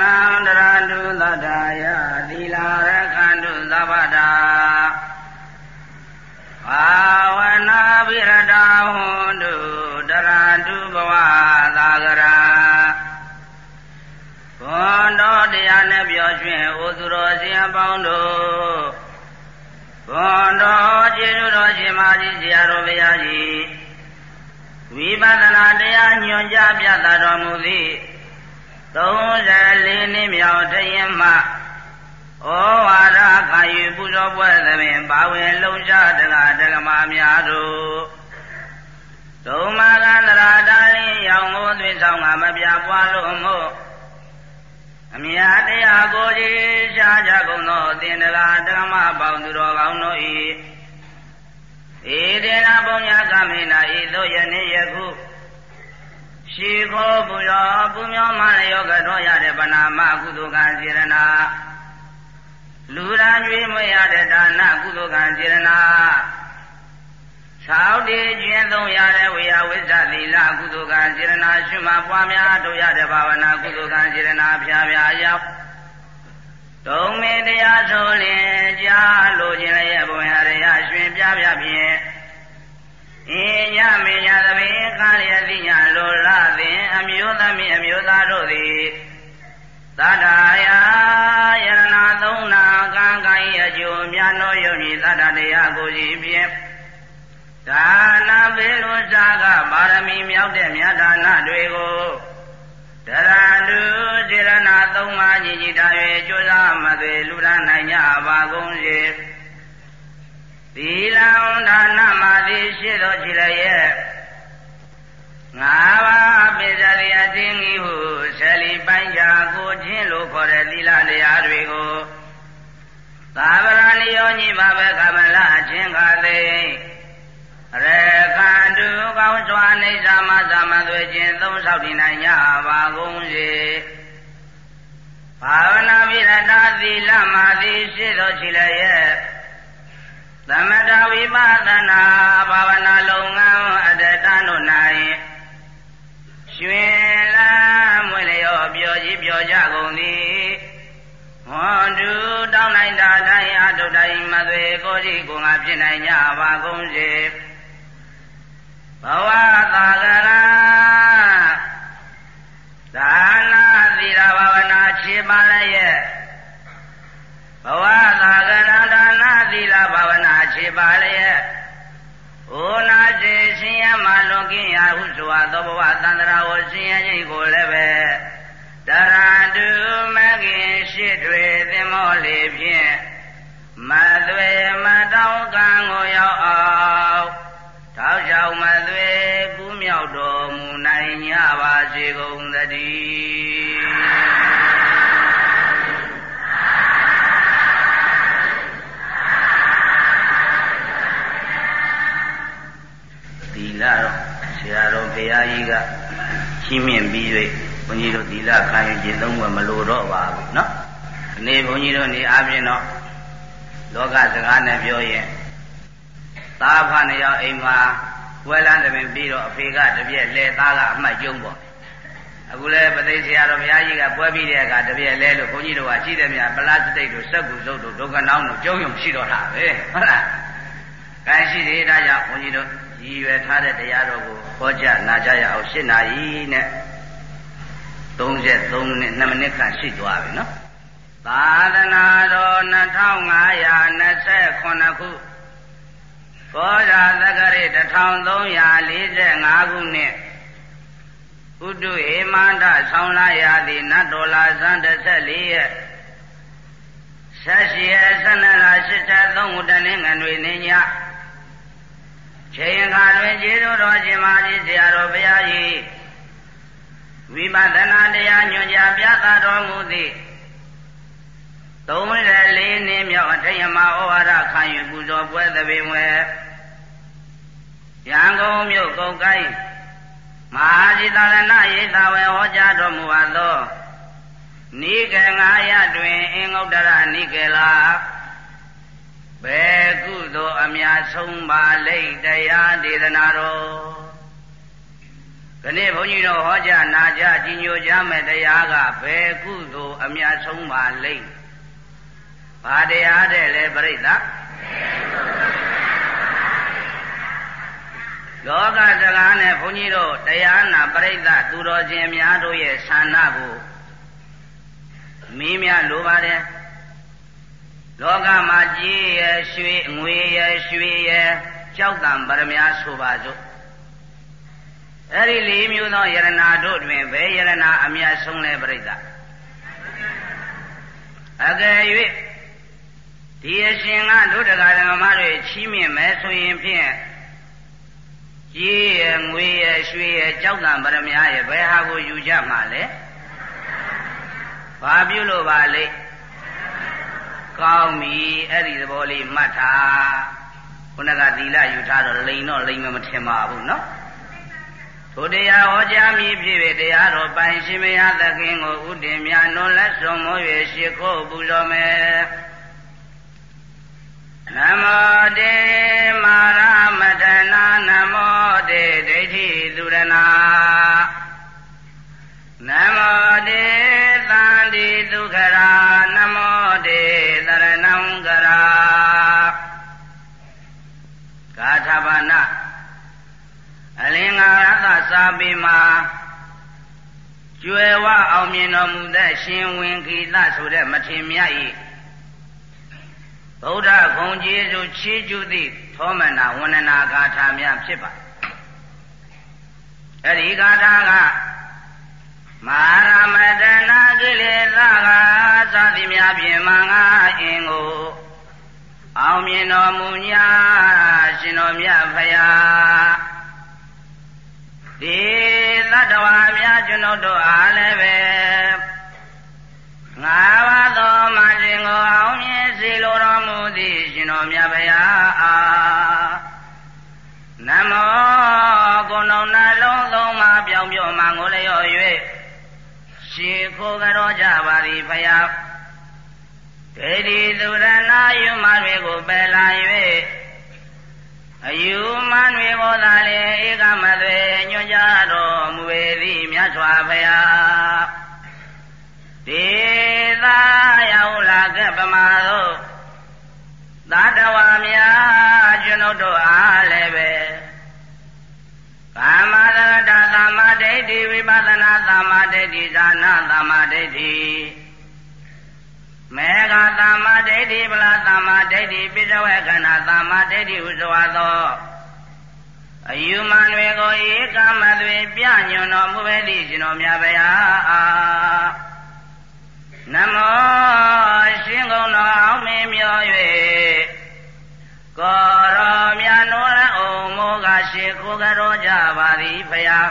သန္တရာတုသတ္တာယသီလာရခန္တုသဗ္ဗတာဘာဝနာပိရတာဟွန်တုတရာတုဘဝသာဂရာဘွန်တော်တရားနဲ့ပြောရွှင်ဩသူတော်စင်အပေါင်းတို့ဘွန်တော်ကျေးဇူးတော်ရှင်မကြီးဆရာတော်ဘုရားကြီးဝိပဿနာတရားညွှန်ကြားပြသတော်မူသည့် 34နှစ်မြောက်တရင်မှဩဝါဒခံယူပူဇော်ပွဲသဖြင့်ဘာဝင်လုံချတကတကမာများတို့ဒုမာကန္တရာတာလင်းရောင်ကိုသွေးဆောင်ကမပြပွားလို့မို့အမြတ်တရားကိုကြီးရှားကြကုန်သောအသင်္တရာတကမပေါင်းသူတော်ကောင်းတို့၏ဧဒေနာပုံညာကမေနာဤသို့ယနေ့ယခု ရှိခိုးပူရောပူမျောမလျောကတော်ရတဲ့ဗနာမကုသိုလ်ကံစေရနာလူရန်ကျွေးမွေရတဲ့ဒါနကုသိုလ်ကံစေရနာသောတိကျင့်သုံးရတဲ့ဝေယဝိဇ္ဇသီလကုသိုလ်ကံစေရနာရှုမှပွားများတို့ရတဲ့ဘာဝနာကုသိုလ်ကံစေရနာဖြာဖြာရောက်တုံမေတရားဆိုလင်ကြားလိုခြင်းလည်းဘုရားရရရွှင်ပြပြဖြင့် အင်းညမေညာသဘင်ကာလျတိညာလိုရသည်အမျိုးသမီးအမျိုးသားတို့သည်သတ္တယာယရဏသုံးနာကံကံ၏အကျိုးမြတ်သောယုံကြည်သတ္တတရားကိုကြည်ဖြင့်ဒါနာပေလွန်စားကပါရမီမြောက်တဲ့မြတ်ဒါနတွေကိုတရတုစေရနာသုံးပါးညီညီတာ၍ကြိုးစားမသွေလူရနိုင်ကြပါကုန်စေ။ သီလံဒါနမာတိရှိတော်ချီလည်းရဲ့ငါးပါးပိစရိယတင်းကြီးဟုဆယ်လီပိုင်းချာကိုချင်းလို့ခေါ်တဲ့သီလတရားတွေကိုသာဝရဏိယောညီပါပဲကမလအချင်းခါသိရေခန္တုကောင်းစွာနေသာမသမသွေခြင်းသုံးဆောက်တည်နိုင်ကြပါကုန်စေဘာဝနာပိရတာသီလမာတိရှိတော်ချီလည်းရဲ့ သမထဝိပဿနာဘာဝနာလုပ်ငန်းအတ္တတန်တို့၌ရွှင်လန်းမွေလျောပြောကြီးပြောကြကုန်သည်ဟွန်တူတောင်းလိုက်တာတိုင်းအတုတိုင်းမသွေကိုကြီးကိုငါဖြစ်နိုင်ကြပါကုန်စေဘဝသာကရာဒါနာသီလဘာဝနာခြေပါလည်းရဲ့ ဘဝသာကရဒါနာသီလဘာဝနာခြေပါလျက်ဩနာစေရှင်ရမလွန်ကင်းရာဟုဆိုသောဘဝသန္တရာကိုရှင်ရခြင်းကိုလည်းပဲတရာတုမကင်ရှိတွေသင်္မောလေဖြင့်မသွေမတောင်းကံကိုရောက်အောင်ထောက်ချောင်မသွေကူးမြောက်တော်မူနိုင်ကြပါစေကုန်သတည်း လတော့ဆရာတော်ဘုရားကြီးကရှင်းမြင့်ပြီး၍ဘုန်းကြီးတို့သီလခံယူခြင်းသုံးဘမလို့တော့ပါဘူးနော်ဒီနေ့ဘုန်းကြီးတို့နေအပြင်တော့လောကစကားနဲ့ပြောရင်သားဖနှစ်ယောက်အိမ်မှာဝဲလန်းတယ်ပြီးတော့အဖေကတပြက်လဲသားကအမှတ်ကျုံပေါ့အခုလဲပသိဆရာတော်ဘုရားကြီးကပွဲပြီးတဲ့အခါတပြက်လဲလို့ဘုန်းကြီးတို့ကရှိတယ်မြပလတ်စတိတ်တို့စက်ကူစုပ်တို့ဒုက္ခနောင်းတို့ကျုံယုံရှိတော့တာပဲဟုတ်လား။ကဲရှိသေးဒါကြောင့်ဘုန်းကြီးတို့ ရည်ရွယ်ထားတဲ့တရားတော်ကိုဟောကြားနာကြရအောင်၈နာရီနဲ့33မိနစ်2မိနစ်ခန့်ရှိသွားပြီနော်သာသနာတော်2529ခုဘောဓာသက္ကရေ1345ခုနှစ်ဥတုဟေမန္တဆောင်းလာရသည်နတ်တော်လာဇန်14ရက်ဆက်ရှိရ12လ83ခုတနင်္ဂနွေနေ့ည ချိန်ခါတွင်ကျေးဇူးတော်ရှင်မကြီးဆရာတော်ဘုရားကြီးဝိပဿနာတရားညွှန်ကြားပြသတော်မူသည့်34နှစ်မြောက်အထိယမဩဝါဒခံယူပူဇော်ပွဲသဘင်ဝဲရန်ကုန်မြို့ကုတ်ကိုင်းမဟာจิตရဏယေသဝေဟောကြားတော်မူအပ်သောနိကေငါယတွင်အင်္ဂုတ္တရနိကေလာ ဘယ်ကုသိုလ်အများဆုံးပါလိမ့်တရားဒေသနာတော်ခနေ့ဘုန်းကြီးတို့ဟောကြားနာကြားကြီးညိုကြမဲ့တရားကဘယ်ကုသိုလ်အမြတ်ဆုံးပါလိမ့်ဘာတရားတဲ့လဲပြိဿလောကစကားနဲ့ဘုန်းကြီးတို့တရားနာပြိဿသူတော်ရှင်များတို့ရဲ့ဆန္ဒကိုမင်းများလိုပါတယ် လောကမှာကြီးရရွှေငွေရရွှေရကြောက်တံပရမ ्या ဆိုပါစို့အဲ့ဒီလေးမျိုးသောယရနာတို့တွင်ဘယ်ယရနာအမြတ်ဆုံးလဲပြိဿအကယ်၍ဒီအရှင်ကတို့တရားဓမ္မတွေချီးမြှင့်မယ်ဆိုရင်ဖြင့်ကြီးရငွေရရွှေရကြောက်တံပရမ ्या ရဘယ်ဟာကိုယူကြမှာလဲဘာပြုလို့ပါလိမ့် ကောင်းပြီအဲ့ဒီသဘောလေးမှတ်ထားခုနကသီလယူထားတော့လိန်တော့လိန်မထင်ပါဘူးနော်ထိုတရားဟောကြားမိဖြစ်ပေတရားတော်ပိုင်ရှင်မယသခင်ကိုဥတည်မြတ်နုလက်ဆုံးမိုး၍ရှိခိုးပူဇော်မယ်နမောတေမာရမတနာနမောတေဒိဋ္ဌိသူရဏ နမောတေသန္တိဒုက္ခရာနမောတေသရဏံကရာကာသဘာနာအလင်္ကာရသစာပေမှာကျွယ်ဝအောင်မြင်တော်မူတဲ့ရှင်ဝင်ခိတဆိုတဲ့မထေမြတ်ဤဗုဒ္ဓဂုံကျေးဇူးချီးကျူးသည့်သောမနာဝန္ဒနာဂါထာများဖြစ်ပါအဲ့ဒီဂါထာက မဟာရမတနာကိလေသာကသာတိများပြင်မငါအင်းကိုအောင်မြင်တော်မူညာရှင်တော်မြတ်ဖရာဒီသတ္တဝါများကျွန်ုပ်တို့အားလည်းပဲငါးပါးသောမရှင်ကိုအောင်မြင်စေလိုတော်မူသည်ရှင်တော်မြတ်ဖရာအားနမောကုဏုံနှလုံးသုံးပါပြောင်းပြောင်းမှငိုလျော့၍ ရှေခိုးကြောကြပါသည်ဖယားဒေဒီသူရဏယုမတွေကိုပယ်လာ၍အယူမန်တွေကိုသာလေဧကမသွေညွှန်ကြားတော်မူပေသည်မြတ်စွာဘုရားဒေသာရောက်လာခဲ့ပမာတို့သာတဝါများကျွန်ုပ်တို့အားလည်းပဲကာမသရတသမ္မာဒိဋ္ဌိဝိပဿနာ သမ္မာဒိဋ္ဌိဇာနာသမ္မာဒိဋ္ဌိမေဃသမ္မာဒိဋ္ဌိဗလာသမ္မာဒိဋ္ဌိပိစဝေခန္ဓာသမ္မာဒိဋ္ဌိဟုဆိုသောအယူမန်တွေကိုဧကမသွေပြညွန်တော်မူပဲသည့်ရှင်တော်မြတ်ဗျာအာနမောရှင်ကုံတော်အောင်မင်းမြော်၍ကောရောမြတ်နိုးလည်းအောင်မောကရှိခိုးကြောကြပါသည်ဖယား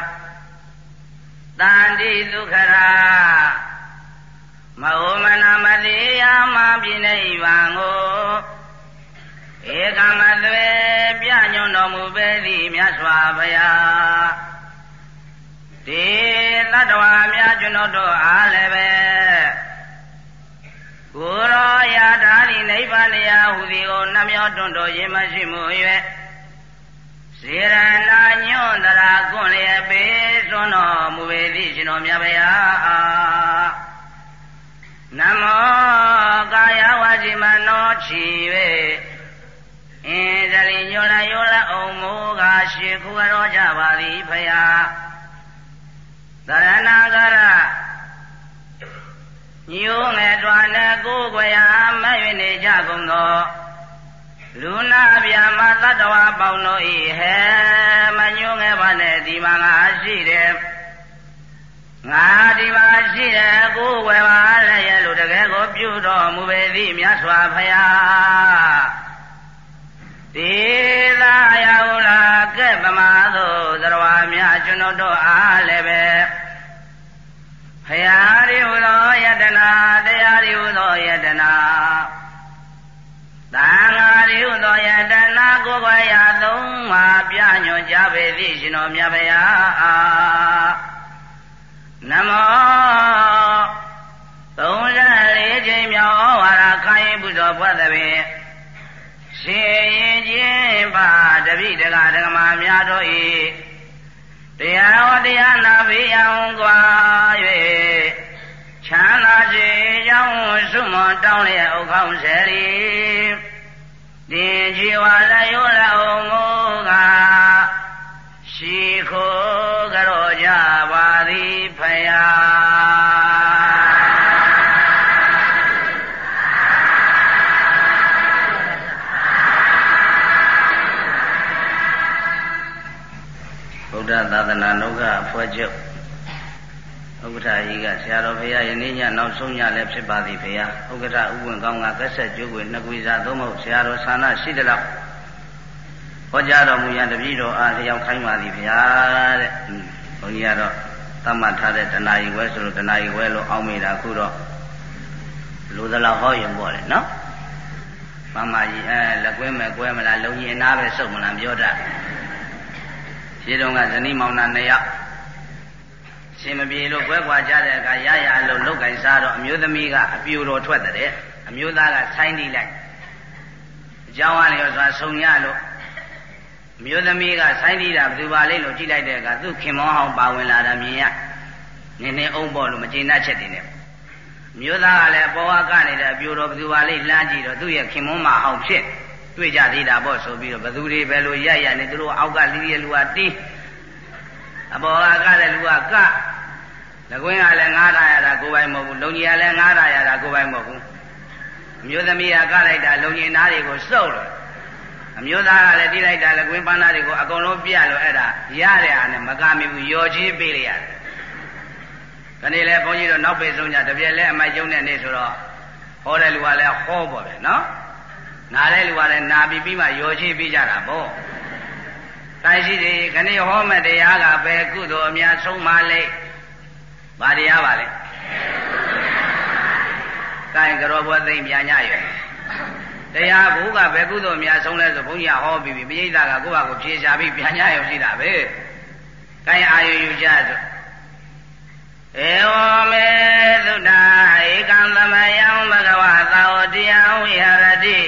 တန်တိဒုက္ခရာမဟုမနာမတိယာမပြိနိဗ္ဗာန်ကိုဧကမသွေပြညွန်တော်မူပေသည်မြတ်စွာဘုရားဒီတတ္တဝါများကျွန်တော်တို့အားလည်းပဲကိုရောရာဓာတိနိဗ္ဗာန်တရားဟူသည်ကိုနှမျောတွန့်တော်ရင်မရှိမှု၍ စေရနာညွန့်တရာကွန့်လျက်ပေစွန်းတော်မူပေသည်ရှင်တော်မြတ်ဗျာနမောကာယဝစီမနောချီ၍အင်းဇလိညောလာယောလာအောင်မိုးကရှေခုရောကြပါသည်ဖယားသရဏဂရညိုးငယ်စွာနဲ့ကိုယ်ကွယ်အားမဲ့၍နေကြကုန်သော လူနာဗျာမသတ္တဝါပေါင်းတို့ဤဟဲမညိုးငယ်ပါနဲ့ဒီမှာငါရှိတယ်ငါဒီမှာရှိတယ်ကိုယ်ွယ်ပါလည်းရဲ့လို့တကယ်ကိုပြုတော်မူပေသည်မြတ်စွာဘုရားဒေသာယဟုလာကဲ့ပမာသို့သရဝါများကျွန်တော်တို့အားလည်းပဲဖရာရိဟုသောယတနာတရားရိဟုသောယတနာ သံဃာရိဟုသောယတနာကိုယ်ွယ်ရာသုံးပါပြညွန်ကြပေသည်ရှင်တော်မြတ်ဗျာနမော34ချိန်မြောက်ဩဝါဒခိုင်းပူဇော်ဘွဲ့သဖြင့်ရှင်ရင်ချင်းပါတပိတကဓမ္မများတို့ဤတတရားဟောတရားနာပေးအောင်ကွာ၍ ချမ်းသာစေကြောင်းဆုမွန်တောင်းလျက်ဥကောင်းစေရီတင်ကြည်ဝါလယောလအောင်မူကားရှိခိုးကြောကြပါသည်ဖယားဗုဒ္ဓသာသနာ့လောကအဖွဲ့ချုပ်ဥ က္ကဋ္ဌကြီးကဆရာတော်ဘုရားယနေ့ညနောက်ဆုံးညလည်းဖြစ်ပါသည်ဘုရားဥက္ကဋ္ဌဥဝင်ကောင်းကကက်ဆက်ကျိုးကိုနှစ်ကွေစာသုံးမဟုတ်ဆရာတော်ဆန္ဒရှိတယ်လို့ဟောကြားတော်မူရန်တပည့်တော်အားလျောက်ခိုင်းပါသည်ဘုရားတဲ့ဘုန်းကြီးကတော့သတ်မှတ်ထားတဲ့တဏှာကြီးဝဲဆိုလို့တဏှာကြီးဝဲလို့အောင်းမိတာခုတော့လူသလားဟောရင်ပေါ့လေနော်မမကြီးအဲလက်ကွဲမဲ့ကွဲမလားလုံကြီးအနာပဲစုပ်မလားပြောတာရှင်းတော့ကဇနီးမောင်နှံနှစ်ယောက် ရှင်မပြေလို့ကွဲကွာကြတဲ့အခါရရအလုံးလောက်ကင်စားတော့အမျိုးသမီးကအပြူတော်ထွက်တဲ့အမျိုးသားကဆိုင်းတိလိုက်အကြောင်းအားလျော်စွာဆုံရလို့အမျိုးသမီးကဆိုင်းတိတာဘယ်သူပါလိမ့်လို့ကြည့်လိုက်တဲ့အခါသူ့ခင်မောဟောင်းပါဝင်လာတာမြင်ရနင်းနေအောင်ပေါ့လို့မကျေနပ်ချက်တင်နေမျိုးသားကလည်းပေါ်ဝါကနေတဲ့အပြူတော်ဘယ်သူပါလိမ့်လှမ်းကြည့်တော့သူ့ရဲ့ခင်မွန်းမဟောင်းဖြစ်တွေ့ကြသေးတာပေါ့ဆိုပြီးတော့ဘသူတွေပဲလို့ရရနေသူတို့အောက်ကလီးရလူကတီးအပေါ်ကကလည်းလူကက လကွင်းကလည်းငားထားရတာကိုယ်ပိုင်မဟုတ်ဘူးလုံကြီးကလည်းငားထားရတာကိုယ်ပိုင်မဟုတ်ဘူးအမျိုးသမီးကကလိုက်တာလုံကြီးနားတွေကိုစုပ်လို့အမျိုးသားကလည်းတီးလိုက်တာလကွင်းပန်းသားတွေကိုအကုန်လုံးပြလို့အဲ့ဒါရတဲ့အားနဲ့မကမိဘူးရော်ချီးပေးလိုက်ရတယ်ခဏလေဘုန်းကြီးတို့နောက်ပေဆုံးကြတပြက်လဲအမိုက်ကျုံတဲ့နေ့ဆိုတော့ဟောတဲ့လူကလည်းဟောပေါ့ဗျနော်နားတဲ့လူကလည်းနာပြီးပြီးမှရောချေးပြီးကြတာပေါ့။တိုင်းရှိတယ်ခဏဟောမဲ့တရားကပဲကုသိုလ်အများဆုံးပါလေ။ ဘာတရားပါလဲ။ကိုင်ကြောဘွယ်သိမ့်ပြန်ညရွယ်။တရားဘုကပဲကုသိုလ်အများဆုံးလဲဆိုဘုန်းကြီးကဟောပြီးပြီပိဋကကကိုယ့်ဘာကိုဖြေရှာပြီးပြန်ညရွယ်ရှိတာပဲ။ကိုင်အာယုယူကြဆိုဧဝမေသုတ္တဧကံသမယံဘဂဝသာဝတရားဝိဟရတိ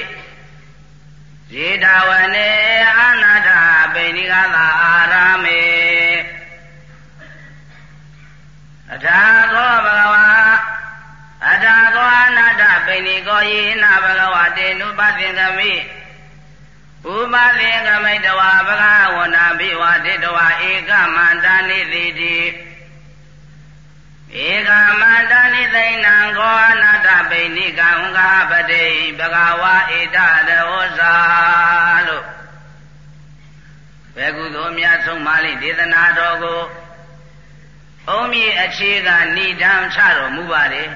ဇေတဝနေအနာထပိဏိကသာအာရမေ အထာသောဘဂဝါအထာသောအနာထပိဏိကောယေနဘဂဝတေနုပသင်္ကမိဥပသင်္ကမိတဝဘဂဝနာဘိဝတေတဝဧကမန္တနိတိတိဧကမန္တနိသိဏံကောအနာတပိဏိကံငါပတိဘဂဝါဣတရောဇာလို့ဘယ်ကုသိုလ်များဆုံးမလိဒေသနာတော်ကို အုံးမြင့်အခြေကဏိဒံချတော်မူပါတယ်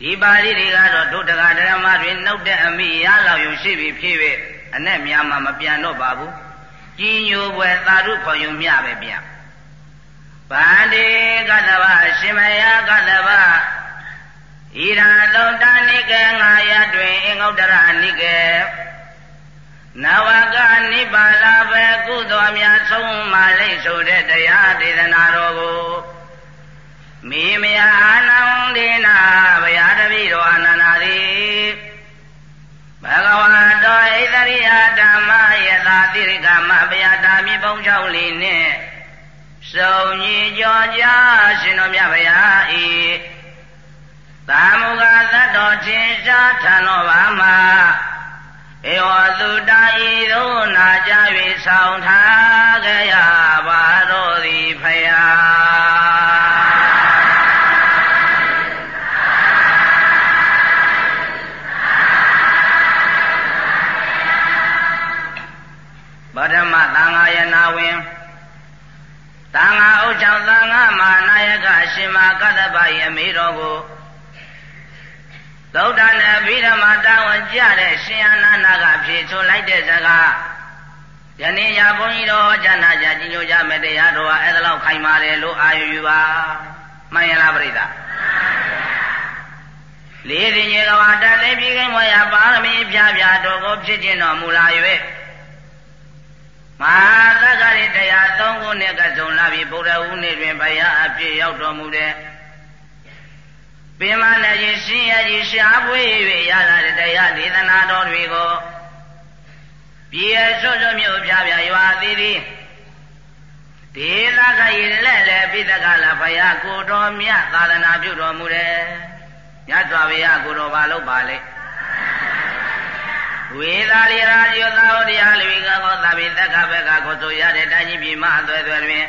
ဒီပါဠိတွေကတော့ဒုတကဓမ္မတွေနှုတ်တဲ့အမိရလောက်ယူရှိပြီဖြစ်ဖြစ်အနဲ့များမှမပြန်တော့ပါဘူးကြီးညိုပွဲသာဓုခေါ်ယူမျှပဲပြန်ဗန္တိကတဗရှင်မယကတဗဣရာလုံတနိကေငါယတွင်အင်္ဂုတ္တရနိကေ နဝကနိဗ္ဗာလာပဲကုသိုလ်များဆုံးမလိမ့်ဆိုတဲ့တရားဒေသနာတော်ကိုမိမယအာနန္ဒေနာဘုရားတပည့်တော်အာနန္ဒာသည်ဘဂဝါတော်ဣသရိယဓမ္မယသာတိရိကမဘုရားတာမိပုံချောင်းလေးနှင့်စုံညီကြောကြရှင်တော်မြတ်ဗျာဤသာမုကသတ္တော်ထင်ရှားထံတော်ပါမှာ ဧဝသုတဤသို့နာကြ၍ဆောင်ထားကြရပါတော်သည်ဖယားပထမသံဃာယနာဝင်သံဃာဥချောင်းသံဃာမဟာနာယကအရှင်မကတ္တဗယမေတော်ကို သုဒ္ဓနဲ့ဘိဓမ္မာတာဝန်ကြတဲ့ရှင်အနန္ဒကဖြေဆိုလိုက်တဲ့စကားယနေ့ရဘုန်းကြီးတော်ကျမ်းနာကြကြီးညိုကြမဲ့တရားတော်ဟာအဲ့ဒါလောက်ခိုင်ပါတယ်လို့အာရုံယူပါမှန်ရလားပြိဿလေးရင်ရေကဘာတတ်လေးပြီးခင်ဝရပါရမီပြပြတော်ကိုဖြစ်ခြင်းတော်မူလာ၍မဟာသက္ကရိတရား၃ခုနှစ်ကစုံလာပြီးဗုဒ္ဓဟူးနေ့တွင်ဘုရားအပြည့်ရောက်တော်မူတဲ့ ပင်မနဲ့ကြီးရှင်ရကြီးရှားပွေ၍ရလာတဲ့တရားဒေသနာတော်တွေကိုပြည်ရဆွတ်ဆွတ်မြို့ပြပြရွာသေးသည်ဒေသခရီလက်လက်ပိသကလဘုရားကိုတော်မြတ်သာသနာပြုတော်မူတယ်မြတ်စွာဘုရားကိုတော်ဘာလို့ပါလဲဝေသာလီရာဇယောသာဝတရားလူကကောသဗ္ဗေတက္ကဘကကိုဆိုရတဲ့တိုင်းကြီးပြည်မအသွဲသွဲတွင်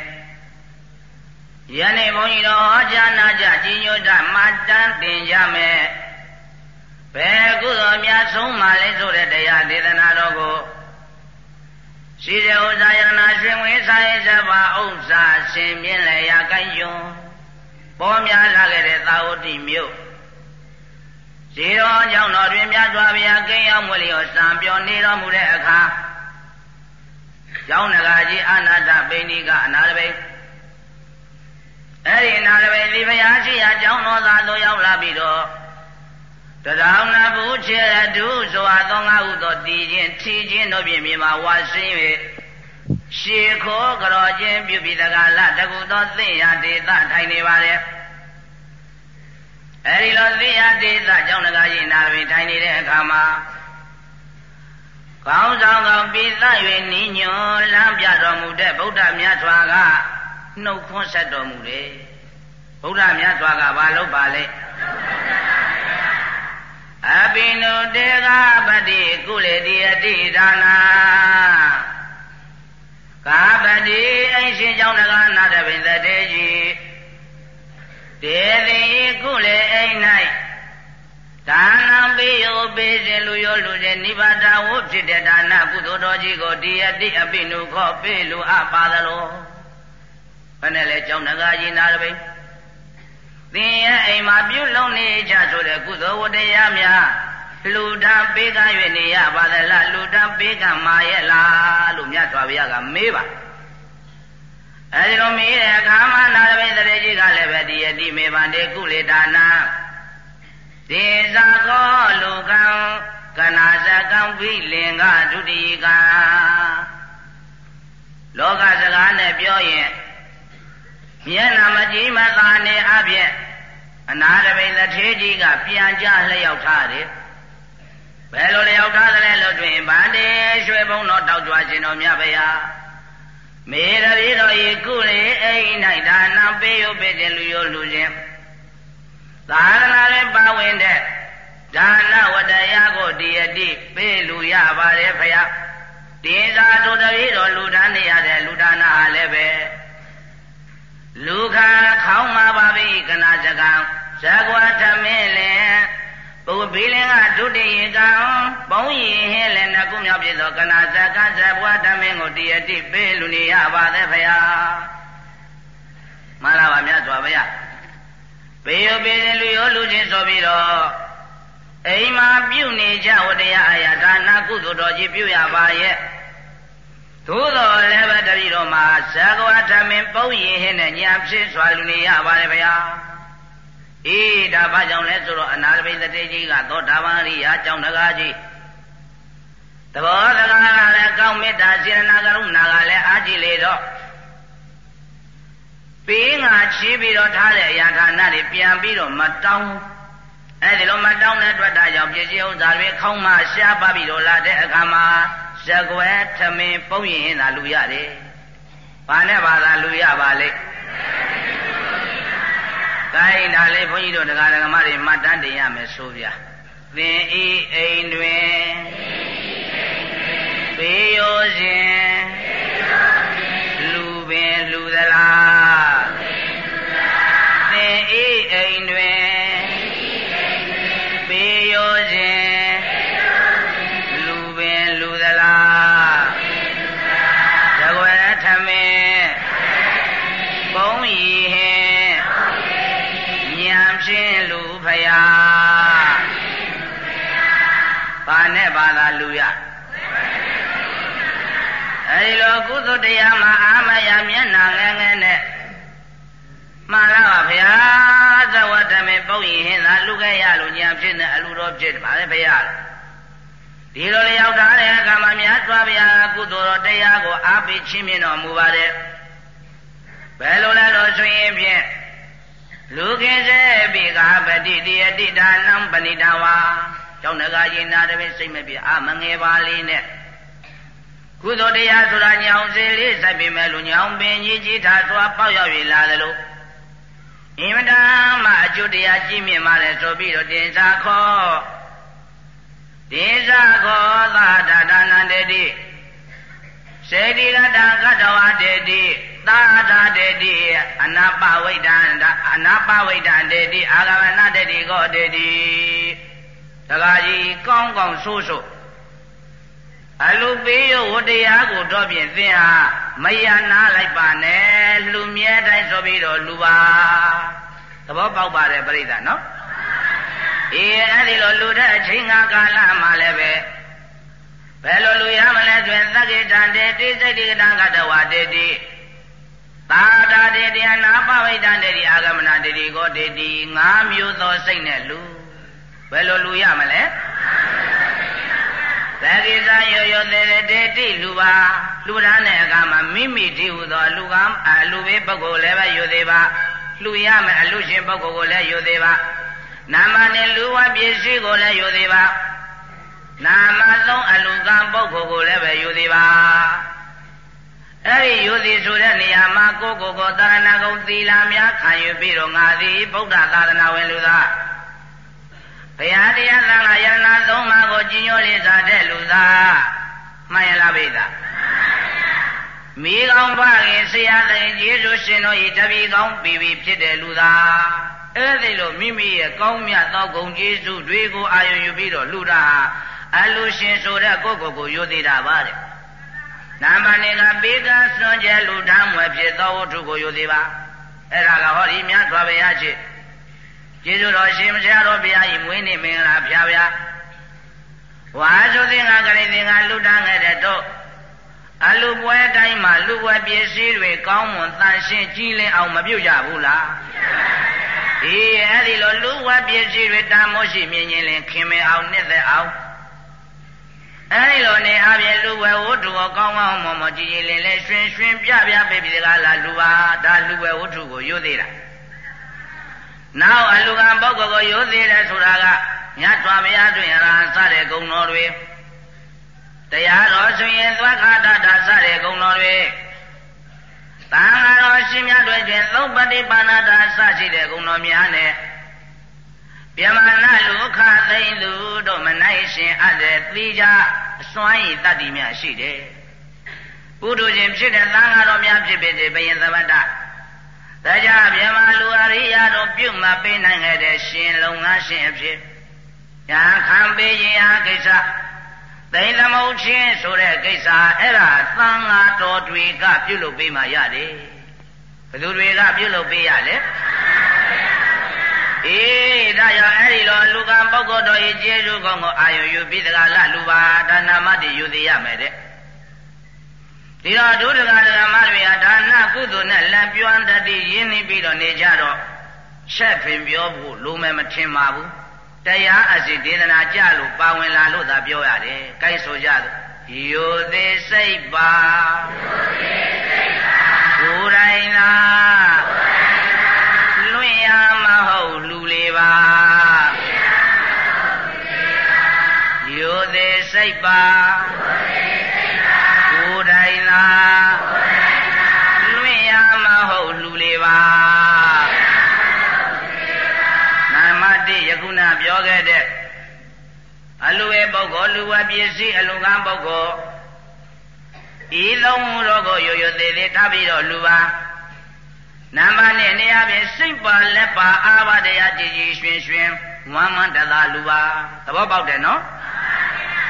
ယနေ့ဘုန်းကြီးတော်ဟောကြားနာကြကြီးညိုကြမှတ်တမ်းတင်ကြမယ်ဘယ်ကုသိုလ်များဆုံးမှလဲဆိုတဲ့တရားဒေသနာတော်ကိုရှိတဲ့ဥစ္စာယရနာရှင်ဝေစာရေးစပါဥစ္စာရှင်မြင့်လည်းရာကိုင်းယွန်ပေါ်များလာခဲ့တဲ့သာဝတိမြို့ဇေရောကြောင့်တော်တွင်မြတ်စွာဘုရားကိန်းရောက်မွေလျော်စံပြောနေတော်မူတဲ့အခါကျောင်းနဂါကြီးအနာတပိဏိကအနာတပိ အဲ့ဒီအနာတပိဒီဘုရားရှိရာကျောင်းတော်သားတို့ရောက်လာပြီးတော့တရောင်နာဘူးချေရတုဆိုအပ်သောငါဟုသောတည်ခြင်းထီခြင်းတို့ဖြင့်မြေမှာဝါဆင်း၍ရှေခောကြောခြင်းပြုပြီးတကားလတကူသောသိရဒေသထိုင်နေပါလေအဲဒီလိုသိရဒေသကြောင့်တကားရင်နာတွင်ထိုင်နေတဲ့အခါမှာကောင်းဆောင်ကောင်းပြီးသ၍နိညွန်လမ်းပြတော်မူတဲ့ဗုဒ္ဓမြတ်စွာက နှုတ်ခွန်းဆက်တော်မူတယ်ဗုဒ္ဓမြတ်စွာကဘာလုပ်ပါလဲအပိနုတေကပတိကုလေတိအတိဒါနာကာပတိအိရှင်ကြောင့်တကားနာတပင်တတေကြီးတေတိကုလေအိ၌ဒါနံပိယောပိစေလူရောလူစေနိဗ္ဗာဒဝဖြစ်တဲ့ဒါနကုသိုလ်တော်ကြီးကိုဒီအတိအပိနုခောပိလူအပ်ပါသလို ဘယ်နဲ့လဲကြောင့်တကားကြီးနာတပင်သင်ရဲ့အိမ်မှာပြုလုံးနေကြဆိုတဲ့ကုသိုလ်ဝတ္တရားများလူတန်းပေးက၍နေရပါသလားလူတန်းပေးကမာရဲ့လားလို့မြတ်စွာဘုရားကမေးပါအဲဒီလိုမေးတဲ့အခါမှာနာရမိတ်တရေကြီးကလည်းပဲဒီယတိမေဗန္တေကုလေဒါနာဒေဇာကောလူကံကနာစကံပိလင်္ဂဒုတိယကလောကစကားနဲ့ပြောရင် မျက်နှာမကြည့်မသာနေအပြင်အနာတပိသထေကြီးကပြန်ကြလျှောက်ထားတယ်ဘယ်လိုလျှောက်ထားသလဲလို့တွင်ဗန္တေရွှေဘုံတော်တောက်ကြွရှင်တော်မြတ်ဗျာမေရတိတော်ဤကုလေအိ၌ဒါနံပေးရုပ်ပေးခြင်းလူရောလူချင်းသာသနာ့ရဲ့ပါဝင်တဲ့ဒါနဝတ္တရားကိုဒီယတိပေးလူရပါတယ်ဖယားတင်သာတို့တပည့်တော်လူဒန်းနေရတဲ့လူဒါနာဟာလည်းပဲ လူခါခေါင်းမှာပါပြီကနာစကံဇဂဝထမင်းလင်ပုဘီလင်ကဒုတိယကံဘုံရည်ဟင်းလည်းနှကုမြောက်ပြသောကနာစကံဇဘဝထမင်းကိုတရတိပေးလူနေရပါသေးဖရာမှန်လားပါမြတ်စွာဘုရားပေယပေရင်လူရောလူချင်းဆိုပြီးတော့အိမ်မှာပြုနေကြဝတရားအရာဒါနကုသိုလ်တော်ကြီးပြုရပါရဲ့ သို့တော်လည်းပဲတတိတော်မှာဇဂဝထမင်းပုံရင်ဟင်းနဲ့ညာဖြစ်စွာလူနေရပါလေဗျာအေးဒါဘာကြောင့်လဲဆိုတော့အနာတပိသတိကြီးကသောတာပန်ရိယာကြောင့်တကားကြီးသဘောတကားကလည်းကောင်းမေတ္တာစေရနာကရုဏာကလည်းအာကြည့်လေတော့ပေးငါချီးပြီးတော့ထားတဲ့အရာဌာနတွေပြန်ပြီးတော့မတောင်းအဲဒီလိုမတောင်းတဲ့အတွက်ဒါကြောင့်ပြည့်စည်ဥစ္စာတွေခေါင်းမှရှားပါပြီးတော့လာတဲ့အခါမှာ ဇကွဲထမင်းပုံရင်သာလူရတယ်။ဘာနဲ့ဘာသာလူရပါလိမ့်။ကိုင်းဒါလေးဘုန်းကြီးတို့တရားဓမ္မတွေမှတ်တမ်းတင်ရမယ်ဆိုဗျာ။သင်ဤအိမ်တွင်ပေယောစဉ်လူပင်လူသလား ဘာနဲ့ဘာသာလူရအဲဒီလိုကုသတရားမှာအာမယမျက်နာငယ်ငယ်နဲ့မှန်လားပါဗျာသဝတ္တမေပုတ်ရင်ဟင်းသာလူခဲ့ရလို့ညာဖြစ်နေအလူတော်ဖြစ်ပါလေဗျာဒီလိုလျောက်ထားတဲ့အခါမှာမြတ်စွာဘုရားကုသိုလ်တော်တရားကိုအားပေးချင်းမြင်တော်မူပါတယ်ဘယ်လိုလဲလို့ဆိုရင်ဖြင့်လူကင်းစေပိကပတိတိယတိဒါနံပဏိတဝါ ကျောင်းနဂါရင်နာတပည့်စိတ်မပြအာမငယ်ပါလေးနဲ့ကုသိုလ်တရားဆိုတာညောင်စေလေးစိုက်ပေမဲ့လူညောင်ပင်ကြီးကြီးထားစွာပေါက်ရောက်၍လာသလိုအင်မတန်မှအကျိုးတရားကြီးမြင့်ပါလေဆိုပြီးတော့တင်စားခေါ်တင်စားခေါ်သာဒါဒနန္တတိစေတိကတာကတဝတေတိသာသာတေတိအနာပဝိဒံအနာပဝိဒံတေတိအာဂမနတေတိကောတေတိ တခါကြီးကောင်းကောင်းဆိုးဆိုးအလူပေးရဝတရားကိုတော့ဖြင့်သင်ဟာမယနာလိုက်ပါနဲ့လူမြဲတိုင်းဆိုပြီးတော့လူပါသဘောပေါက်ပါတယ်ပြိဿနော်အေးအဲ့ဒီလိုလူတဲ့အချိန်ကာလမှာလည်းပဲဘယ်လိုလူရမလဲဆိုရင်သက္ကိတံတေတိစိတ်တိကတံကတဝတေတိသာတာတေတိအနာပဝိတံတေတိအာဂမနာတေတိကိုတေတိငါးမျိုးသောစိတ်နဲ့လူ ဘယ်လိုလူရမလဲသကိစ္စရောရောသေးတေတိလူပါလူသားတဲ့အခါမှာမိမိတည်ဟူသောလူကအလူဘေးပုဂ္ဂိုလ်လည်းပဲယူသေးပါလူရမယ်အလူရှင်ပုဂ္ဂိုလ်ကိုလည်းယူသေးပါနာမနဲ့လူဝပစ္စည်းကိုလည်းယူသေးပါနာမသုံးအလူကံပုဂ္ဂိုလ်ကိုလည်းပဲယူသေးပါအဲ့ဒီယူသည်ဆိုတဲ့နေရာမှာကိုကိုကိုသာရဏဂုံသီလာများခံယူပြီးတော့ငါသည်ဗုဒ္ဓသာသနာဝင်လူသား ဘုရားတရားသံဃာယန္နာသုံးပါးကိုကြီးညိုလေးစားတဲ့လူသားမှန်ရလားဘိသာမိကောင်းဖခင်ဆရာသခင်ယေရှုရှင်တို့ဤတပည့်ကောင်းပြီပြီဖြစ်တဲ့လူသားအဲ့ဒီလိုမိမိရဲ့ကောင်းမြတ်သောဂုဏ်ကျေးဇူးတွေကိုအာရုံယူပြီးတော့လူတာအလူရှင်ဆိုတဲ့ကိုယ့်ကိုယ်ကိုယိုသေးတာပါတဲ့နာမနေကပေကစွန့်ကြလူဓာမွယ်ဖြစ်သောဝတ္ထုကိုယိုသေးပါအဲ့ဒါကဟောဒီမြတ်စွာဘုရားရှိ ကျေးဇူးတော်ရှင်မဆရာတော်ဘုရားကြီးမွေးနေ့မင်္ဂလာဖျားဗျာဝါဆိုသင်္ဃကလေးသင်္ဃလူတန်းခဲ့တဲ့တော့အလူပွဲတိုင်းမှာလူပွဲပစ္စည်းတွေကောင်းမွန်တန်ရှင်းကြီးလင်းအောင်မပြုတ်ကြဘူးလားအေးအဲ့ဒီလိုလူဝပစ္စည်းတွေတာမို့ရှိမြင်ရင်လင်ခင်မအောင်နှစ်သက်အောင်အဲ့ဒီလိုနေအပြင်လူဝဲဝတ္ထုကိုကောင်းကောင်းမွန်မွန်ကြည်ကြည်လင်လင်ရွှင်ရွှင်ပြပြပေးပြီးတကားလားလူပါဒါလူဝဲဝတ္ထုကိုရွသေးတာ နောက်အလူကံပုဂ္ဂိုလ်ကိုရွသေးတယ်ဆိုတာကမြတ်စွာဘုရားတွင်ရာစတဲ့ဂုဏ်တော်တွေတရားတော်ဆိုရင်သွားခါတတာစတဲ့ဂုဏ်တော်တွေသံဃာတော်ရှင်များတွေဖြင့်သုံးပฏิပါဏာတာစရှိတဲ့ဂုဏ်တော်များနဲ့ပြမနာလူခသိမ့်သူတို့မနိုင်ရှင်အပ်တဲ့သီးကြအစွမ်းရည်တတ္တိများရှိတယ်ပုထုရှင်ဖြစ်တဲ့သံဃာတော်များဖြစ်ဖြစ်ဘယင်သမတ္တ ဒါကြောင့်မြမလူအရိယာတို့ပြုမပေးနိုင်ခဲ့တဲ့ရှင်လုံငါရှင်အဖြစ်ညာခံပေးခြင်းအားကိစ္စသိမ့်သမုတ်ချင်းဆိုတဲ့ကိစ္စအဲ့ဒါသံဃာတော်တွေကပြုလုပ်ပေးမှရတယ်ဘယ်သူတွေကပြုလုပ်ပေးရလဲအေးဒါကြောင့်အဲ့ဒီလိုလူကံပုဂ္ဂိုလ်တော်ရဲ့ကျေးဇူးကောင်းကိုအာယုယူပြီးတကလလူပါဒါနာမတည်ယူသေးရမယ်တဲ့ ဒီတော့ဒုဒကဒကမတွေဟာဒါနကုသိုလ်နဲ့လက်ပြောင်းတတိရင်းနှီးပြီးတော့နေကြတော့ချက်ပင်ပြောဖို့လိုမယ်မထင်ပါဘူးတရားအစီဒေသနာကြလို့ပါဝင်လာလို့သာပြောရတယ်။ကိုက်ဆိုကြသို့ယိုသေးစိတ်ပါယိုသေးစိတ်ပါကိုယ်တိုင်သာကိုယ်တိုင်သာလွင့်ရမဟုတ်လူလေးပါယိုသေးစိတ်ပါကိုယ် တိုင်သာလွင့်ရမဟုတ်လူလေးပါတိယခုနပြောခဲ့တဲ့အလူဝေပုဂ္ဂိုလ်လူဝပစ္စည်းအလူကံပုဂ္ဂိုလ်ဤသုံးမှုတော့ကိုရိုရိုသေးသေးထားပြီးတော့လူပါနံပါတ်နဲ့နေရာပြင်စိတ်ပါလက်ပါအာဘတရားကြည်ကြည်ရွှင်ရွှင်ဝမ်းမတသာလူပါသဘောပေါက်တယ်နော်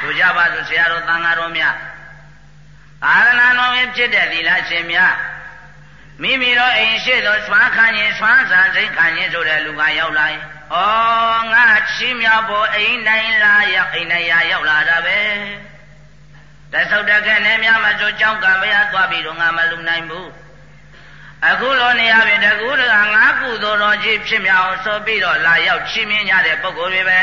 ဆိုကြပါစို့ဆရာတော်သံဃာတော်များ အာရဏတော်ဖြစ်တဲ့သီလရှင်များမိမိတို့အိမ်ရှိသောဆွမ်းခံရင်ဆွမ်းစာစိတ်ခံရင်ဆိုတဲ့လူကရောက်လာရင်ဩငါချီးမြှောက်ဖို့အိမ်တိုင်းလာရောက်အိမ်တိုင်းရာရောက်လာတာပဲတဆုတ်တခဲနဲ့များမစိုးကြောင်းကံမရသွားပြီးတော့ငါမလူနိုင်ဘူး အခုလိုနေရာပြင်တကူတကငါကုသိုလ်တော်ကြီးဖြစ်မြောက်ဆိုပြီးတော့လာရောက်ချီးမြှင့်ကြတဲ့ပုဂ္ဂိုလ်တွေပဲ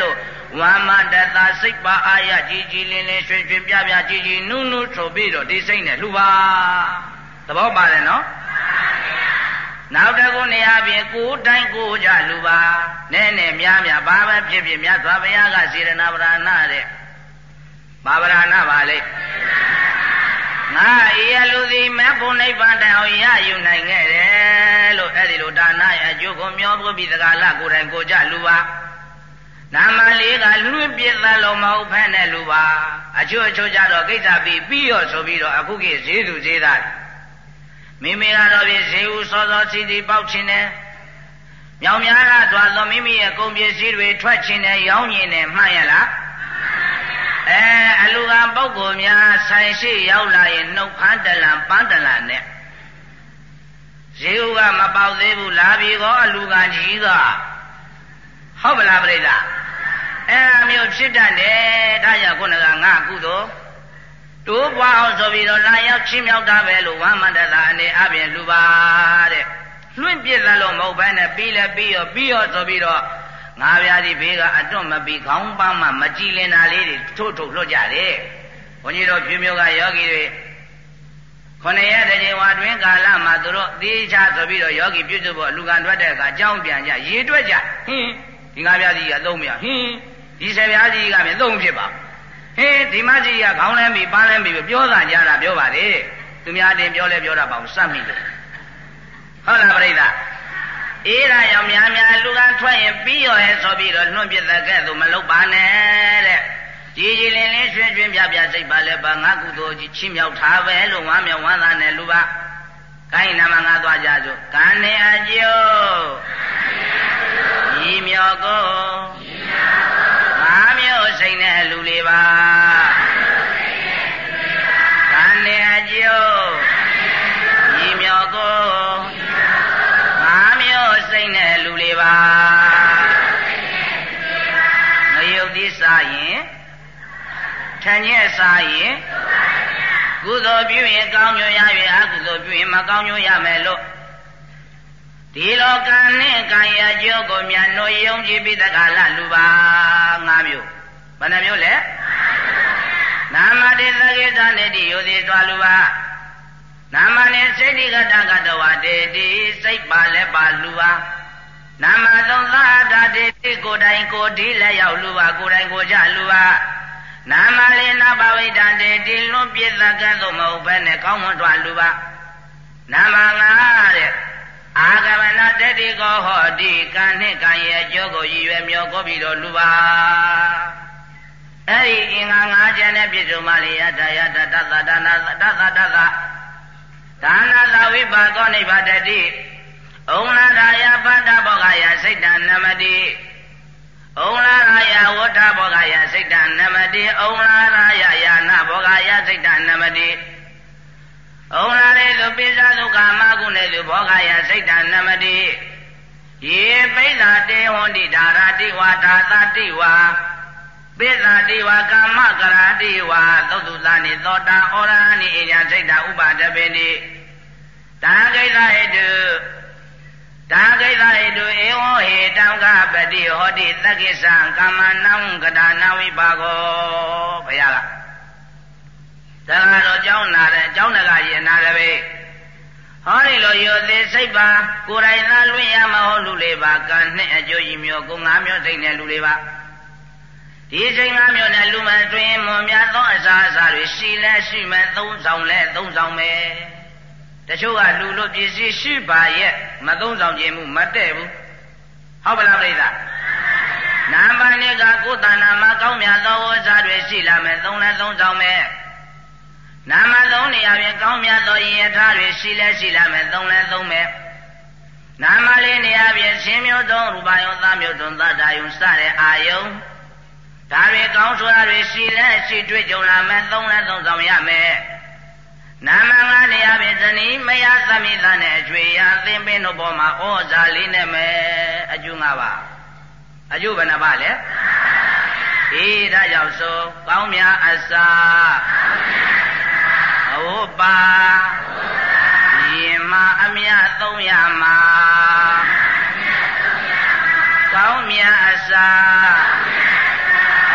လို့ဝါမတတစိတ်ပါအာရကြီးကြီးလင်းလင်းရွှင်ရွှင်ပြပြကြီးကြီးနုနုဆိုပြီးတော့ဒီစိတ်နဲ့လှူပါသဘောပါတယ်နော်နောက်တကုနေရာပြင်ကိုတိုင်းကိုကြလူပါနဲ့နဲ့များများဘာပဲဖြစ်ဖြစ်မြတ်စွာဘုရားကစေရနာပရဏတဲ့ဘာပရဏပါလေ ငါအေရလူသည်မဖို့နိဗ္ဗာန်တအောင်ရယူနိုင်ခဲ့တယ်လို့အဲ့ဒီလိုဒါနရဲ့အကျိုးကိုမျောဖို့ပြီးသကလကိုယ်တိုင်ကိုကြလူပါနာမလေးကလွင့်ပြစ်သလုံးမဟုတ်ဖဲနဲ့လူပါအချို့အချို့ကြတော့ကိစ္စပြီးပြီးရောဆိုပြီးတော့အခုကိဈေးသူဈေးသားမိမိကတော့ပြဈေးဦးစောစောစီစီပေါက်ခြင်းနဲ့မြောင်များကသွားသောမိမိရဲ့ကုန်ပစ္စည်းတွေထွက်ခြင်းနဲ့ရောင်းခြင်းနဲ့မှတ်ရလား အဲအလူကပုဂ္ဂိုလ်များဆိုင်ရှိရောက်လာရင်နှုတ်ဖန်းတလံပန်းတလံနဲ့ဇေဥကမပေါက်သေးဘူးလာပြီကောအလူကကြီးကဟုတ်ပလားပြိဿအဲမျိုးဖြစ်တတ်တယ်ဒါကြောင့်ခုနကငါကုသိုလ်တိုးပွားအောင်ဆိုပြီးတော့လာရောက်ချင်းမြောက်တာပဲလို့ဝမ်းမတ္တသာအနေအပြင်လူပါတဲ့လွင့်ပြစ်သလို့မဟုတ်ဘဲနဲ့ပြီးလဲပြီးရောပြီးရောဆိုပြီးတော့ ငါးပြားဒီဘေးကအတွန့်မပြီးခေါင်းပန်းမှမကြည်လင်တာလေးတွေထို့ထို့လွတ်ကြတယ်ဘုန်းကြီးတို့ပြမျိုးကယောဂီတွေခொနရက်တကြိမ်ဝါတွင်ကာလမှာသူတို့သေချာဆိုပြီးတော့ယောဂီပြုစုဖို့အလူကံထွက်တဲ့အခါအကြောင်းပြန်ကြရေတွက်ကြဟင်းဒီငါးပြားကြီးကအသုံးမရဟင်းဒီဆယ်ပြားကြီးကမြသုံးဖြစ်ပါဟင်းဒီမကြီးကခေါင်းလဲပြီးပန်းလဲပြီးပြောတာကြတာပြောပါလေသူများတင်ပြောလဲပြောတာပေါ့စက်မိလို့ဟုတ်လားပြိဿ အေးဒါရောင်များများလူကထွက်ရင်ပြီးရောရဲ့ဆိုပြီးတော့လွန့်ပြတဲ့ကဲ့သို့မလုပ်ပါနဲ့တဲ့ကြည်ကြည်လင်းလင်းရွှင်ရွှင်ပြပြစိတ်ပါလဲပါငါကုသိုလ်ကြီးချင်းမြောက်ထားပဲလို့ဝမ်းမြောက်ဝမ်းသာနဲ့လူပါကိုင်းနာမငါသွားကြစို့ကံနေအကျိုးညီမြော်ကိုငါမျိုးစိတ်နဲ့လူလေးပါ ထန်ညက်စားရင်ကုသိုလ်ပြုရင်ကောင်းကျိုးရ၍အကုသိုလ်ပြုရင်မကောင်းကျိုးရမယ်လို့ဒီလောကနဲ့ကာယအကျိုးကိုမြတ်လို့ယုံကြည်ပြီးတက္ကလလူပါငါမျိုးဘယ်နှမျိုးလဲနာမတေသကိသနေတိယောတိသွားလူပါနာမနဲ့စိတ်တိကတကတဝတေတိစိတ်ပါလဲပါလူပါနာမသုံးသာတာတေတိကိုတိုင်ကိုဒီလက်ရောက်လူပါကိုတိုင်ကိုကြလူပါ နာမလေးနာဘဝိတံတေတိလွန်ပြစ်သကဲ့သို့မဟုတ်ဘဲနဲ့ကောင်းမွန်တော်လူပါနာမငါတဲ့အာဂမနတတိကောဟောတိကံနှင့်ကံရဲ့အကျိုးကိုရည်ရွယ်မျှော်ကိုပြီးတော့လူပါအဲ့ဒီအင်္ဂါ၅ချက်နဲ့ပြည့်စုံပါလေယတယတတသဒါနာတသတသဒါနာသဝိပါကောနိဗ္ဗတတိဩလာရာယပတ္တဘောဂယစိတ်တနမတိ ဩလာရာယဝဋ္ဌဘောဂယစိတ်တနမတိဩလာရာယယာနာဘောဂယစိတ်တနမတိဩလာရေသူပိစ္ဆဒုက္ခမကုနေသူဘောဂယစိတ်တနမတိယေပိစ္ဆာတေဟောတိဓာရတိဝါဓာသတိဝါပိစ္ဆာတိဝါကာမကရာတိဝါသုတ္တုသနိသောတာဩရဟဏိအညာစိတ်တဥပါဒပေတိတာဂိသဟိတု ဒါဂိသဟိတုဧဝံဟေတံကပတိဟောတိသက္ကိသံကာမနံကဒါနာဝိပါကောဘုရားကဒါကတော့ကြောင်းနာတယ်ကြောင်းတကရင်နာတယ်ပဲဟောဒီလိုယောသေးစိတ်ပါကိုယ်တိုင်သာလွင့်ရမဟုတ်လူလေးပါကံနဲ့အကျိုးကြီးမျိုးကိုငါမျိုးစိတ်နဲ့လူလေးပါဒီစိတ်ငါမျိုးနဲ့လူမတွင်မွန်မြတ်သောအစာအစာတွေရှိလဲရှိမဲ့သုံးဆောင်လဲသုံးဆောင်မယ် တချို့ကလူလို့ပစ္စည်းရှိပါရဲ့မသုံးဆောင်ခြင်းမှုမတည့်ဘူးဟုတ်ပါလားပြိဿနာမနိကကိုယ်တဏ္ဍာမှာကောင်းမြတ်သောဝဇ္ဇာတွေရှိလာမယ်သုံးလဲသုံးဆောင်မယ်နာမလုံးနေရာပြင်ကောင်းမြတ်သောယင်ထားတွေရှိလဲရှိလာမယ်သုံးလဲသုံးမယ်နာမလေးနေရာပြင်ရှင်မျိုးသုံးရူပယုံသားမျိုးသုံးသတ္တယုံစတဲ့အာယုံဒါတွေကောင်းဆိုတာတွေရှိလဲရှိတွေ့ကြုံလာမယ်သုံးလဲသုံးဆောင်ရမယ် နာမငါနေရာပင်ဇနီးမယသမိသနဲ့အကျွေရသင်ပင်တို့ပေါ်မှာဩဇာလေးနဲ့မယ်အကျိုးငါပါအကျိုးဘယ်နှပါလဲအေးဒါကြောင့်ဆိုကောင်းမြတ်အစာအဝတ်ပါရင်မအမြသုံးရမှာကောင်းမြတ်အစာ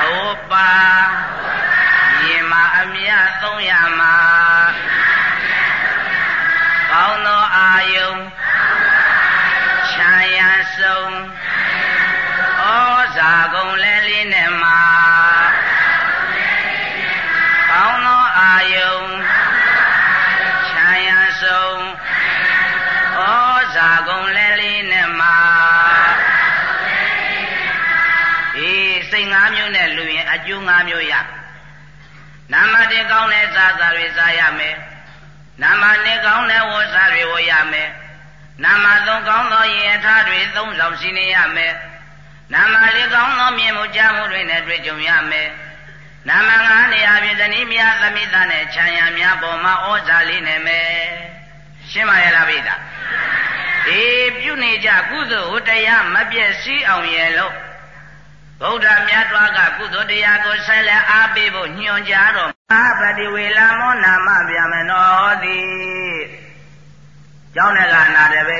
အဝတ်ပါရင်မအမြသုံးရမှာ ကျိုး၅မျိုးရနာမတေကောင်းတဲ့စားစားတွေစားရမယ်နာမနဲ့ကောင်းတဲ့ဝတ်စားတွေဝတ်ရမယ်နာမသုံးကောင်းသောရင်အထားတွေသုံးဆောင်ရှိနေရမယ်နာမလေးကောင်းသောမြင်မှုကြားမှုတွေနဲ့တွေ့ကြုံရမယ်နာမငါးနေရာဖြင့်ဇနီးမြတ်သမိသားနဲ့ခြံရံများပေါ်မှာဩဇာလေးနဲ့မယ်ရှင်းပါရဲ့လားဘိဒါအေးပြုနေကြကုသိုလ်ဟိုတရားမပြည့်စည်အောင်ရဲ့လို့ ဗုဒ္ဓမြတ်စွာကကုသိုလ်တရားကိုဆက်လက်အားပေးဖို့ညွှန်ကြားတော်အာပတိဝေလာမောနာမဗျာမနောတိကျောင်းနဲ့ကနာတယ်ပဲ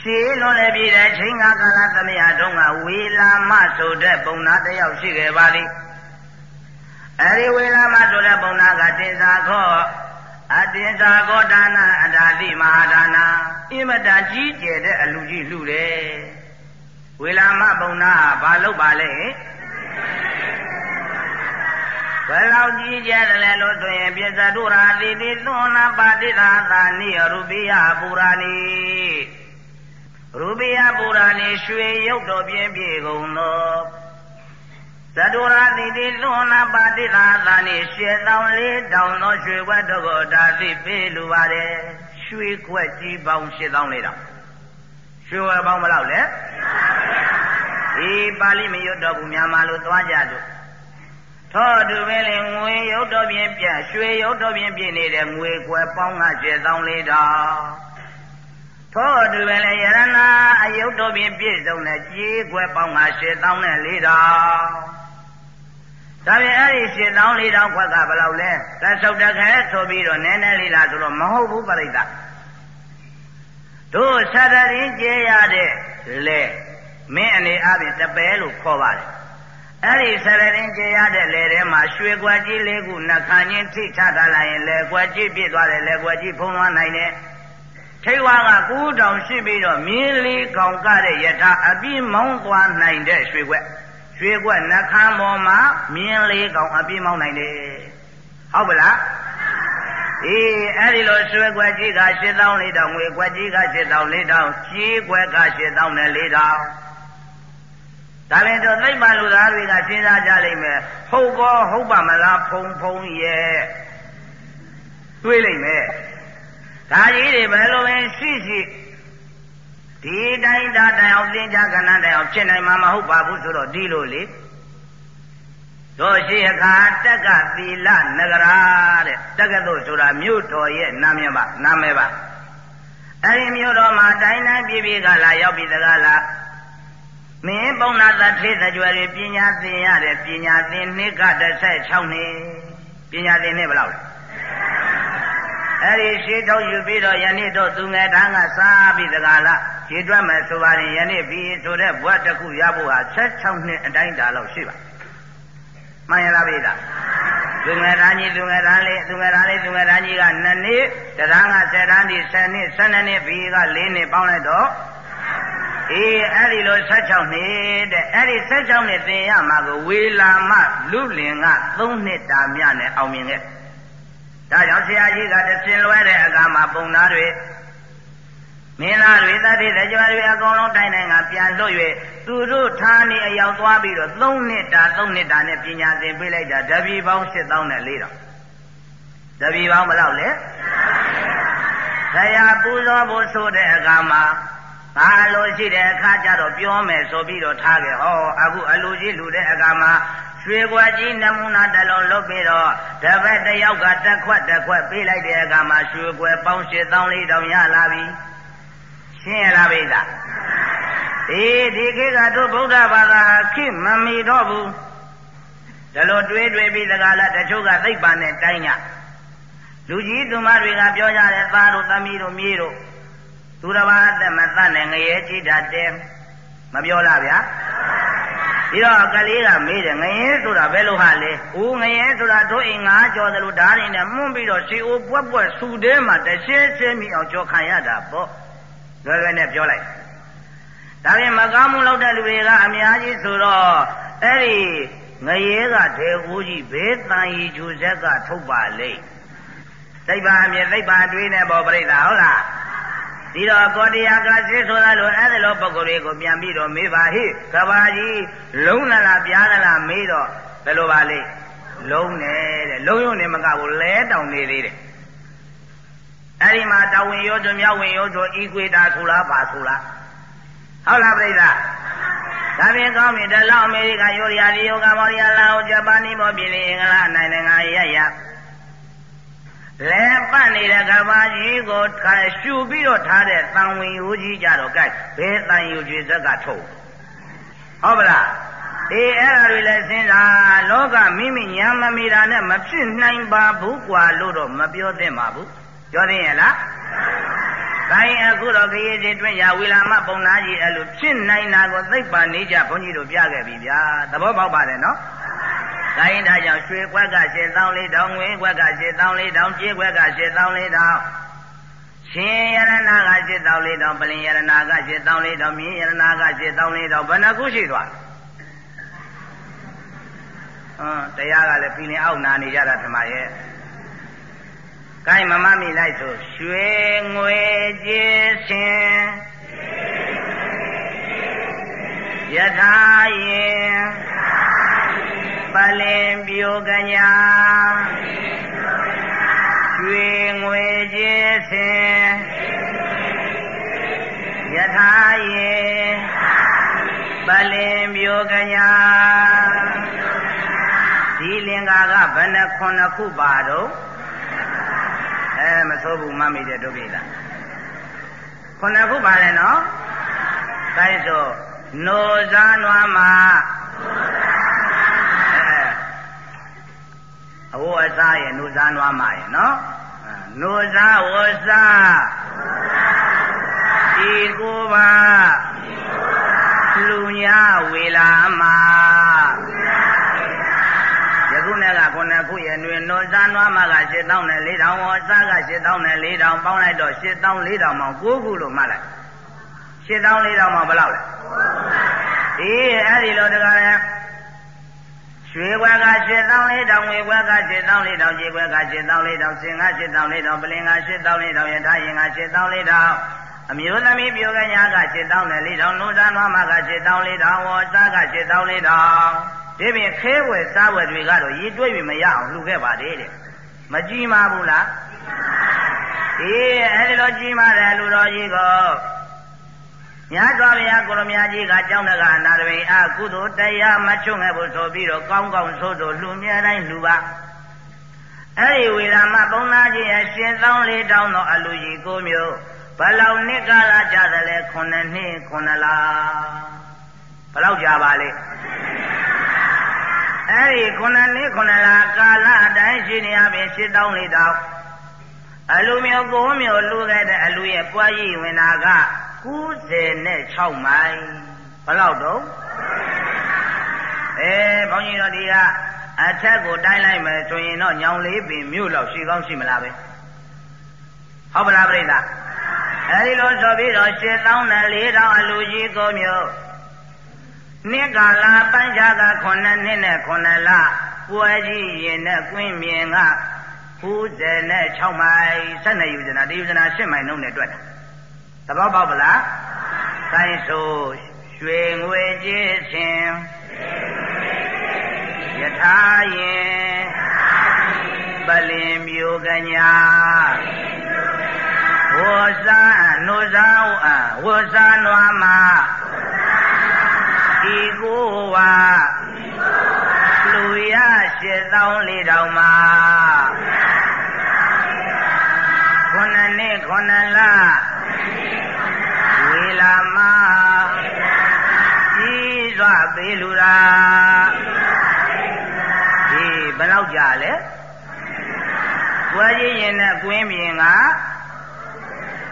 ရှည်လွန်လည်းပြည်တဲ့ချိန်ကကာလသမယတုန်းကဝေလာမဆိုတဲ့ပုံနာတယောက်ရှိခဲ့ပါသည်အဲဒီဝေလာမဆိုတဲ့ပုံနာကတင်စာခောအတင်စာခောဒါနအတာတိမဟာဒါနာအင်မတန်ကြီးကျယ်တဲ့အလူကြီးလှူတယ် ဝေလာမပုံနာဘာလုပ်ပါလဲဘယ်လောက်ကြီးကျယ်တယ်လဲလို့ဆိုရင်ပြစ္ဆဒုရာတိတိသွန်နာပါတိသာသာနိရူပိယပူရာနိရူပိယပူရာနိရွှေရုပ်တော်ပြင်းပြေကုန်သောသဒုရာတိတိသွန်နာပါတိသာသာနိရှေတောင်လေးတောင်သောရွှေခွက်တော်ကိုဒါသိပေးလိုပါတယ်ရွှေခွက်ကြီးပေါင်းရှစ်တောင်းလေးတောင် ရွှေဝယ်ပေါင်းဘယ်လောက်လဲဒီပါဠိမရွတ်တော့ဘူးမြန်မာလိုသွားကြလို့သောသူပဲလေငွေရုပ်တော်ပြင်ပြရွှေရုပ်တော်ပြင်ပြနေတဲ့ငွေကွယ်ပေါင်း5000လေးတောင်သောသူပဲလေယရနာအယုတ်တော်ပြင်ပြည့်စုံတဲ့ကြီးကွယ်ပေါင်း5000နဲ့လေးတောင်ဒါပြင်အဲ့ဒီ8000လေးတောင်ခွက်ကဘယ်လောက်လဲသဆုတ်တခဲဆိုပြီးတော့နည်းနည်းလေးလားဆိုတော့မဟုတ်ဘူးပြိတ္တာ တို့သတ္တရင်ကျေရတဲ့လေမင်းအနေအပြင်တပဲလို့ခေါ်ပါတယ်အဲ့ဒီဆရရင်ကျေရတဲ့လေထဲမှာရွှေကွက်ကြီးလေးခုနှခါချင်းထိချထားလိုက်ရင်လေကွက်ကြီးပြည့်သွားတယ်လေကွက်ကြီးဖုံးသွားနိုင်တယ်ထိတ်ဝါကကူးတောင်ရှိပြီးတော့မြင်းလေးကောင်ကတဲ့ယထာအပြင်းမောင်းသွားနိုင်တဲ့ရွှေကွက်ရွှေကွက်နှခမ်းပေါ်မှာမြင်းလေးကောင်အပြင်းမောင်းနိုင်တယ်ဟုတ်ပလား အေးအဲ့ဒီလိုရွှေကွက်ကြီးက8000လေးတောင်ငွေကွက်ကြီးက8000လေးတောင်ကြီးကွက်က8000နဲ့လေးတောင်ဒါလည်းတော့သိမ္မာလူသားတွေကစဉ်းစားကြလိမ့်မယ်ဟုတ်ကောဟုတ်ပါမလားဖုံဖုံရဲ့တွေးလိမ့်မယ်ဒါကြီးတွေဘယ်လိုပဲရှိရှိဒီတိုင်းဒါတိုင်အောင်သင်္ချာကဏ္ဍတိုင်အောင်ဖြစ်နိုင်မှာမဟုတ်ပါဘူးဆိုတော့ဒီလိုလေ တို့ရှိအခါတက္ကသီလနဂရာတဲ့တက္ကသိုလ်ဆိုတာမြို့တော်ရဲ့နာမည်ပါနာမည်ပါအဲဒီမြို့တော်မှာတိုင်းတိုင်းပြည်ပြည်ကလာရောက်ပြီးတကားလားမင်းပုံနာသထေသကြွယ်တွေပညာသင်ရတယ်ပညာသင်နှစ်က16နှစ်ပညာသင်နှစ်ဘယ်လောက်လဲအဲ့ဒီရှေးထုတ်ယူပြီးတော့ယနေ့တော့သူငယ်တန်းကစားပြီးတကားလားခြေတွက်မယ်ဆိုပါရင်ယနေ့ပြီးဆိုတဲ့ဘွက်တစ်ခုရဖို့ဟာ16နှစ်အတိုင်းတာလောက်ရှိပါ မှန်ရလားဗျာသူငယ်တန်းကြီးသူငယ်တန်းလေးသူငယ်တန်းလေးသူငယ်တန်းကြီးက2နှစ်တန်းက10တန်းဒီ10နှစ်12နှစ်ပြီးက4နှစ်ပေါင်းလိုက်တော့အေးအဲ့ဒီလို16နှစ်တဲ့အဲ့ဒီ16နှစ်သင်ရမှာကိုဝေလာမလူလင်က3နှစ်တာမြနဲ့အောင်မြင်ခဲ့ဒါကြောင့်ဆရာကြီးကတစင်လွဲတဲ့အခါမှာပုံသားတွေ မင်းသားတွေတတိတကြွတွေအကုန်လုံးတိုင်းတိုင်းကပြန်လွတ်၍သူတို့ဌာနေအရောက်သွားပြီးတော့3နှစ်တာ3နှစ်တာနဲ့ပညာသင်ပေးလိုက်တာတပီပေါင်း8000နဲ့4တောင်တပီပေါင်းဘယ်လောက်လဲဆရာပူဇော်ဖို့ဆိုတဲ့အခါမှာဘာလို့ရှိတဲ့အခါကျတော့ပြောမယ်ဆိုပြီးတော့ထားခဲ့ဟောအခုအလူကြီးလူတဲ့အခါမှာရွှေကွက်ကြီးနမူနာတစ်လုံးလုပ်ပြီးတော့တပတ်တယောက်ကတစ်ခွက်တစ်ခွက်ပေးလိုက်တဲ့အခါမှာရွှေကွက်ပေါင်း8000လေးတောင်ရလာပြီ ရှင်းရလားဗျာအေးဒီခေတ်ကတို့ဗုဒ္ဓဘာသာခိမမီတော့ဘူးဒါလိုတွေးတွေးပြီးတကားလားတချို့ကသိပ်ပါနဲ့တိုင်းညလူကြီးသူမတွေကပြောကြတယ်သားတို့သမီးတို့မြေးတို့သူတစ်ပါးအသက်မသတ်နဲ့ငရဲကြည့်တတ်တယ်မပြောလားဗျာပြီးတော့ကလေးကမေးတယ်ငရဲဆိုတာဘယ်လိုဟာလဲ။ဦးငရဲဆိုတာတို့အိမ်ငါကြော်တယ်လို့ဓာတ်ရင်နဲ့မှုန့်ပြီးတော့ရှီအိုးပွက်ပွက်ဆူတဲမှာတရှင်းရှင်းမိအောင်ကြော်ခံရတာပေါ့။ လွယ်လွယ်နဲ့ပြောလိုက်။ဒါပြင်မကောင်းမှုလုပ်တဲ့လူတွေကအများကြီးဆိုတော့အဲ့ဒီငရဲကဒေဦးကြီးဘေးတန်ရီဂျူဇက်ကထုတ်ပါလိမ့်။သိပ္ပံအမြင်သိပ္ပံတွေးနေပေါ်ပြိဿဟုတ်လား။ဒီပြီးတော့ကောတရားကစစ်ဆိုတာလို့အဲ့ဒါလိုပုဂ္ဂိုလ်တွေကိုပြန်ပြီးတော့မေးပါဟိကဘာကြီးလုံးသလားပြားသလားမေးတော့ဘယ်လိုပါလိမ့်လုံးတယ်တဲ့လုံးရုံနဲ့မကဘူးလဲတောင်နေသေးတယ် အဲ့ဒီမှာတဝင်ရောဆိုမြောက်ဝင်ရောဆိုဤကွေတာဆိုလားပါဆိုလားဟုတ်လားပြိဿဒါဖြင့်ကောင်းပြီတလောက်အမေရိကယောရီယာဒီယောကမော်ရီယာလာဟိုဂျပန်နီမောပြည်နေအင်္ဂလာနိုင်နိုင်ငံရရလဲပတ်နေတဲ့ကဘာကြီးကိုရှူပြီးတော့ထားတဲ့သံဝင်ရိုးကြီးကြတော့ကြိုက်ဘယ်သံယူကျွေဇက်ကထုတ်ဟုတ်ပလားအေးအဲ့ဒါတွေလည်းစဉ်းစားလောကမိမိညာမမီတာနဲ့မဖြစ်နိုင်ပါဘူးกว่าလို့တော့မပြောသင့်ပါဘူး ပြောသိရဲ့လားဒါရင်အခုတော့ခရီးစဉ်တွင်ရဝီလာမပုံနာကြီးအဲ့လိုဖြစ်နိုင်တာကိုသိပ်ပါနေကြဘုန်းကြီးတို့ပြခဲ့ပြီဗျာသဘောပေါက်ပါတယ်နော်ဒါရင်ဒါကြောင့်ရွှေခွက်ကရှင်းတောင်းလေးတောင်းငွေခွက်ကရှင်းတောင်းလေးတောင်းကြေးခွက်ကရှင်းတောင်းလေးတောင်းရှင်ယရနာကရှင်းတောင်းလေးတောင်းပလင်ယရနာကရှင်းတောင်းလေးတောင်းမြင်းယရနာကရှင်းတောင်းလေးတောင်းဘယ်နှခုရှိသွားဟမ်တရားကလည်းပြည်လင်အောက်နာနေကြတာထမရဲ့ ကိုင်းမမမိလိုက်ဆိုရွှေငွေကြေးရှင်ယထာယင်ပလင်ပြိုကညာရွှေငွေကြေးရှင်ယထာယင်ပလင်ပြိုကညာဒီလင်္ကာကဘယ်နှခုနှစ်ခုပါတော့ အဲမဆိုးဘူးမမိတဲ့ဒုက္ခိတာခုနှစ်ခုပါလေနော်ဒါဆိုနိုဇာနွားမှာအဝအစားရဲ့နိုဇာနွားမှာရဲ့နော်နိုဇာဝစာဒီကိုပါလူညာဝေလာမှာခု နဲ့ကခုနှစ်ခုရဲ့တွင်နောဇာနွားမက8000နဲ့4000ဟောစားက8000နဲ့4000ပေါင်းလိုက်တော့8000 4000မောင်9ခုလို့မှတ်လိုက်8000 4000မောင်ဘယ်လောက်လဲအေးအဲ့ဒီလိုတကားလဲရွှေဘွက်က8000 4000ငွေဘွက်က8000 4000ကြေးဘွက်က8000 4000စင်က8000 4000ပလင်က8000 4000ယထာရင်က8000 4000အမျိုးသမီးပြောကညာက8000နဲ့4000နိုးစားနွားမက8000 4000ဝေါ်စားက8000 4000 ဒီပြင်ခဲဝယ်စားဝယ်တွေကတော့ရည်တွဲပြီးမရအောင်လှူခဲ့ပါသေးတယ်မကြည်မာဘူးလားအေးအဲဒီလိုကြည်မာတယ်လူတော်ကြီးကိုမြတ်စွာဘုရားကိုရမကြီးကကြောင်းတကအနာတပိအကုသိုလ်တရားမချွတ်ငယ်ဖို့ဆိုပြီးတော့ကောင်းကောင်းဆိုးဆိုးလူမြဲတိုင်းလူပါအဲ့ဒီဝေရာမသုံးသားချင်းရဲ့ရှင်သောင်းလေးတောင်းသောအလူကြီးကိုမျိုးဘလောက်နှစ်ကာလကြာတယ်လဲ9နှစ်9လဘလောက်ကြာပါလဲ အဲ့ဒီခုနှစ်နှစ်ခုနှစ်လကာလအတိုင်းရှိနေရပြီစစ်တောင်းလေးတောင်းအလူမျိုးကိုမျိုးလူခဲ့တဲ့အလူရဲ့ပွားရည်ဝင်တာက96မိုင်ဘယ်လောက်တော့အဲဘုန်းကြီးတို့ဒီကအထက်ကိုတိုင်းလိုက်မယ်ဆိုရင်တော့ညောင်လေးပင်မြို့လောက်ရှိကောင်းရှိမလားပဲဟုတ်ပလားပြိဿအဲဒီလိုဆိုပြီးတော့ရှင်းတောင်းနဲ့၄တောင်းအလူကြီးကိုမျိုး နှစ်ကာလပန်းချာက9နှစ်နဲ့9လပွဲကြီးရင်နဲ့ကွင်းမြင်က96မိုင်12ယူဇနာတယူဇနာ10မိုင်နှုန်းနဲ့တွက်တာသဘောပေါက်ပလားကိုင်းဆိုရွှေငွေကြေးရှင်ယထာယင်ပလင်မျိုးကညာဝေါ်စာနိုဇာဝေါ်စာနွားမှာ ဤကိုဝါလူရရှစ်သောင်းလေးတောင်မှာခုနှစ်နှစ်ခုနှစ်လဝေလာမကြီးစွာပေးလူတာဒီဘယ်လောက်ကြာလဲွယ်ကြီးရင်နဲ့ကွင်းပြင်က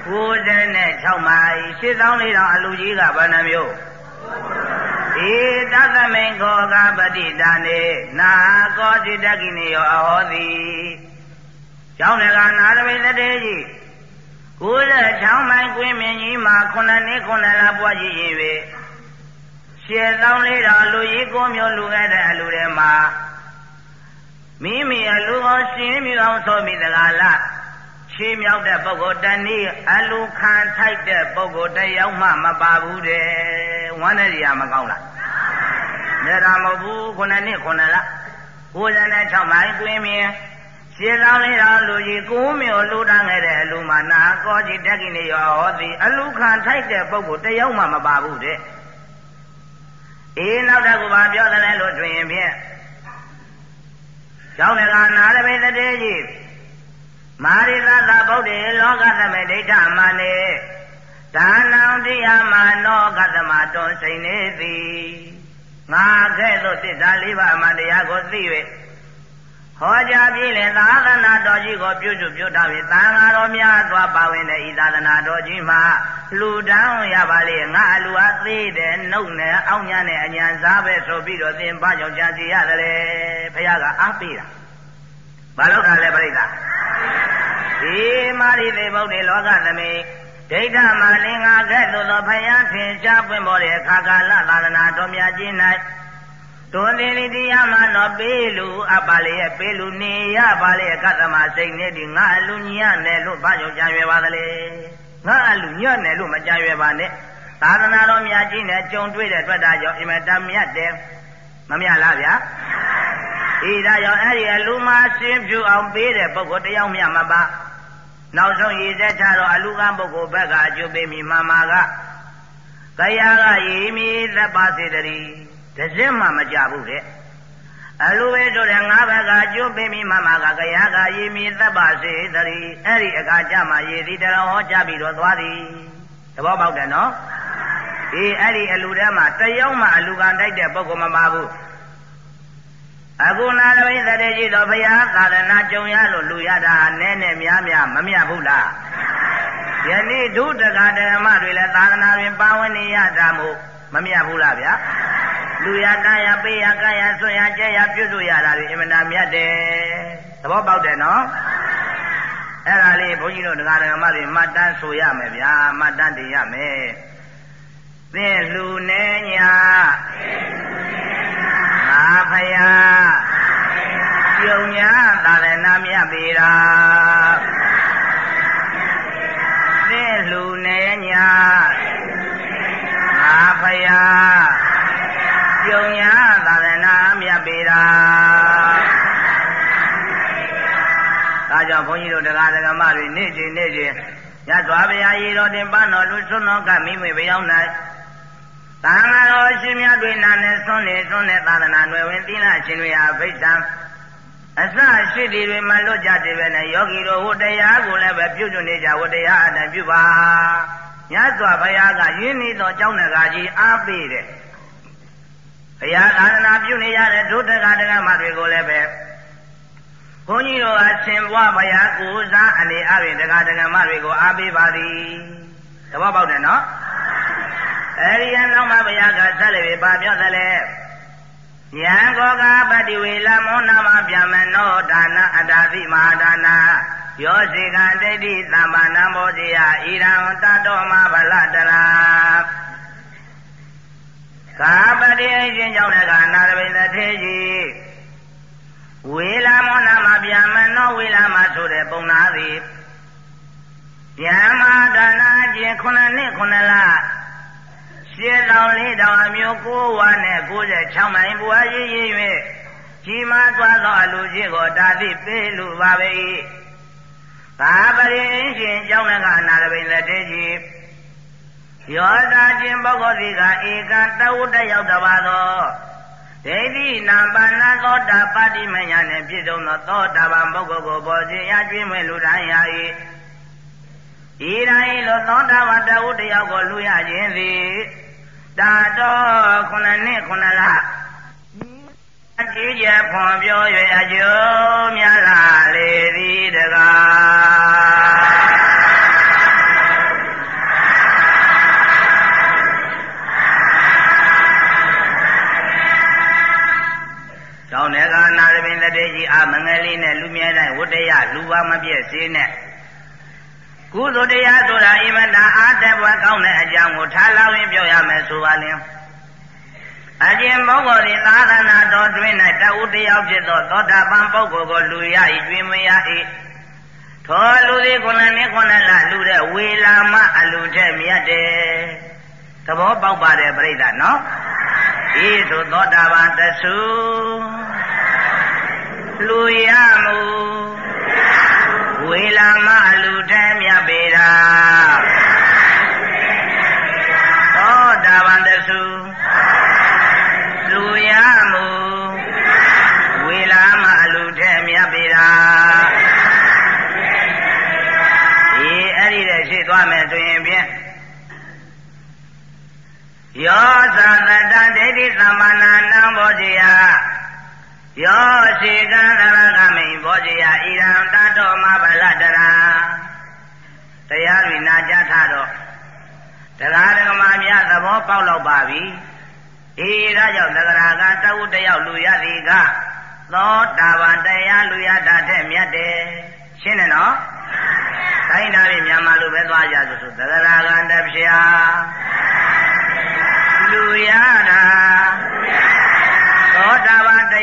96မိုင်8400အလူကြီးကဘယ်နှမျိုး ဧတသမိန်ခောကပတိတာနေနာကောတိတကိနေယောအဟောတိကျောင်းကနာရမိတတေကြီး96မိုင်ကွင်းမြင်ကြီးမှာ9နှစ်9လပွားကြည့်ရင်ပဲရှေသောင်းလေးတော်လူကြီးကိုမျိုးလူခဲ့တဲ့အလူတွေမှာမိမိအလူကိုရှင်းမြအောင်ဆိုမိတကားလား ချီးမြောက်တဲ့ပုဂ္ဂိုလ်တနည်းအလူခံထိုက်တဲ့ပုဂ္ဂိုလ်တယောက်မှမပါဘူးတဲ့ဝမ်းနဲ့ရမကောင်းလားမြဲတာမဟုတ်ဘူးခုနှစ်နှစ်ခုနှစ်လ96မိုင်တွင်မြင်ရှင်းလောင်းလေးတော်လူကြီးကိုမျိုးလူတန်းခဲ့တဲ့အလူမနာကောကြီးတက်ကိနေရောဟောသည်အလူခံထိုက်တဲ့ပုဂ္ဂိုလ်တယောက်မှမပါဘူးတဲ့အေးနောက်တစ်ခုပါပြောတယ်လို့တွင်ဖြင့်ကျောင်းကနာရမိတ်တည်းကြီး မာရိသသဗုဒ္ဓေလောကသမေဒိဋ္ဌမနေဒါနံတရားမနောကသမတွန်စိန်နေသည်ငါကဲ့သို့သစ္စာလေးပါးအမှန်တရားကိုသိ၍ဟောကြားပြီးလေသာသနာတော်ကြီးကိုပြုစုပြုထားပြီးသံဃာတော်များစွာပါဝင်တဲ့ဤသာသနာတော်ကြီးမှာလူတန်းရပါလေငါအလူအသေးတဲ့နှုတ်နဲ့အောင်းညာနဲ့အညာစားပဲဆိုပြီးတော့သင်ပါကြောင့်ကြာစီရတယ်ဖခင်ကအားပေးတာဘာလို့တာလဲပြိဿ ဒီမာရိသေဗုဒ္ဓေလောကသမိဒိဋ္ဌမာလင်္ကာကဲ့သို့သောဖယားထင်ရှားပွင့်ပေါ်တဲ့အခါကာလသာသနာတော်များကြီး၌တွင်တင်ဒီတရားမှတော့ပေးလူအပါလေပေးလူနေရပါလေကသမစိတ်နဲ့ဒီငါအလူညံ့တယ်လို့ဘာကြောင့်ကြံရွယ်ပါသလဲငါအလူညံ့တယ်လို့မကြံရွယ်ပါနဲ့သာသနာတော်များကြီးနဲ့ကြုံတွေ့တဲ့အတွက်ဒါကြောင့်အင်မတန်မြတ်တယ်မမြတ်လားဗျာ ဒီဒါကြောင့်အဲ့ဒီအလူမရှင်းပြအောင်ပေးတဲ့ပုဂ္ဂိုလ်တယောက်မြတ်မပါနောက်ဆုံးရည်သက်ချတော့အလူကပုဂ္ဂိုလ်ဘက်ကအကျိုးပေးမိမှမာကကယာကရည်မီသက်ပါစေတည်းတစက်မှမကြဘူးတဲ့အလူပဲဆိုတဲ့ငါးဘက်ကအကျိုးပေးမိမှမာကကယာကရည်မီသက်ပါစေတည်းအဲ့ဒီအခါကျမှရည်သည်တရောဟောကြပြီးတော့သွားသည်သဘောပေါက်တယ်နော်ဒီအဲ့ဒီအလူထဲမှာတယောက်မှအလူကတိုက်တဲ့ပုဂ္ဂိုလ်မပါဘူး အခုနာရမိတ်တဲ့ကြီးတော်ဘုရားသာသနာကြုံရလို့လူရတာနဲနဲ့များများမမြတ်ဘူးလားယနေ့ဒုတက္ကဓမ္မတွေလည်းသာသနာတွင်ပါဝင်နေရတာမို့မမြတ်ဘူးလားဗျာလူရတာရပေးရကရဆွရကြရပြုစုရတာတွေအင်မတန်မြတ်တယ်သဘောပေါက်တယ်နော်အဲ့ဒါလေးဘုန်းကြီးတို့တရားဓမ္မတွေမှတ်တမ်းဆိုရမယ်ဗျာမှတ်တမ်းတင်ရမယ်သင်လူနေညာသင်လူအာဖယာ ပြုံညာသာရဏမြတ်ပေတာသင်လူနေညာအာဖယာပြုံညာသာရဏမြတ်ပေတာဒါကြောင့်ဘုန်းကြီးတို့တရားဓမ္မတွေနေ့စဉ်နေ့စဉ်ရသော်ဗျာရေတော်တင်ပန်းတော်လူဆွတော်ကမိမိပယောင်း၌သံဃာတော်ရှင်များတွေနာနဲ့ဆွနေဆွနေသာသနာ့နယ်ဝင်သီလရှင်တွေဟာဗိစ္ဆံ အစရှိတီတွေမလွတ်ကြတယ်ပဲနဲ့ယောဂီတို့ဝတ္တရားကိုလည်းပဲပြုကျွနေကြဝတ္တရားအတိုင်းပြုပါမြတ်စွာဘုရားကယင်းနေသောကြောင်းနဂါကြီးအားပေးတယ်ဘုရားသာသနာပြုနေရတဲ့ဒုတကတကမတွေကိုလည်းပဲဘုန်းကြီးတို့အရှင်ဘွားဘုရားကိုစားအနေအပြင်တကတကမတွေကိုအားပေးပါသည်သဘောပေါက်တယ်နော်အဲဒီရနောက်မှဘုရားကဆက်လက်ပါပြောတယ်လေ ယံကောကပတိဝေလမောနာမဗျမနောဒါနအတာတိမဟာဒါနာယောစီကဒိဋ္ဌိသမ္မာနမောဇိယဣရံတတောမဗလတရာကာပတိအရှင်ကြောင့်လည်းကာနာရပိသထေကြီးဝေလမောနာမဗျမနောဝေလမဆိုတဲ့ပုံနာသည်ဗျမဒါနာခြင်း9နှစ်9လ ၈တောင်၄တောင်အမျိုး၉ဝါနဲ့96မိုင်ဘွားရည်ရည်၍ကြီးမားသွားသောအလူကြီးကိုတာသိပေးလူပါပဲ။သာပရိရှင်ကျောင်း၎င်းနာရပိန်လက်တည်းကြီးယောသာခြင်းပုဂ္ဂိုလ်စီကဧကတဝုတရောက်တပါသောဒိဋ္ဌိနာပါဏသောတာပတိမယနှင့်ပြည့်စုံသောသောတာပန်ပုဂ္ဂိုလ်ကိုပေါ်စေရကျွင်းမဲ့လူတိုင်းဟာ၏ဤတိုင်းလိုသောတာပန်တဝုတယောက်ကိုလူရခြင်းသည် တာတော်ခုနှစ်နှစ်ခုနှစ်လအကြည့်ကြဖွန်ပြော၍အကျိုးများလာလေသည်တကားတောင်းတဲ့ကနာရပင်တတေကြီးအာမငယ်လေးနဲ့လူမြဲတိုင်းဝတ္တရလူပါမပြည့်စင်းနဲ့ ကုသိုလ်တရားဆိုတာအင်မတန်အားတက်ပွားကောင်းတဲ့အကြောင်းကိုထားလောက်ရင်ပြောရမယ်ဆိုပါလင်အကျင့်ပုဂ္ဂိုလ်သည်သာသနာတော်တွင်၌တဝုတယောက်ဖြစ်သောသောတာပန်ပုဂ္ဂိုလ်ကိုလူရ၏ကျွေးမရ၏သောလူသည်ခုနှစ်နှစ်ခုနှစ်လလူတဲ့ဝေလာမအလူထက်မြတ်တယ်သဘောပေါက်ပါတယ်ပြိဿနော်ဤသို့သောတာပန်တဆုလူရမှု ဝေလာမအလူထက်မြတ်ပေတာသောတာပန်တဆုလူရမှုဝေလာမအလူထက်မြတ်ပေတာဒီအဲ့ဒီတဲ့ရှိသွားမယ်ဆိုရင်ဖြင့်ယောသသတ္တဒိဋ္ဌိသမ္မာနာနံဘောဇိယ ယောစေကံသရကမိန်ဘောဇိယဣရံတတောမဗလတရာတရားတွေနာကြားထားတော့တရားဓမ္မများသဘောပေါက်တော့ပါပြီအေးဒါကြောင့်သက္ကရာကတဝုတယောက်လူရသည်ကသောတာပန်တရားလူရတာတဲ့မြတ်တယ်ရှင်းတယ်နော်တိုင်းသားတွေမြန်မာလူပဲသွားကြဆိုဆိုသက္ကရာကတဖြာလူရတာသောတာပန်တ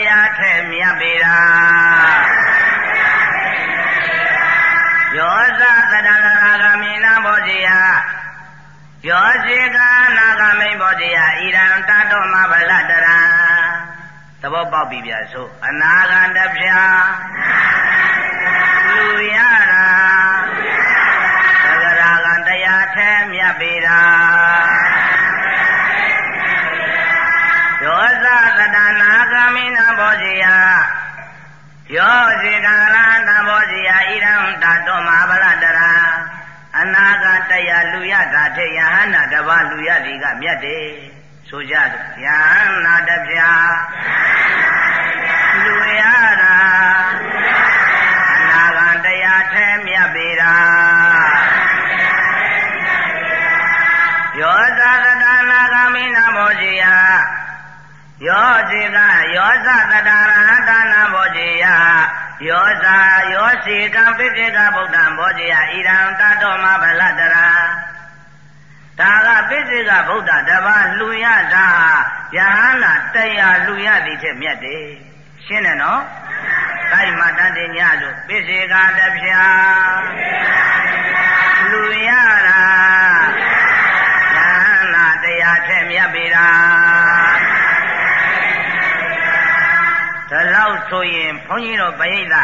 ရားထဲမြတ်ပေတာယောဇသတ္တနာဂမိနာဘောဇိယယောဇေကနာဂမိဘောဇိယဣရံတတောမဗလတရံသဘောပေါက်ပြီဗျာဆိုအနာဂန္တဖြာလူရတာသဂရာကံတရားထဲမြတ်ပေတာယောဇသတနာ ဂမိနာဘောဇိယယောဇေကနာတဘောဇိယဣရံတတောမဗလတရံအနာဂတ်တရားလူရတာထေယဟနာတပါလူရသည်ကမြတ်တယ်ဆိုကြတယ်ယဟနာတပြာလူရတာအနာဂတ်တရားထဲမြတ်ပေတာယောဇသတနာဂမိနာဘောဇိယ ယောဇေကယောဇသတရာဒါနာဘောဇိယယောဇာယောစီကံပိစိကဗုဒ္ဓံဘောဇိယဣရံတတောမဗလတရာဒါကပိစိကဗုဒ္ဓတပါလူရတာယဟန္တာတရားလူရသည်ချက်မြတ်တယ်ရှင်းတယ်နော်ကိုက်မှတတ်တဲ့ညတို့ပိစိကတဖြာလူရတာယဟန္တာတရားချက်မြတ်ပေတာ ဒါလောက်ဆိုရင်ဘုန်းကြီးတို့ဗိဒ္ဓ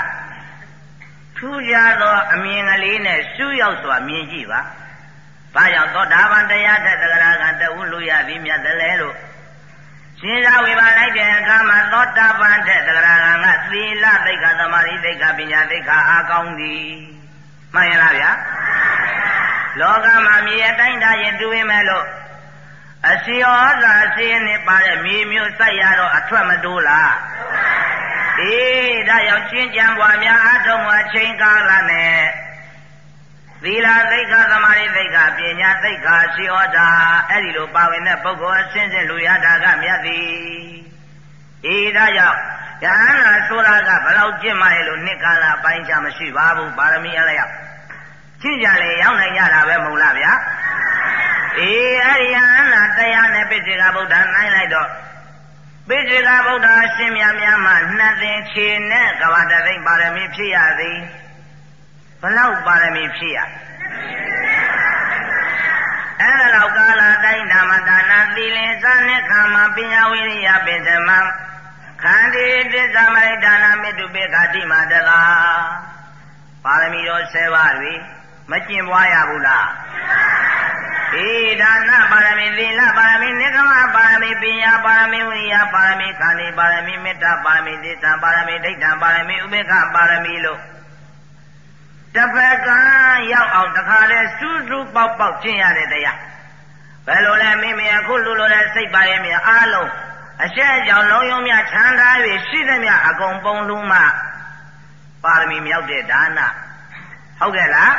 ထူးခြားသောအမြင်ကလေးနဲ့ရှုရောက်စွာမြင်ကြည့်ပါ။ဘာကြောင့်သောတာပန်တရားတဲ့သက္ကရာကတဝုလူရပြီးမြတ်တယ်လေလို့ရှင်းသာဝေဘာလိုက်တဲ့အခါမှာသောတာပန်တဲ့သက္ကရာကကသီလသိက္ခာသမာဓိသိက္ခာပညာသိက္ခာအားကောင်းသည်။မှန်ရလားဗျာ။လောကမှာမြေအတိုင်းသားရင်တူဝင်မဲ့လို့ အစီဩဇာအစီနဲ့ပါတဲ့မြေမျိုးစိုက်ရတော့အထွက်မတိုးလားအေးဒါကြောင့်ရှင်းကြံပွားများအထုံးအချိန်ကာလနဲ့သီလသိက္ခာသမာဓိသိက္ခာပညာသိက္ခာရှိဩဇာအဲ့ဒီလိုပါဝင်တဲ့ပုဂ္ဂိုလ်အစဉ်စဉ်လူရတာကမြတ်သည်အေးဒါကြောင့်ယဟန္တာဆိုတာကဘယ်လောက်ကျင့်မှလဲလို့နှစ်ကာလပိုင်းခြားမရှိပါဘူးပါရမီအလျောက်ရှင်းကြလေရောက်နိုင်ကြတာပဲမဟုတ်လားဗျာ အေးအဲ့ဒီယဟန္တာတရားနဲ့ပိစိကဗုဒ္ဓနိုင်လိုက်တော့ပိစိကဗုဒ္ဓရှင်မြတ်များမှနှစ်သိန်းခြေနဲ့ကဘာတသိန်းပါရမီဖြစ်ရသည်ဘလောက်ပါရမီဖြစ်ရအဲ့ဒါလောက်ကာလတိုင်းဓမ္မဒါနသီလင်စနဲ့ခမပညာဝိရိယပိစမခန္တီတစ္ဆမရိဒါနမေတုပေခတိမတလာပါရမီတော်7ပါးတွေမကျင့်ပွားရဘူးလားေ ဒါနပါရမီသီလပါရမီနိကမပါရမီပညာပါရမီဝိရိယပါရမီခန္ဒီပါရမီမေတ္တာပါရမီသစ္စာပါရမီဒိဋ္ဌံပါရမီဥပေက္ခပါရမီလို့တပတ်ကရောက်အောင်တခါလဲစူးစူးပေါက်ပေါက်ကျင့်ရတဲ့တရားဘယ်လိုလဲမိမိအခုလူလိုတဲ့စိတ်ပါရဲ့မြအားလုံးအရှက်ကြောင့်လုံးယုံမြချမ်းသာ၍ရှိသမျှအကုန်ပုံလုံးမှပါရမီမြောက်တဲ့ဒါနဟုတ်ကဲ့လား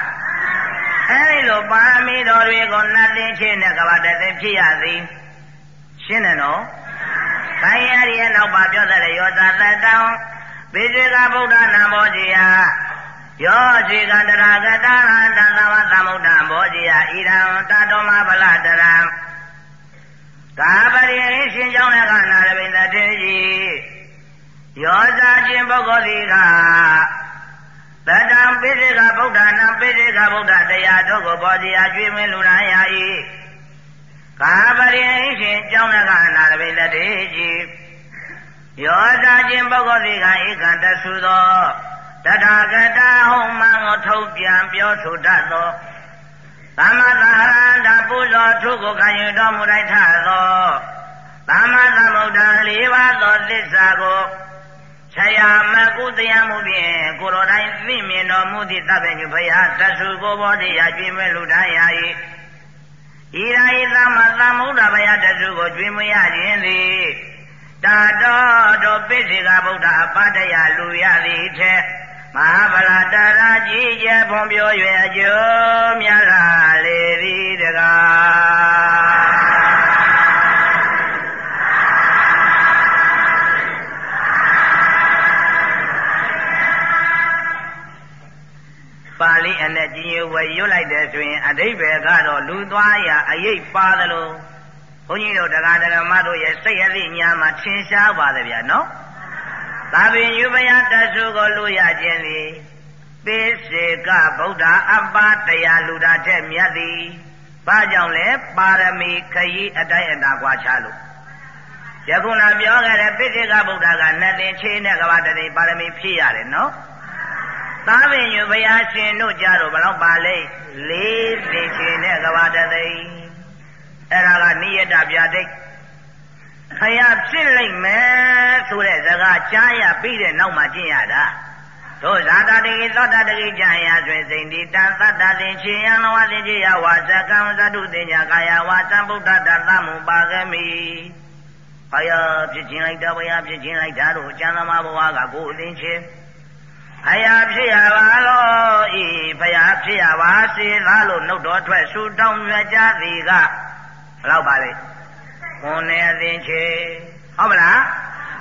အဲဒီလိုပါရမီတော်တွေကိုနတ်သိချင်းနဲ့ကဘာတသိဖြစ်ရသည်ရှင်းတယ်နော်။ခိုင်းရရဲ့နောက်ပါပြောတဲ့ယောဇာတတံပိစိကဗုဒ္ဓနာမောဇိယယောဇိကတရာဂတဟံတသဝသမုဒ္ဒမောဇိယဣရံတတောမဗလတရံကာပရိရှင်ကြောင့်လည်းကနာရပိန္ဒတေကြီးယောဇာချင်းပုဂ္ဂိုလ်ဒီက တတံပိစိကဗုဒ္ဓနာပိစိကဗုဒ္ဓတရားတို့ကိုပေါ်စီအားကျွေးမင်းလူရန်ရာ၏ကာပရိရှင်ကျောင်းကနာရဘိတတေကြီးယောဇာချင်းပုဂ္ဂိုလ်စီကဧကံတဆုသောတထာဂတဟုံမံကိုထုတ်ပြန်ပြောဆိုတတ်သောသမသဟရန္တာပူဇော်ထုကိုခံယူတော်မူလိုက်ထသောသမသမုဒ္ဒံ၄ပါးသောသစ္စာကို ဆရာမကုတရားမှုဖြင့်ကိုတော်တိုင်းသိမြင်တော်မူသည့်သဗ္ဗညုဘုရားတဆုကိုဘောတရားကျွေးမဲ့လူတိုင်းရာ၏ဤရာဤသမသမုဒ္ဒဘုရားတဆုကိုကျွေးမွေရခြင်းသည်တာတော်တို့ပိစိကဗုဒ္ဓအပတ္တယလူရသည်ထက်မဟာဗလာတရာကြီးကျယ်ဖွံ့ဖြိုး၍အကျိုးများလာလေသည်တကား ပါဠိအနဲ့ကြီးဝယ်ရွတ်လိုက်တယ်ဆိုရင်အဓိပ္ပာယ်ကတော့လူသွားရာအရေးပါသလိုဘုန်းကြီးတို့တရားဓမ္မတို့ရဲ့စိတ်အသိဉာဏ်မှာထင်ရှားပါတယ်ဗျာနော်သာပင်ယူပယတဆုကိုလူရခြင်းလေပိစေကဗုဒ္ဓအပ္ပတရားလူတာတဲ့မြတ်သည်ဘာကြောင့်လဲပါရမီခရီးအတိုင်းအတာကွာချလို့ယခုနပြောခဲ့တဲ့ပိစေကဗုဒ္ဓကနှစ်သိန်းခြေနဲ့ကဘာတည်းပါရမီဖြည့်ရတယ်နော် သာပင်ယူဘုရားရှင်တို့ကြတော့ဘယ်တော့ပါလဲလေးသိန်းခြေနဲ့ကဘာတည်းအဲ့ဒါကနိယတပြတိတ်ခရဖြစ်လိုက်မယ်ဆိုတဲ့စကားကြားရပြီးတဲ့နောက်မှကျင့်ရတာတို့ဇာတာတိသောတာတိကြာရဆိုရင်စိန်ဒီတန်သတ္တသင်ချေယံလောဝသင်ချေယဝါစကံသတုသင်ညာကာယဝါသံဗုဒ္ဓတသမုပါကမိဘုရားဖြစ်ခြင်းလိုက်တာဘုရားဖြစ်ခြင်းလိုက်တာတို့ကျမ်းသမားဘဝကကိုယ်အသင်ချင်း ဘုရားဖြစ်ရပါလို့ဤဘုရားဖြစ်ရပါစေသားလို့နှုတ်တော်ထွက်ဆူတောင်းမြကြသည်ကဘယ်လောက်ပါလဲခွန်နဲ့အသင်ချေဟုတ်မလား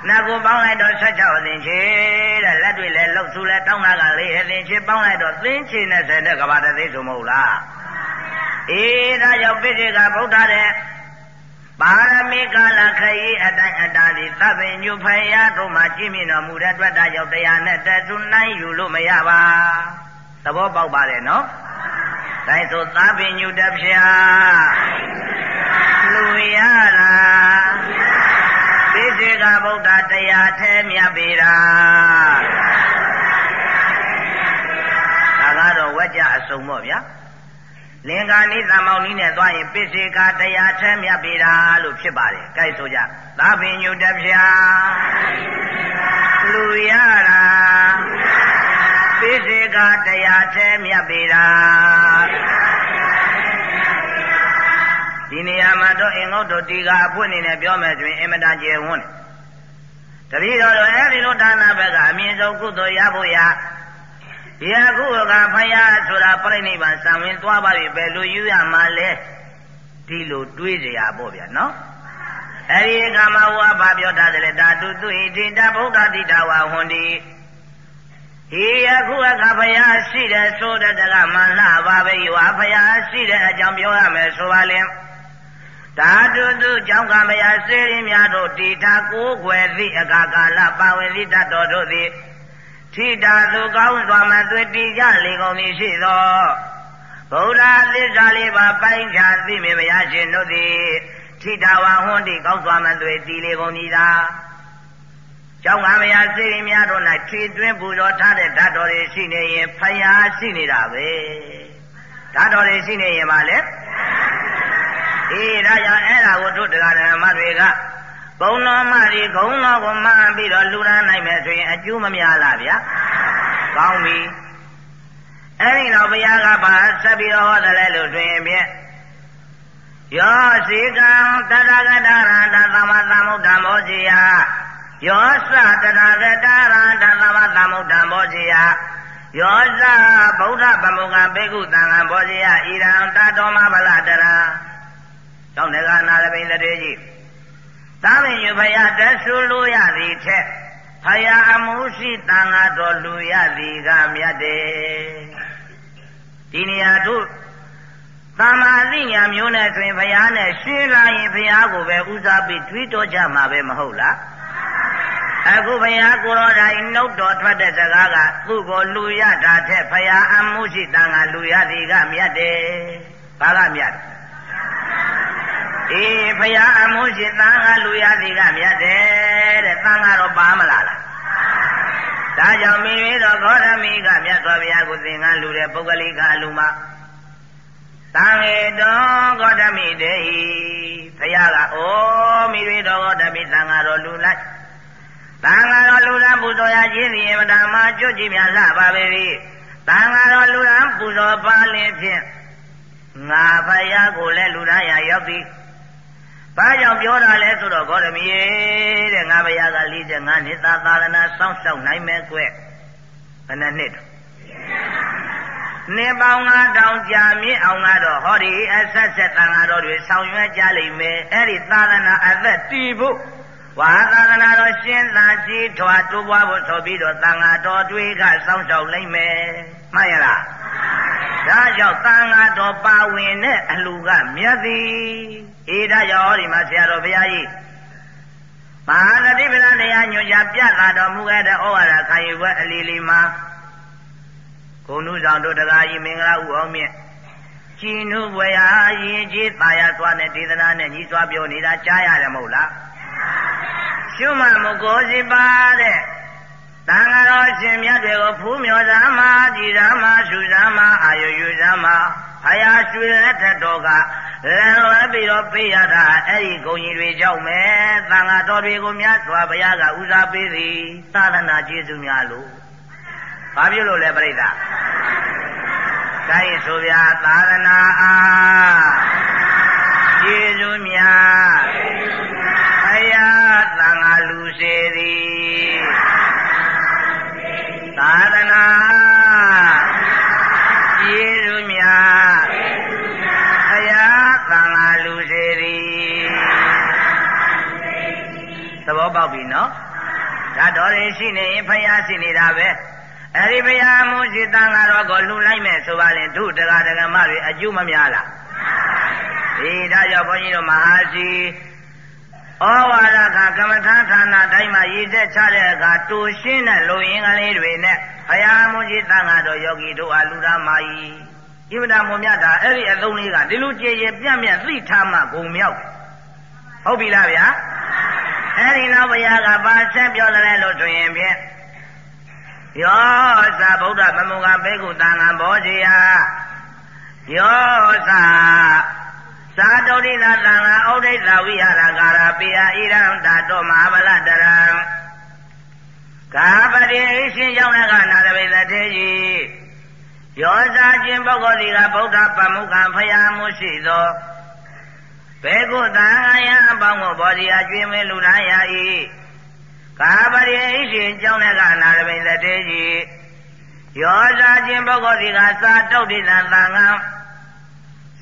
နာကိုပေါင်းလိုက်တော့16အသင်ချေတဲ့လက်တွေလည်းလှုပ်ဆူလဲတောင်းတာကလေးအသင်ချေပေါင်းလိုက်တော့သင်ချေနဲ့ဆက်တဲ့ကဘာတသိဆိုမဟုတ်လားအေးဒါကြောင့်ပိဋကဗုဒ္ဓတဲ့ ပါရမီကာလခရီးအတိုင်းအတာသည်သဗ္ဗညုဖယားတို့မှကြည်မြင်တော်မူတဲ့အတွက်ဒါကြောင့်တရားနဲ့တဆုနိုင်ယူလို့မရပါသဘောပေါက်ပါတယ်နော်ဒါဆိုသဗ္ဗညုတဖျာလူရတာပိစိကဗုဒ္ဓတရားထဲမြတ်ပေတာဒါကတော့ဝကြအစုံပေါ့ဗျာ လင်္ကာနိသမောင်နီးနဲ့သွားရင်ပိစိကတရားထဲမြတ်ပေတာလို့ဖြစ်ပါတယ်။ကြိုက်ဆိုကြ။သာပင်ညုတဖြာလူရတာပိစိကတရားထဲမြတ်ပေတာဒီနေရာမှာတော့အင်္ဂုတ်တို့တီကအဖွင့်နေနဲ့ပြောမယ်ဆိုရင်အင်မတန်ကျေဝန်းတယ်တတိတော်တော့အဲဒီလိုဒါနဘက်ကအမြင့်ဆုံးကုသိုလ်ရဖို့ရ ဒီအခုကဖယားဆိုတာပြိဋိဘံစံဝင်သွားပါပြီဘယ်လိုယူရမှာလဲဒီလိုတွေးကြရပေါ့ဗျာနော်အဲဒီကမဝါဘာပြောတာတယ်ဓာတုသူဣတိတဗုဒ္ဓတိတဝဟွန်ဒီဟေယခုအခါဖယားရှိတယ်ဆိုတဲ့တကမှန်လှပါပဲယူဟာဖယားရှိတဲ့အကြောင်းပြောရမယ်ဆိုပါလင်ဓာတုသူကြောင့်ကမယာစေရင်များတို့တီထာကိုးွယ်သည့်အခါကာလပါဝင်သည့်တတ်တော်တို့သည် ထိတာသူကောင်းစွာမသွေတီကြလေကုန်သည်ရှိသောဗုဒ္ဓသစ္စာလေးပါပိုင်းခြားသိမြင်မရရှင်တို့သည်ထိတာဝဟွန်းတိကောင်းစွာမသွေတီလေကုန်သည်သာကျောင်းကမယာစေရင်များတို့၌ထီသွင်းပူဇော်ထားတဲ့ဓာတ်တော်တွေရှိနေရင်ဖယားရှိနေတာပဲဓာတ်တော်တွေရှိနေရင်ပါလေအေးဒါကြောင့်အဲ့ဒါကိုတို့တရားဓမ္မတွေက ဘုံတော်မတွေဂုံတော်ကိုမှန်ပြီးတော့လူရန်နိုင်မယ်ဆိုရင်အကျိုးမများလားဗျာကောင်းပြီအဲ့ဒီတော့ဘုရားကပါဆက်ပြီးတော့ဟောတယ်လေလို့တွင်ဖြင့်ယောစီကံတတဂတရန္တသမသမုဒ္ဓမောဇိယယောသတတဂတရန္တသမသမုဒ္ဓမောဇိယယောဇဗုဒ္ဓဗမုကဘေကုတံဃံဘောဇိယဣရံတတော်မဗလတရံတောင်းတကနာရပိန်တရေကြီး သာမင်ယဖယာတဆူလို့ရသည်ထက်ဖယာအမှုရှိတန်ဃာတော်လူရသည်ကမြတ်တယ်ဒီနေရာတို့သာမာသိညာမျိုးနဲ့ဆိုရင်ဘုရားနဲ့ရှင်းလာရင်ဘုရားကိုပဲဥစားပြီးတွေးတောကြမှာပဲမဟုတ်လားအခုဘုရားကိုရောတိုင်းနှုတ်တော်ထွက်တဲ့စကားကသူ့ကိုလူရတာထက်ဘုရားအမှုရှိတန်ကလူရသည်ကမြတ်တယ်။ဘာကမြတ် အေးဘုရားအမှုရှိတန်ကလူရသည်ကမြတ်တယ်တဲ့။တန်ကတော့ပါမလားလား။ဒါကြောင့်မိမိတို့ဂေါရမီကမြတ်စွာဘုရားကိုသင်္ကန်းလူတဲ့ပုဂ္ဂလိကအလူမှာသံဃေတော်ဂေါတမိတေဟိဘုရားကအိုးမိတွေတော်ဂေါတမိသံဃာတော်လူလိုက်သံဃာတော်လူလံပူဇော်ရခြင်းသည်မတမကျွတ်ကြည်များလှပါပေ၏သံဃာတော်လူလံပူဇော်ပါလင်းဖြင့်ငါဘုရားကိုလည်းလူသားရရောက်သည် ဘာကြောင့်ပြောတာလဲဆိုတော့ဂေါတမီတဲ့ငါဘုရားက45နှစ်သာသာသနာစောင့်ရှောက်နိုင်မယ်ကွဘယ်နှစ်နှစ်နေပေါင်း9000ကြာမြင့်အောင်ကတော့ဟောဒီအဆက်ဆက်တန်ဃာတော်တွေဆောင်ရွက်ကြလိမ့်မယ်အဲ့ဒီသာသနာအသက်တည်ဖို့ဝါသာသနာတော်ရှင်းသာကြီးထွားတိုးပွားဖို့ဆိုပြီးတော့တန်ဃာတော်တွေကစောင့်ရှောက်လိမ့်မယ်မှန်ရလားဒါကြောင့်တန်ဃာတော်ပါဝင်တဲ့အလှကမြတ်သည် အေးဒါကြောင့်ဒီမှာဆရာတော်ဘုရားကြီးမဟာနတိပဒတရားညွှန်ကြားပြသတော်မူခဲ့တဲ့ဩဝါဒခံယူပွဲအလီလီမှာဂုဏုဆောင်တို့တရားကြီးမင်္ဂလာဥအောင်မြင့်ကြည်နုဝေယရင်ကြီးတာယာသွားတဲ့ဒေသနာနဲ့ညီစွာပြောနေတာကြားရတယ်မဟုတ်လားရှုမှမကိုစီပါတဲ့တန်ဃာတော်ရှင်မြတ်တွေကိုဖူးမြော်သာမှာကြည်သာမှာရှုသာမှာအာယုယူသာမှာဖယားရွှေလက်ထက်တော်က လန်လွဲပြီးတော့ပေးရတာအဲ့ဒီဂုံကြီးတွေကြောင့်ပဲသံဃာတော်တွေကိုမြတ်စွာဘုရားကဥစားပေးသည်သာသနာကျေးဇူးများလို့ဘာဖြစ်လို့လဲပြိဿတိုင်းဆိုဗျာသာသနာအားကျေးဇူးများဘုရားသံဃာလူစေသည်သာသနာ သဘောပေါက်ပြီနော်ဒါတော်ရင်ရှိနေရင်ဖယားရှိနေတာပဲအဲ့ဒီဘုရားမူရှိတန်ဃာတော်ကိုလှူလိုက်မယ်ဆိုပါရင်ဒုတက္ကဒကမတွေအကျိုးမများလားဒီဒါကြောင့်ဘုန်းကြီးတို့မဟာစီဩဝါဒကကမ္မထာဌာနတိုင်းမှာရည်သက်ချတဲ့အခါတူရှင်းတဲ့လူရင်းကလေးတွေနဲ့ဘုရားမူကြီးတန်ဃာတော်ယောဂီတို့အားလူသားမာကြီးဣမဒမွန်မြတ်တာအဲ့ဒီအသုံးလေးကဒီလိုကြည်ကြည်ပြန့်ပြန့်သိထားမှဂုံမြောက်ဟုတ်ပြီလားဗျာ အဲ့ဒီနောက်ဘုရားကပါဆက်ပြောတယ်လို့ဆိုရင်ဖြင့်ယောသဗုဒ္ဓမမုကဘေကုတန်ဃံဘောဇေယယောသသာတုဒိသသံဃာဩဒိသဝိဟာရကာရပိယဣရံဓာတောမဟာဗလတရံကာပတိရှင်ကြောင့်လည်းကနာရပိသတေကြီးယောဇာချင်းပုဂ္ဂိုလ်ဒီကဗုဒ္ဓပမုခံဖယားမှုရှိသော ဘေကုသံဃာယံအပေါင်းကိုဘောဇေယကျွေးမွေးလူနာရ၏ကာပရိဣရှင်ကြောင့်လည်းကနာရပိသတေကြီးယောဇာချင်းပုဂ္ဂိုလ်ဒီကသာတုဒိသသံဃာ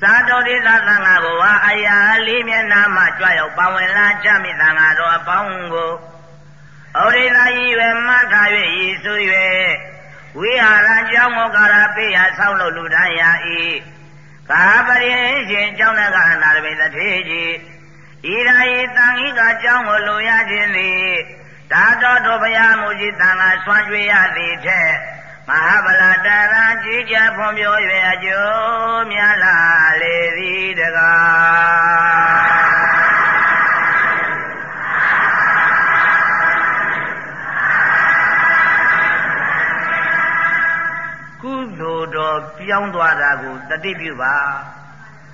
သာတော်ဒီသာသံဃာကိုဝါအရာလေးမျက်နာမှကြွရောက်ပါဝင်လာကြမိသံဃာတော်အပေါင်းကိုဩရိသာဤရွယ်မှတ်ထား၍ရည်ဆို၍ဝိဟာရကြောင့်မောကာရပေးရဆောက်လို့လူတိုင်းရ၏ ကာပရိရှင်ကြောင့်လည်းကအနာရပိသထေကြီးဤရာဤတန်ဤကကြောင့်ကိုလိုရခြင်းသည်ဒါတော်တို့ဘုရားမူကြီးတန်ခါဆွမ်းကြွေရသည်ထက်မဟာဗလာတရာကြီးကြဖွံ့ဖြိုး၍အကျိုးများလာလေသည်တကားကု တော်ပြောင်းသွားတာကိုတတိပြုပါ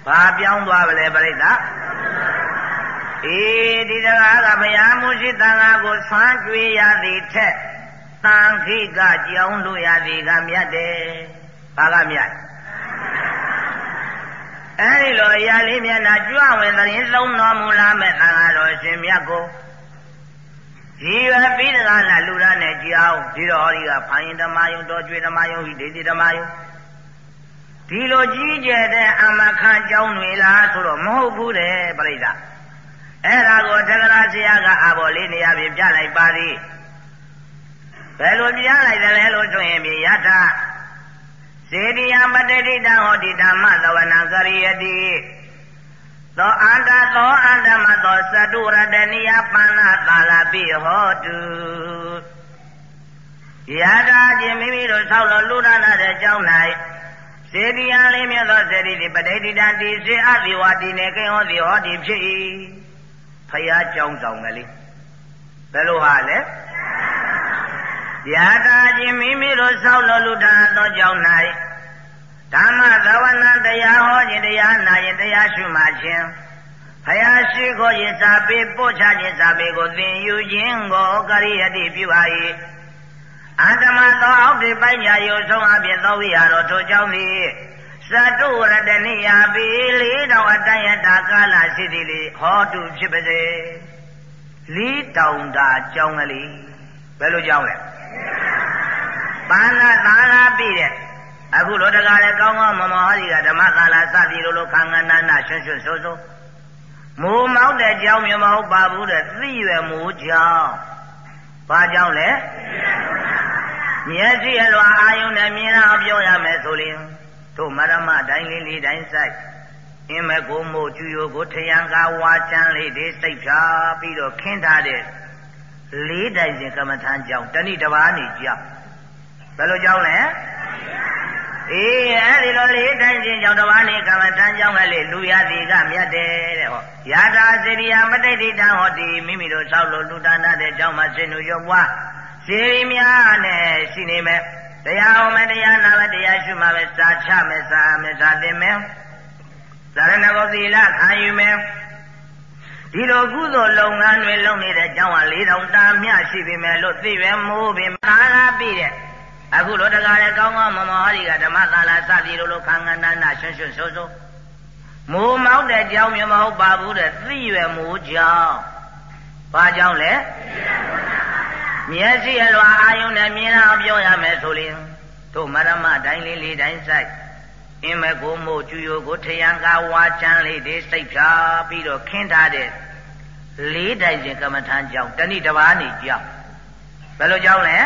ဘာပြောင်းသွားပါလဲပြိဿအေးဒီတကားကဘုရားမူရှိတန်ခါကိုဆွမ်းကြွေရသည်ထက်တန်ခိကကြောင်းလို့ရသည်ကမြတ်တယ်ဘာကမြတ်အဲဒီလိုအရာလေးမျက်နှာကြွဝင်သတင်းသုံးတော်မူလာမဲ့တန်ဃာတော်ရှင်မြတ်ကို ဒီရပြီးတကားလာလူရနဲ့ကြောင်းဒီတော်ဟောဒီကဖိုင်ဓမ္မယုံတော်ကျွေဓမ္မယုံဟိဒေတိဓမ္မယုံဒီလိုကြီးကျယ်တဲ့အမခကြောင်းတွေလားဆိုတော့မဟုတ်ဘူးတဲ့ပြိဿအဲ့ဒါကိုတက္ကရာဆရာကအဘော်လေးနေရာပြင်ပြလိုက်ပါသည်ဘယ်လိုပြလိုက်တယ်လဲလို့ဆိုရင်ပြယထစေတိယမတတိတံဟောတိဓမ္မသဝနာကရိယတိ သောအန္တသောအန္တမသောသတုရတနိယပန္နသာလပိဟောတုယတာချင်းမိမိတို့ဆောက်လို့လူဒါနာတဲ့ကြောင်း၌စေတီယံလေးမြတ်သောစေတီတိပဋိဋ္ဌိတံတိစေအတိဝတိနေကိဟောတိဟောတိဖြစ်၏ဖယားကြောင်းဆောင်ကလေးဘယ်လိုဟာလဲယတာချင်းမိမိတို့ဆောက်လို့လူဒါနာသောကြောင်း၌ ဓမ္မသဝနာတရားဟောခြင်းတရားနာခြင်းတရားရှုမှခြင်းဖယားရှိခိုးရင်စာပေပို့ချခြင်းစာပေကိုသင်ယူခြင်းကိုကရိယတိပြုပါ၏အန္တမသောအောက်ဒီပိုင်းညာယုံဆုံးအပြင်သောဝိဟာတော်ထိုကြောင့်သည်သတုရတနိယာပိလေးတော်အတယတာကာလရှိသည်လေဟောတုဖြစ်ပါစေလေးတောင်တာကြောင်းကလေးဘယ်လိုကြောင်းလဲပါဏသာလာပြီတဲ့ အခုလိုတကားလေကောင်းကောင်းမမောဟဒီကဓမ္မသာလာစသည်လိုလိုခံငန္နာနာရွှွှွှဆိုးဆိုးမိုးမောက်တဲ့ကြောင်းမြမဟုတ်ပါဘူးတဲ့သိရွယ်မိုးကြောင်းဘာကြောင်းလဲမျက်စိအလွာအာယုန်နဲ့မြင်အောင်ပြောရမယ်ဆိုရင်တို့မရမတိုင်းလေးလေးတိုင်းဆိုင်အင်းမကိုမို့ကျူယိုကိုထယံကဝါချမ်းလေးတွေစိတ်ဖြာပြီးတော့ခင်းထားတဲ့လေးတိုင်စဉ်ကမ္မထမ်းကြောင်းတဏိတဘာနေကြောင်း ဘယ်လိုကြောင်းလဲအေးအဲ့ဒီလိုလေးတိုင်းချင်းကြောင့်တဘာနေကမ္မထမ်းကြောင်းကလေးလူရသည်ကမြတ်တယ်တဲ့ဟောယာတာစေရိယာမတိတ်တိတံဟောတိမိမိတို့ဆောက်လို့လူဒါနတဲ့ကြောင့်မှစင်တို့ရုပ်ပွားစေရီများနဲ့ရှိနေမယ်တရားဟောမယ်တရားနာမယ်တရားရှုမှမယ်စာချမယ်စာမယ်စာသင်မယ်သာရဏဂောသီလခံယူမယ်ဒီလိုကုသိုလ်လုပ်ငန်းတွေလုပ်နေတဲ့ကျောင်းဟာ၄တောင်တာမျှရှိပြီမယ်လို့သိပဲမိုးပင်မာလာပြီတဲ့ အခုလိုတကားလေကောင်းကောင်းမမောဟဒီကဓမ္မသာလာစသည်လိုလိုခံငန္နာနာရွှွှွှဆိုးဆိုးမိုးမောက်တဲ့ကြောင်းမြမဟုတ်ပါဘူးတဲ့သိရွယ်မိုးကြောင်းဘာကြောင်းလဲမျက်စိအလွာအာယုန်နဲ့မြင်အောင်ပြောရမယ်ဆိုရင်တို့မရမတိုင်းလေးလေးတိုင်းဆိုင်အင်းမကိုမို့ကျူယိုကိုထယံကဝါချမ်းလေးတွေစိတ်ဖြာပြီးတော့ခင်းထားတဲ့လေးတိုင်စဉ်ကမ္မထမ်းကြောင်းတဏိတဘာနေကြောင်းဘယ်လိုကြောင်းလဲ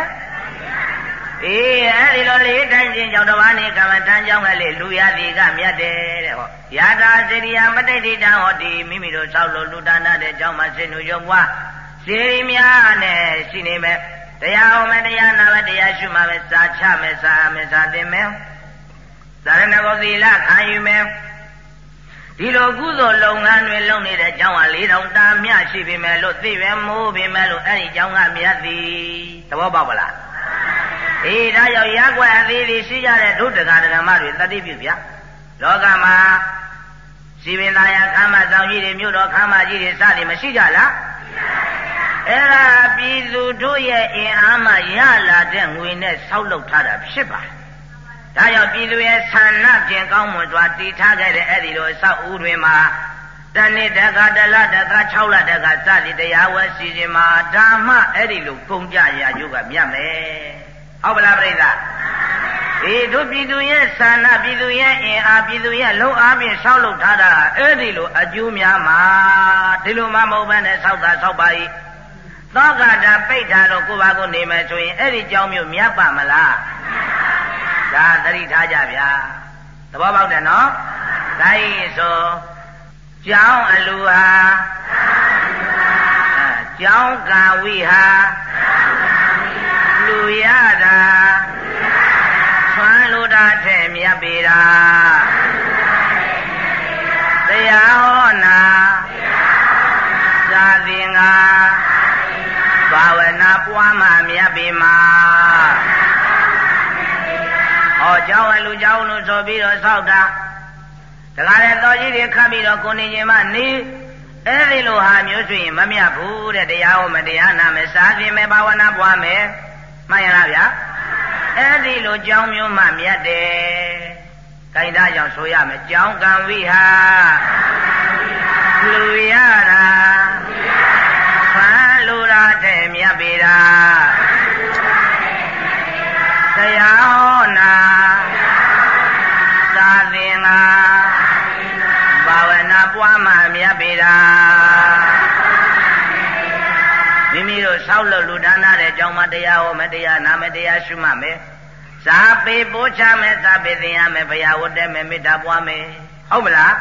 အေးအဲဒီလိုလေးတိုင်းချင်းကြောင့်တဘာနေကမ္မထမ်းကြောင်းကလေးလူရသည်ကမြတ်တယ်တဲ့ဟောယာတာစေရိယာမတိတ်တိတံဟောဒီမိမိတို့ဆောက်လို့လူဒါနတဲ့ကြောင်းမှာစင်တို့ရုပ်ဘွားစေရီများနဲ့ရှိနေမယ်တရားဟောမယ်တရားနာမယ်တရားရှုမှမယ်စာချမယ်စာမယ်စာသင်မယ်သာရဏဂောသီလခံယူမယ်ဒီလိုကုသိုလ်လုပ်ငန်းတွေလုပ်နေတဲ့ကျောင်းဟာ၄တောင်တာမြရှိပြီမဲ့လို့သိပဲမိုးပြီမဲ့လို့အဲ့ဒီကျောင်းကမြတ်သည်သဘောပေါက်ပါလား အေးဒါကြောင့်ရက်ွက်အသေးသေးရှိကြတဲ့ဒုဒကာဒကမတွေတတိပြုဗျာလောကမှာစီပင်သားရခမ်းမဆောင်ကြီးတွေမြို့တော်ခမ်းမကြီးတွေစသည်မရှိကြလားအဲ့ဒါပြည်သူတို့ရဲ့အင်အားမှရလာတဲ့ငွေနဲ့ဆောက်လုပ်ထားတာဖြစ်ပါတယ်။ဒါကြောင့်ပြည်သူရဲ့ဆန္ဒပြင်ကောင်းမွန်စွာတည်ထားခဲ့တဲ့အဲ့ဒီလိုအဆောက်အဦတွေမှာ တနေ့တကတလတက6လတကစသည်တရားဝဲစီစဉ်မှာဓမ္မအဲ့ဒီလိုကုန်ကြရာယုကမြတ်မယ်။ဟုတ်ပါလားပြိဿ။ဒီတို့ပြည်သူရဲ့ဆန္ဒပြည်သူရဲ့အင်အားပြည်သူရဲ့လုံအားဖြင့်ဆောက်လုပ်ထားတာအဲ့ဒီလိုအကျိုးများမှာဒီလိုမှမဟုတ်ဘဲနဲ့ဆောက်တာဆောက်ပါ ਈ သောကတာပိတ်ထားလို့ကိုပါကိုနေမယ်ဆိုရင်အဲ့ဒီကြောင်းမျိုးမြတ်ပါမလားဒါသတိထားကြဗျာသဘောပေါက်တယ်နော်ဒါရင်ဆို ကျောင်းအလူဟာကျောင်းကာဝိဟာလူရတာဆွမ်းလိုတာထဲ့မြတ်ပေတာတရားဟောနာသာသင်္ဃာဘာဝနာပွားမှမြတ်ပေမှာဟောကျောင်းအလူကျောင်းလို့ဆိုပြီးတော့ဆောက်တာ ဒကာတဲ့တော်ကြီးတွေခတ်ပြီးတော့ကိုနေရင်မနေအဲ့ဒီလိုဟာမျိုးဆိုရင်မမြတ်ဘူးတဲ့တရားဟောမတရားနာမယ်စားခြင်းမယ်ဘာဝနာပွားမယ်မှန်ရလားဗျာအဲ့ဒီလိုကြောင်းမျိုးမှမြတ်တယ်ကိန်းသားကြောင့်ဆိုရမယ်ကြောင်းကံဝိဟာလူရတာဖန်လူရတဲ့မြတ်ပေတာတရား မိမိတို့ဆောက်လို့လူဒါနတဲ့ကြောင့်မတရားဟောမတရားနာမတရားရှုမှမယ်ဇာပေပိုးချမယ်ဇာပေသင်ရမယ်ဘုရားဝတ်တယ်မယ်မေတ္တာပွားမယ်ဟုတ်မလား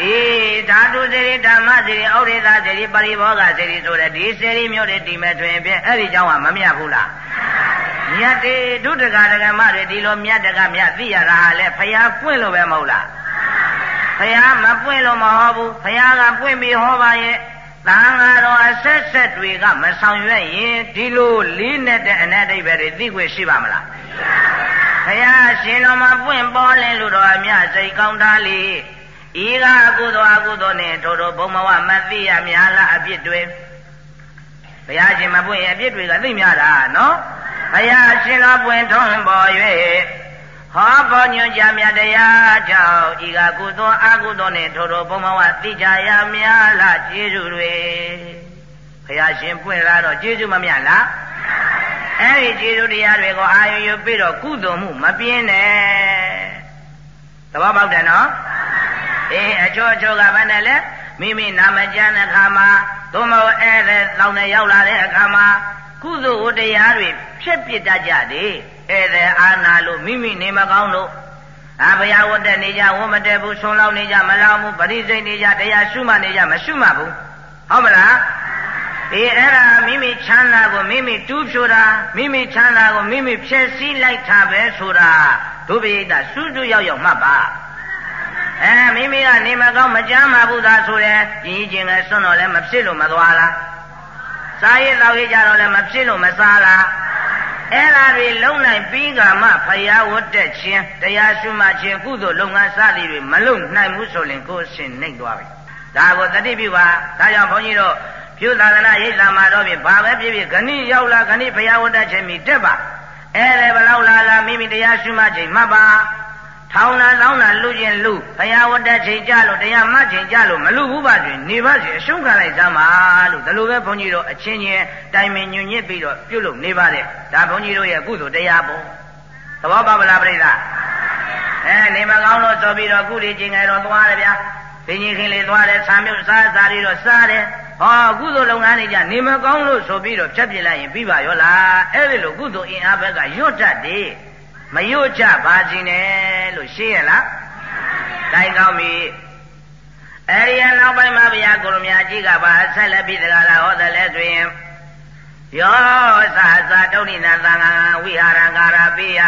အေးဓာတုစေရီဓမ္မစေရီဩရိသစေရီပရိဘောဂစေရီဆိုတဲ့ဒီစေရီမျိုးတွေဒီမဲ့တွင်ဖြင့်အဲ့ဒီကြောင့်ကမမြတ်ဘူးလားမြတ်တေဒုဒကဒကမတွေဒီလိုမြတ်တကမြတ်သိရတာဟာလေဖျားပွင့်လို့ပဲမဟုတ်လားဖျားမပွင့်လို့မဟောဘူးဖျားကပွင့်ပြီးဟောပါရဲ့ တန်ဃာတော်အဆက်ဆက်တွေကမဆောင်ရွက်ရင်ဒီလိုလေးနဲ့တဲ့အနက်အိဗယ်တွေသိခွင့်ရှိပါမလားဘုရားရှင်တော်မှာပွင့်ပေါ်လင်းလို့တော်အမြစိတ်ကောင်းသားလေးဤကအကုသိုလ်အကုသိုလ်နဲ့ထိုတို့ဘုံမဝမသိရများလားအပြစ်တွေဘုရားရှင်မပွင့်ရင်အပြစ်တွေကသိများတာနော်ဘုရားရှင်တော်ပွင့်ထွန်းပေါ်၍ ဟောပေါ်ညွှန်ကြမြတ်တရားကြောင့်ဤကကုသိုလ်အကုသိုလ်နဲ့ထိုတို့ဘုံမဝသိကြရများလားကျေးဇူးတွေဘုရားရှင်ပွင့်လာတော့ကျေးဇူးမမြတ်လားအဲ့ဒီကျေးဇူးတရားတွေကိုအာရုံယူပြီးတော့ကုသိုလ်မှုမပြင်းနဲ့သဘောပေါက်တယ်နော်အေးအချို့အချို့ကဘာနဲ့လဲမိမိနာမကျမ်းတဲ့အခါမှာသို့မဟုတ်ဧည့်သည်လောင်နဲ့ရောက်လာတဲ့အခါမှာကုသိုလ်တရားတွေဖြစ်ပြတတ်ကြတယ် ဧည့်သည်အာနာလို့မိမိနေမကောင်းလို့အဘယဝတ္တနေကြဝမတည့်ဘူးဆွန်လောက်နေကြမလောင်ဘူးပရိစိတ်နေကြတရားရှုမှနေကြမရှုမှဘူးဟုတ်မလားဒီအဲ့ဒါမိမိချမ်းသာကိုမိမိတူးဖြိုတာမိမိချမ်းသာကိုမိမိဖြည့်ဆည်းလိုက်တာပဲဆိုတာဒုပိယိတစွတ်စွတ်ရောက်ရောက်မှတ်ပါအဲမိမိကနေမကောင်းမကြမ်းပါဘူးသာဆိုရဲကြီးချင်းကစွန့်တော့လည်းမဖြစ်လို့မသွားလားစားရည်တော့ရကြတော့လည်းမဖြစ်လို့မစားလား အဲ့ဒါတွေလုံနိုင်ပြီးကမှဖယားဝတ်တက်ခြင်းတရားရှုမှခြင်းကုသိုလ်လုပ်ငန်းစသည်တွေမလုံနိုင်ဘူးဆိုရင်ကိုယ်ရှင်နှိမ့်သွားပြီဒါကိုတတိပြုပါဒါကြောင့်ဘုန်းကြီးတို့ပြုသာသနာရိပ်လာမှာတော့ဖြင့်ဘာပဲဖြစ်ဖြစ်ခဏိရောက်လာခဏိဘုရားဝတ္တခြင်းမိတက်ပါအဲ့ဒါဘလောက်လာလာမိမိတရားရှုမှခြင်းမှတ်ပါ ထောင်းလာလောင်းလာလူချင်းလူဘုရားဝတ္တချိန်ကြလို့တရားမှချိန်ကြလို့မလူဘူးပါတွင်နေပါစေအရှုံးခံလိုက်စမ်းပါလို့ဒါလိုပဲဘုန်းကြီးတို့အချင်းချင်းတိုင်ပင်ညွညစ်ပြီးတော့ပြုလုပ်နေပါတယ်ဒါဘုန်းကြီးတို့ရဲ့ကုသိုလ်တရားပေါ့သဘောပါဗလားပြိဿအဲနေမကောင်းလို့ဆိုပြီးတော့ကုလီချင်းငယ်တော့သွားတယ်ဗျာဘင်းကြီးခင်လေးသွားတယ်ဆာမြုပ်စားစားပြီးတော့စားတယ်ဟောကုသိုလ်လုပ်ငန်းတွေကြနေမကောင်းလို့ဆိုပြီးတော့ဖြတ်ပြလိုက်ရင်ပြီးပါရောလားအဲ့ဒီလိုကုသိုလ်အင်အားဘက်ကရွတ်တတ်တယ် မရွတ်ကြပါစီနဲ့လို့ရှင်းရလားတိုင်းကောင်းပြီအဲ့ဒီနောက်ပိုင်းမှာဗျာကိုရမကြီးကပါဆက်လက်ပြီးတကားလားဟောတယ်လဲဆိုရင်ယောသာသာတုဏိနာသံဃာဝိဟာရကာရပိယ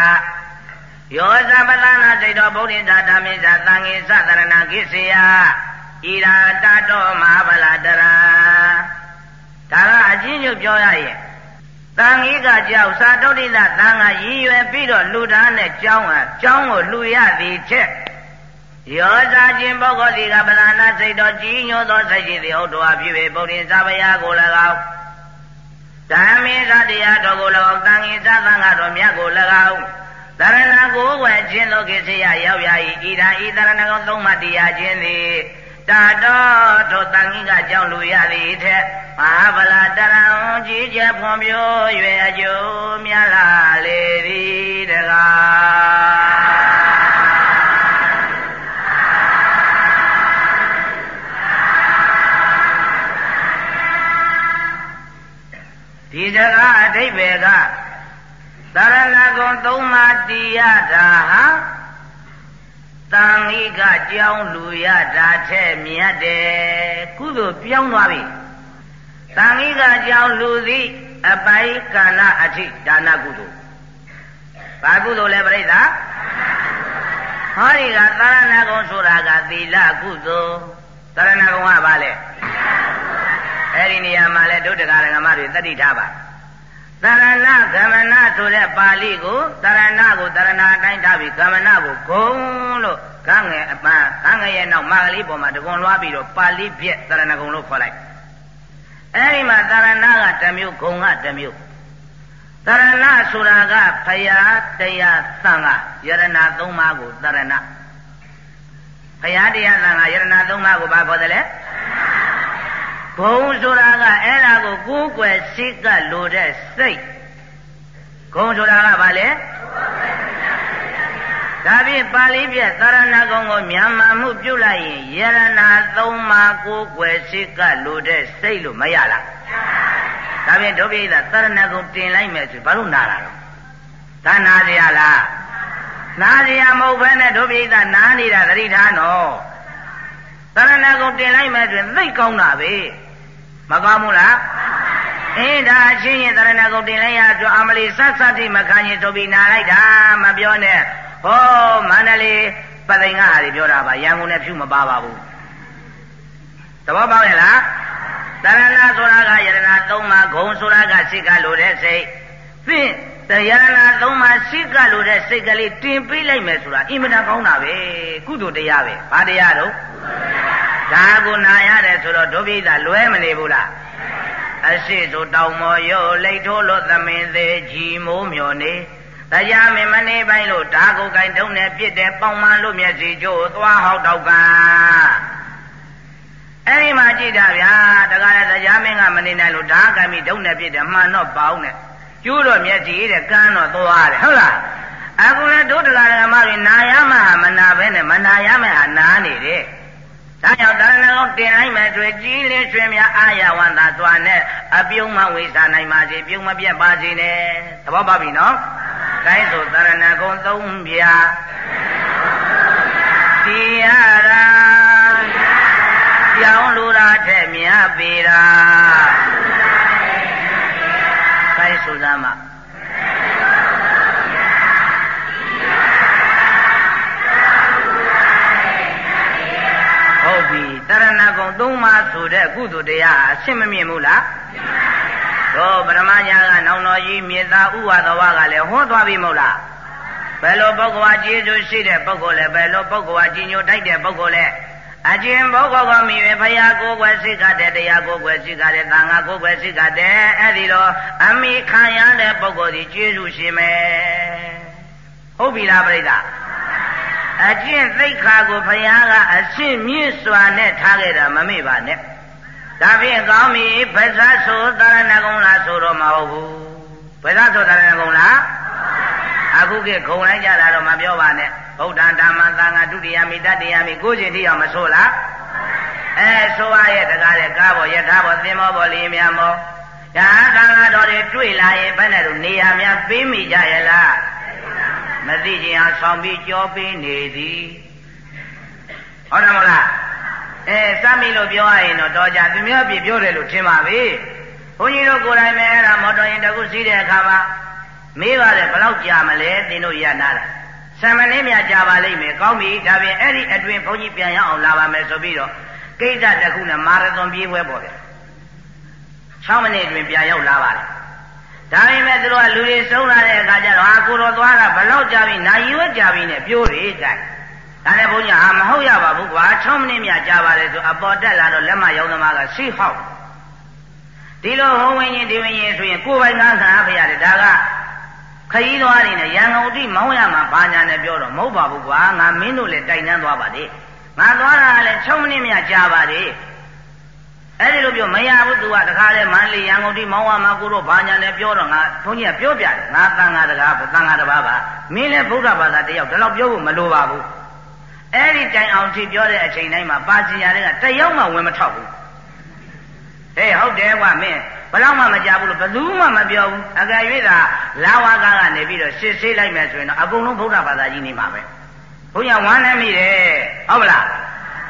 ယောဇပလနာစိတ်တော်ဗုဒ္ဓသာဓမ္မိသာသံဃိသတရဏကိစေယဣရာတတောမဟာဗလာတရာဒါကအချင်းချုပ်ပြောရရင် တန်ကြီးကကြောက်သာတုဋ္ဌိသသံဃာရည်ရွယ်ပြီးတော့လူသားနဲ့ကြောင်းဟာကြောင်းကိုလူရသည်ချက်ယောဇာချင်းပုဂ္ဂိုလ်ဒီကပလာနာစိတ်တော်ကြီးညိုသောစိတ်ရှိသည်ဟုတ်တော်ဖြစ်ပေဗုဒ္ဓဇာဘယာကို၎င်းဓမ္မေသတရားတော်ကို၎င်းတန်ကြီးသသံဃာတော်မြတ်ကို၎င်းတရဏကိုဝယ်ခြင်းလောကိစ္စရရောက်ရ၏ဣဒာဤတရဏကောသုံးမှတရားခြင်းသည် တာတော်ထိုတန်ကြီးကကြောင်းလူရသည်ထက်မဟာဗလာတရံကြီးကျယ်ဖွံ့ဖြိုး၍အကျိုးများလာလေသည်တကားဒီစကားအထိပ္ပယ်ကသရဏဂုံသုံးပါးတရားတာဟာ တန်ဤကကြောင်းလူရတာထဲမြတ်တယ်ကုသိုလ်ပြောင်းသွားပြီတန်ဤကကြောင်းလူသည်အပိုင်ကာလအထိဒါနကုသိုလ်ဘာကုသိုလ်လဲပြိဿဟောဒီကသရဏဂုံဆိုတာကသီလကုသိုလ်သရဏဂုံကဘာလဲအဲ့ဒီနေရာမှာလဲဒုဒ္ဒဂရကမတွေတတိထားပါ သရဏဂမနဆိုတဲ့ပါဠိကိုသရဏကိုသရဏအတိုင်းထားပြီးဂမနကိုဂုံလို့ကငယ်အပန်းကငယ်ရဲ့နောက်မာကလေးပေါ်မှာတကွန်လွှားပြီးတော့ပါဠိပြက်သရဏဂုံလို့ခေါ်လိုက်အဲဒီမှာသရဏကတစ်မျိုးဂုံကတစ်မျိုးသရဏဆိုတာကဖယားတရားသံဃာယရဏသုံးပါးကိုသရဏဖယားတရားသံဃာယရဏသုံးပါးကိုဘာခေါ်တယ်လဲ ဘုံဆိုတာကအဲ့ဒါကိုကိုးကွယ်စိတ်ကလိုတဲ့စိတ်ဂုံဆိုတာကဘာလဲဒါဖြင့်ပါဠိပြသရဏဂုံကိုမြန်မာမှုပြုလိုက်ရင်ယရဏသုံးပါးကိုးကွယ်စိတ်ကလိုတဲ့စိတ်လို့မရလားဒါဖြင့်ဒုပိသသရဏဂုံတင်လိုက်မယ်ဆိုဘာလို့နာတာလဲဒါနာကြရလားနာကြရမဟုတ်ဘဲနဲ့ဒုပိသနာနေတာသတိထားနော်သရဏဂုံတင်လိုက်မဲ့တွင်သိကောင်းတာပဲ မကောင်းဘူးလားအင်းဒါအချင်းရင်တရဏဂုံတင်လိုက်ရဆိုအမလီဆက်ဆက်တိမခံရင်ဆိုပြီးနာလိုက်တာမပြောနဲ့ဟောမန္တလေးပသိင်္ဂဟာတွေပြောတာပါရန်ကုန်နဲ့ဖြူမပါပါဘူးသဘောပေါက်ရဲ့လားတရဏဆိုတာကယရဏသုံးပါးဂုံဆိုတာကစိတ်ကလိုတဲ့စိတ်ဖြင့် တရားနာသုံးပါးစိတ်ကလိုတဲ့စိတ်ကလေးတင်ပေးလိုက်မယ်ဆိုတာအင်မတန်ကောင်းတာပဲကုသိုလ်တရားပဲဘာတရားတော့ဒါကိုနာရတယ်ဆိုတော့ဒုပိသလွဲမနေဘူးလားအရှိဆိုတောင်မော်ရုပ်လိတ်ထိုးလို့သမင်သေးကြီးမိုးမျောနေတရားမင်းမနေပိုင်းလို့ဓာကိုကိုင်တုံးနဲ့ပြစ်တဲ့ပေါင်မလို့မျက်စီကျိုးသွားဟောက်တော့ကအဲ့ဒီမှာကြည့်တာဗျာတကားလည်းတရားမင်းကမနေနိုင်လို့ဓာကံပြီးဒုံနဲ့ပြစ်တယ်မှန်တော့ပေါင်းတယ် ကျိုးတော့မျက်စီတဲ့ကန်းတော့သွားတယ်ဟုတ်လားအခုလည်းတို့တရားဓမ္မတွေနာရမဟာမနာပဲနဲ့မနာရမယ်ဟာနာနေတယ်ဒါကြောင့်ဒါနလုံးတင်လိုက်မယ်တွေ့ကြီးလေးရွှင်များအာရဝန္တာသွားနဲ့အပြုံးမဝိစားနိုင်ပါစေပြုံးမပြတ်ပါစေနဲ့သဘောပေါက်ပြီနော်။ကိုင်းဆိုသရဏဂုံသုံးပြာတရားကြောင်းလူရာထက်မြတ်ပေတာ ဆိုတဲ့ကုသိုလ်တရားအရှင်းမမြင်ဘူးလားတို့ပရမညာကနောင်တော်ကြီးမြေသားဥဝါဒဝကလည်းဟောသွားပြီမဟုတ်လားဘယ်လိုပုဂ္ဂိုလ်ဟာကျေးဇူးရှိတဲ့ပုဂ္ဂိုလ်လဲဘယ်လိုပုဂ္ဂိုလ်ဟာကြီးညိုတိုက်တဲ့ပုဂ္ဂိုလ်လဲအကျင့်ပုဂ္ဂိုလ်ကမိပဲဖရာကိုယ်ွယ်စိတ်ကတဲ့တရားကိုယ်ွယ်စိတ်ကတဲ့သံဃာကိုယ်ွယ်စိတ်ကတဲ့အဲ့ဒီတော့အမိခံရတဲ့ပုဂ္ဂိုလ်ဒီကျေးဇူးရှိမယ်ဟုတ်ပြီလားပြိဿ အကျင့်သိက္ခာကိုဘုရားကအရှင်းမြင့်စွာနဲ့ထားခဲ့တာမမေ့ပါနဲ့ဒါဖြင့်ကောင်းပြီဘဇတ်ဆိုသာရဏဂုံလားဆိုတော့မဟုတ်ဘူးဘဇတ်ဆိုသာရဏဂုံလားအခုကခုံလိုက်ကြတာတော့မပြောပါနဲ့ဗုဒ္ဓဓမ္မသံဃာဒုတိယမိတတိယမိကိုချင်းတိအောင်မဆိုလားအဲဆိုရရဲ့တကားတဲ့ကားပေါ်ယထာပေါ်သင်္ဘောပေါ်လေးများမောဒါသံဃာတော်တွေတွေ့လာရင်ဘယ်နဲ့တော့နေရာများပေးမိကြရဲ့လား မသိခြင်းအောင်ဆောင်ပြီးကြောပေးနေသည်ဟုတ်တယ်မလားအဲစမ်းပြီလို့ပြောရရင်တော့တော်ကြသူများပြပြောတယ်လို့ထင်ပါပြီဘုန်းကြီးတို့ကိုယ်တိုင်ပဲအဲ့ဒါမော်တော်ရင်တခုစီးတဲ့အခါမှာမေးပါတယ်ဘယ်လောက်ကြာမလဲသင်တို့ရနာတာဆံမလေးမြကြာပါလိမ့်မယ်ကောင်းပြီဒါပြင်အဲ့ဒီအတွင်ဘုန်းကြီးပြန်ရအောင်လာပါမယ်ဆိုပြီးတော့ကိစ္စတစ်ခုနဲ့မာရသွန်ပြေးပွဲပေါ့ဗျ6မိနစ်အတွင်းပြန်ရောက်လာပါတယ် ဒါပေမဲ့သူတို့ကလူတွေစုံလာတဲ့အခါကျတော့ဟာကိုတော်သွားတာဘလောက်ကြာပြီနာရီဝက်ကြာပြီနဲ့ပြောတယ်ကြိုက်ဒါနဲ့ဘုန်းကြီးဟာမဟုတ်ရပါဘူးကွာ6မိနစ်မြကြာပါတယ်ဆိုအပေါ်တက်လာတော့လက်မရောက်သမားကရှိဟောက်ဒီလိုဟောဝင်ရင်ဒီဝင်ရင်ဆိုရင်ကိုယ်ပိုင်ငါးခံအဖေရတယ်ဒါကခရီးသွားနေနဲ့ရန်ကုန်တိမောင်းရမှာဘာညာနဲ့ပြောတော့မဟုတ်ပါဘူးကွာငါမင်းတို့လည်းတိုင်တန်းသွားပါလေငါသွားတာလည်း6မိနစ်မြကြာပါတယ် အဲ့ဒီလိုပြောမရဘူးသူကတခါလဲမန္တလေးရန်ကုန်တိမောင်းဝမှာကိုတို့ဘာညာနဲ့ပြောတော့ငါဘုန်းကြီးကပြောပြတယ်ငါတန်ဃာတကားတန်ဃာတပါးပါမင်းလည်းဗုဒ္ဓဘာသာတယောက်ဒီလောက်ပြောဖို့မလိုပါဘူးအဲ့ဒီတိုင်အောင်ထိပြောတဲ့အချိန်တိုင်းမှာပါစီရတဲ့ကတယောက်မှဝင်မထောက်ဘူးဟေးဟုတ်တယ်ကွာမင်းဘလောက်မှမကြဘူးလို့ဘယ်သူမှမပြောဘူးအကယ်၍သာလာဝကကနေပြီးတော့ရှစ်ဆေးလိုက်မယ်ဆိုရင်တော့အကုန်လုံးဗုဒ္ဓဘာသာကြီးနေမှာပဲဘုရားဝမ်းနေမိတယ်ဟုတ်မလား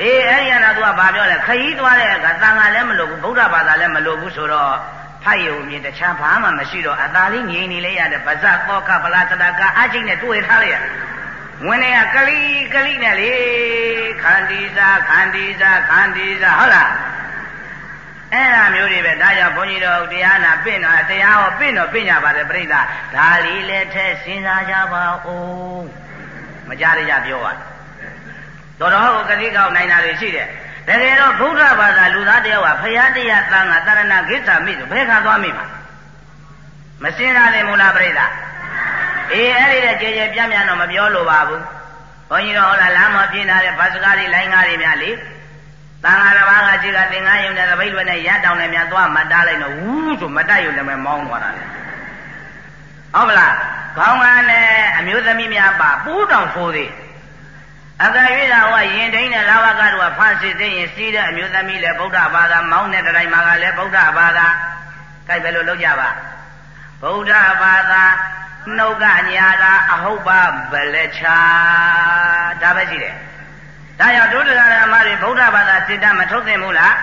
အေးအဲ့ဒီကတော့သူကဘာပြောလဲခရီးသွားတဲ့အခါတန်ခါလည်းမလိုဘူးဗုဒ္ဓဘာသာလည်းမလိုဘူးဆိုတော့ဖိုက်ယုံမြင်တခြားဘာမှမရှိတော့အသာလေးငြိမ်နေလေရတဲ့ဗဇတ်သောကပလာတတကအချင်းနဲ့တွေ့ထားလိုက်ရဝင်နေကကလိကလိနဲ့လေခန္တီစာခန္တီစာခန္တီစာဟုတ်လားအဲ့ဒါမျိုးတွေပဲဒါကြောင့်ဘုန်းကြီးတို့တရားနာပြင့်တော့တရားဟောပြင့်တော့ပြင့်ကြပါတယ်ပြိဿဒါလေးလည်းထက်စဉ်းစားကြပါဦးမကြားရကြပြောပါ တော်တော်ကိုကတိကောက်နိုင်တာတွေရှိတယ်တကယ်တော့ဗုဒ္ဓဘာသာလူသားတယောက်ကဖရာတရားသံဃာတရဏဂိစ္ဆာမိဆိုဘယ်ခါသွားမိမှာမစင်စားတယ်မို့လားပြိဿအေးအဲ့ဒီတဲ့ကြည်ကြည်ပြန့်ပြန့်တော့မပြောလိုပါဘူးဘုန်းကြီးတို့ဟောလာလမ်းမပြင်းလာတဲ့ဘတ်စကားတွေလိုင်းကားတွေများလေသံဃာတစ်ပါးကရှိကသင်္ကန်းယုံတဲ့သပိတ်လွယ်နဲ့ရတောင်နဲ့များသွားမတားလိုက်တော့ဝူးဆိုမတိုက်ရုံနဲ့ပဲမောင်းသွားတာလေဟုတ်မလားခေါင်းကနဲ့အမျိုးသမီးများပါပူးတောင်ဆိုးသေး အကရွေးတာဟောရင်တိုင်းနဲ့လာဝကတို့ကဖန်စစ်သိရင်စီးတဲ့အမျိုးသမီးလည်းဗုဒ္ဓဘာသာမောင်းတဲ့တိုင်းမှာကလည်းဗုဒ္ဓဘာသာကြိုက်ပဲလို့လုပ်ကြပါဗုဒ္ဓဘာသာနှုတ်ကညာကအဟုတ်ပါဗလက်ချာဒါပဲရှိတယ်ဒါကြောင့်ဒုဒဂရမတွေဗုဒ္ဓဘာသာစိတ်ဓာတ်မထုတ်သင့်ဘူးလား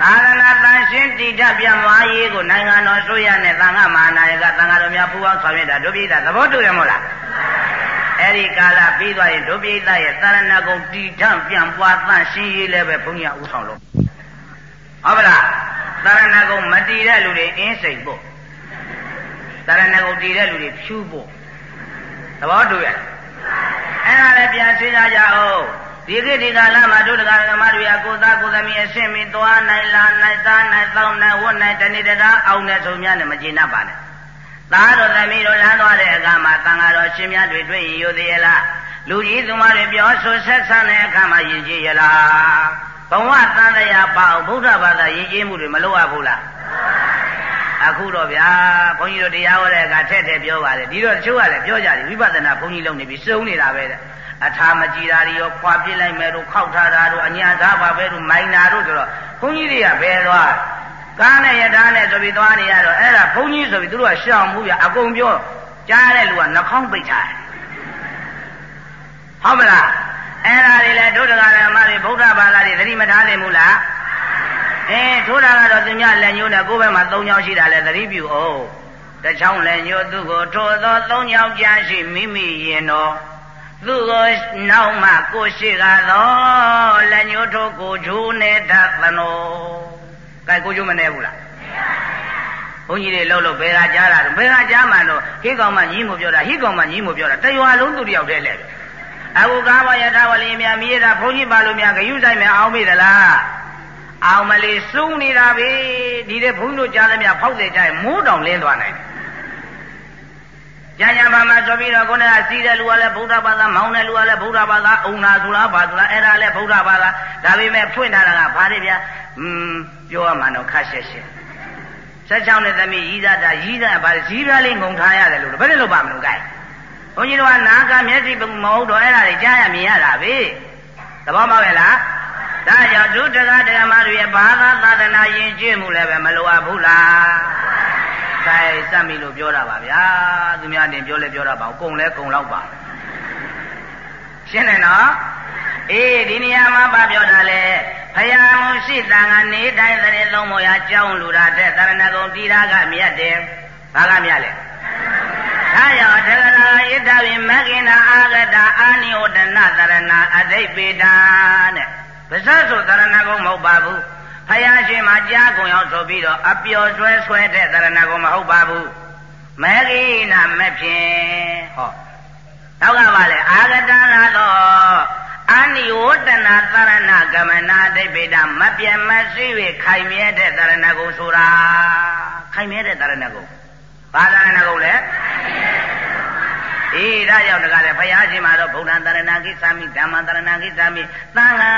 သာသနာတန်ရှင်းတည်တတ်ပြမွားရေးကိုနိုင်ငံတော်ဆိုရနဲ့သံဃာမဟာနာယကသံဃာတော်များပူးပေါင်းဆောင်ရွက်တာဒုပိဋကသဘောတူရမို့လား အဲ့ဒီကာလပြီးသွားရင်ဒုပိဋကရဲ့သာရဏဂုံတည်ထပြန်ပွားသန့်ရှင်းရေးလည်းပဲဘုန်းကြီးကဥဆောင်လို့ဟုတ်ပါလားသာရဏဂုံမတည်တဲ့လူတွေအင်းစိန်ဖို့သာရဏဂုံတည်တဲ့လူတွေဖြူဖို့သဘောတူရဲ့အဲ့ဒါလည်းပြန်စဉ်းစားကြအောင်ဒီခေတ်ဒီကာလမှာတို့တရားဓမ္မတွေကကိုသားကိုသမီးအရှင်းပြီးသွားနိုင်လာနိုင်စားနိုင်သောင်းနိုင်ဝတ်နိုင်တဏိတကားအောင်တဲ့ဆုံးများနဲ့မကျေနပ်ပါနဲ့ သားတော်သမီးတို့လမ်းသွားတဲ့အခါမှာတန်ဃာတော်ရှင်များတွေတွေ့ရင်ရိုသေးရလားလူကြီးသူမတွေပြောဆိုဆက်ဆံတဲ့အခါမှာယဉ်ကျေးရလားဘဝသံတရားပါအောင်ဗုဒ္ဓဘာသာယဉ်ကျေးမှုတွေမလုပ်ရဘူးလားအခုတော့ဗျာဘုန်းကြီးတို့တရားဟောတဲ့အခါထက်ထက်ပြောပါတယ်ဒီတော့တချို့ကလည်းပြောကြတယ်ဝိပဿနာဘုန်းကြီးလုပ်နေပြီစုံနေတာပဲတဲ့အထာမကြည်တာတွေရောခွာပြစ်လိုက်မယ်တို့ခောက်ထားတာတို့အညာသားပါပဲတို့မိုင်းနာတို့ဆိုတော့ဘုန်းကြီးတွေကဘယ်သွား ကားနဲ့ယထာနဲ့ဆိုပြီးသွားနေရတော့အဲ့ဒါဘုန်းကြီးဆိုပြီးသူတို့ကရှောင်မှုပြအကုန်ပြောကြားတဲ့လူကနှာခေါင်းပိတ်ထားတယ်ဟုတ်မလားအဲ့ဒါတွေလည်းဒုဒကလည်းအမတွေဗုဒ္ဓဘာသာတွေသတိမထားနိုင်ဘူးလားအဲထိုးတာကတော့သူများလက်ညှိုးနဲ့ကိုယ်ဘက်မှာ၃ချောင်းရှိတာလဲသတိပြုအောင်တချောင်းလက်ညှိုးသူ့ကိုထိုးသော၃ချောင်းကြာရှိမိမိရင်တော်သူကိုနောက်မှကိုရှိကားသောလက်ညှိုးထိုးကိုချိုးနေတတ်သနော ကဲကိုချိုးမနေဘူးလားဘုန်းကြီးတွေလှုပ်လို့ဘယ်ကကြားတာဘယ်ကကြားမှတော့ဟိကောင်မှညီးမပြောတာဟိကောင်မှညီးမပြောတာတရွာလုံးသူတယောက်တည်းလဲအခုကားပေါ်ယထာဝလီမြမြည်တာဘုန်းကြီးပါလို့များဂယုဆိုင်မယ်အောင်ပြီသလားအောင်မလေးစုံနေတာပဲဒီတဲ့ဘုန်းတို့ကြားသမျှဖောက်တယ်ကြရင်မိုးတောင်လင်းသွားနိုင်တယ် ကြံကြံပါမှာဆိုပြီးတော့ခုနကစီးတဲ့လူကလည်းဗုဒ္ဓဘာသာမောင်းတဲ့လူကလည်းဗုဒ္ဓဘာသာအုံနာဆိုလားဘာဆိုလားအဲ့ဒါလည်းဗုဒ္ဓဘာသာဒါပေမဲ့ဖွင့်ထားတာကဘာတွေဗျာอืมပြောရမှာတော့ခက်ရှက်ရှက်ဆက်ချောင်းတဲ့သမီးရီးသားတာရီးသားဘာဇီးပြားလေးငုံထားရတယ်လို့ဘယ်နဲ့လုပ်ပါမလို့ကြိုက်ဘုန်းကြီးတို့ကနာကမျက်စိမဟုတ်တော့အဲ့ဒါတွေကြားရမြင်ရတာပဲ သဘောပေါက်ရဲ့လားဒါကြောင့်ဒုတက္ကဓမ္မတွေရဲ့ဘာသာသာသနာယဉ်ကျေးမှုလည်းပဲမလိုအပ်ဘူးလားဆိုင်စက်မိလို့ပြောတာပါဗျာသူများတင်ပြောလဲပြောတာပါကုံလဲကုံတော့ပါရှင်းတယ်နော်အေးဒီနေရာမှာဗာပြောတာလေဖယားမှုရှိတန်ကနေတိုင်းတဲ့သုံးမောရကြောင်းလူတာတဲ့တရဏဂုံတိရာကမြတ်တယ်ဘာကမြတ်လဲ ဒါကြောင့်တက္ကရာဣဒ္ဓဝိမဂ္ဂိနာအာဂတအာနိဝတနာတရဏအသိပေတာတဲ့ပါဇတ်ဆိုတရဏဂုံမဟုတ်ပါဘူးဖယားရှင်မှာကြားကုန်ရောက်ဆိုပြီးတော့အပျော်ဆွဲဆွဲတဲ့တရဏဂုံမဟုတ်ပါဘူးမဂ္ဂိနာမဖြင့်ဟောနောက်ကပါလေအာဂတနာတော့အနိဝတနာသရဏကမနာဒိဗေဒမပြတ်မရှိ၍ခိုင်မြဲတဲ့တရဏဂုံဆိုတာခိုင်မြဲတဲ့တရဏဂုံ ဘာတရဏဂုံလဲအေးဒါကြောင့်တကားလေဘုရားရှင်မှာတော့ဗုဒ္ဓံတရဏကိသာမိဓမ္မတရဏကိသာမိသံဃာ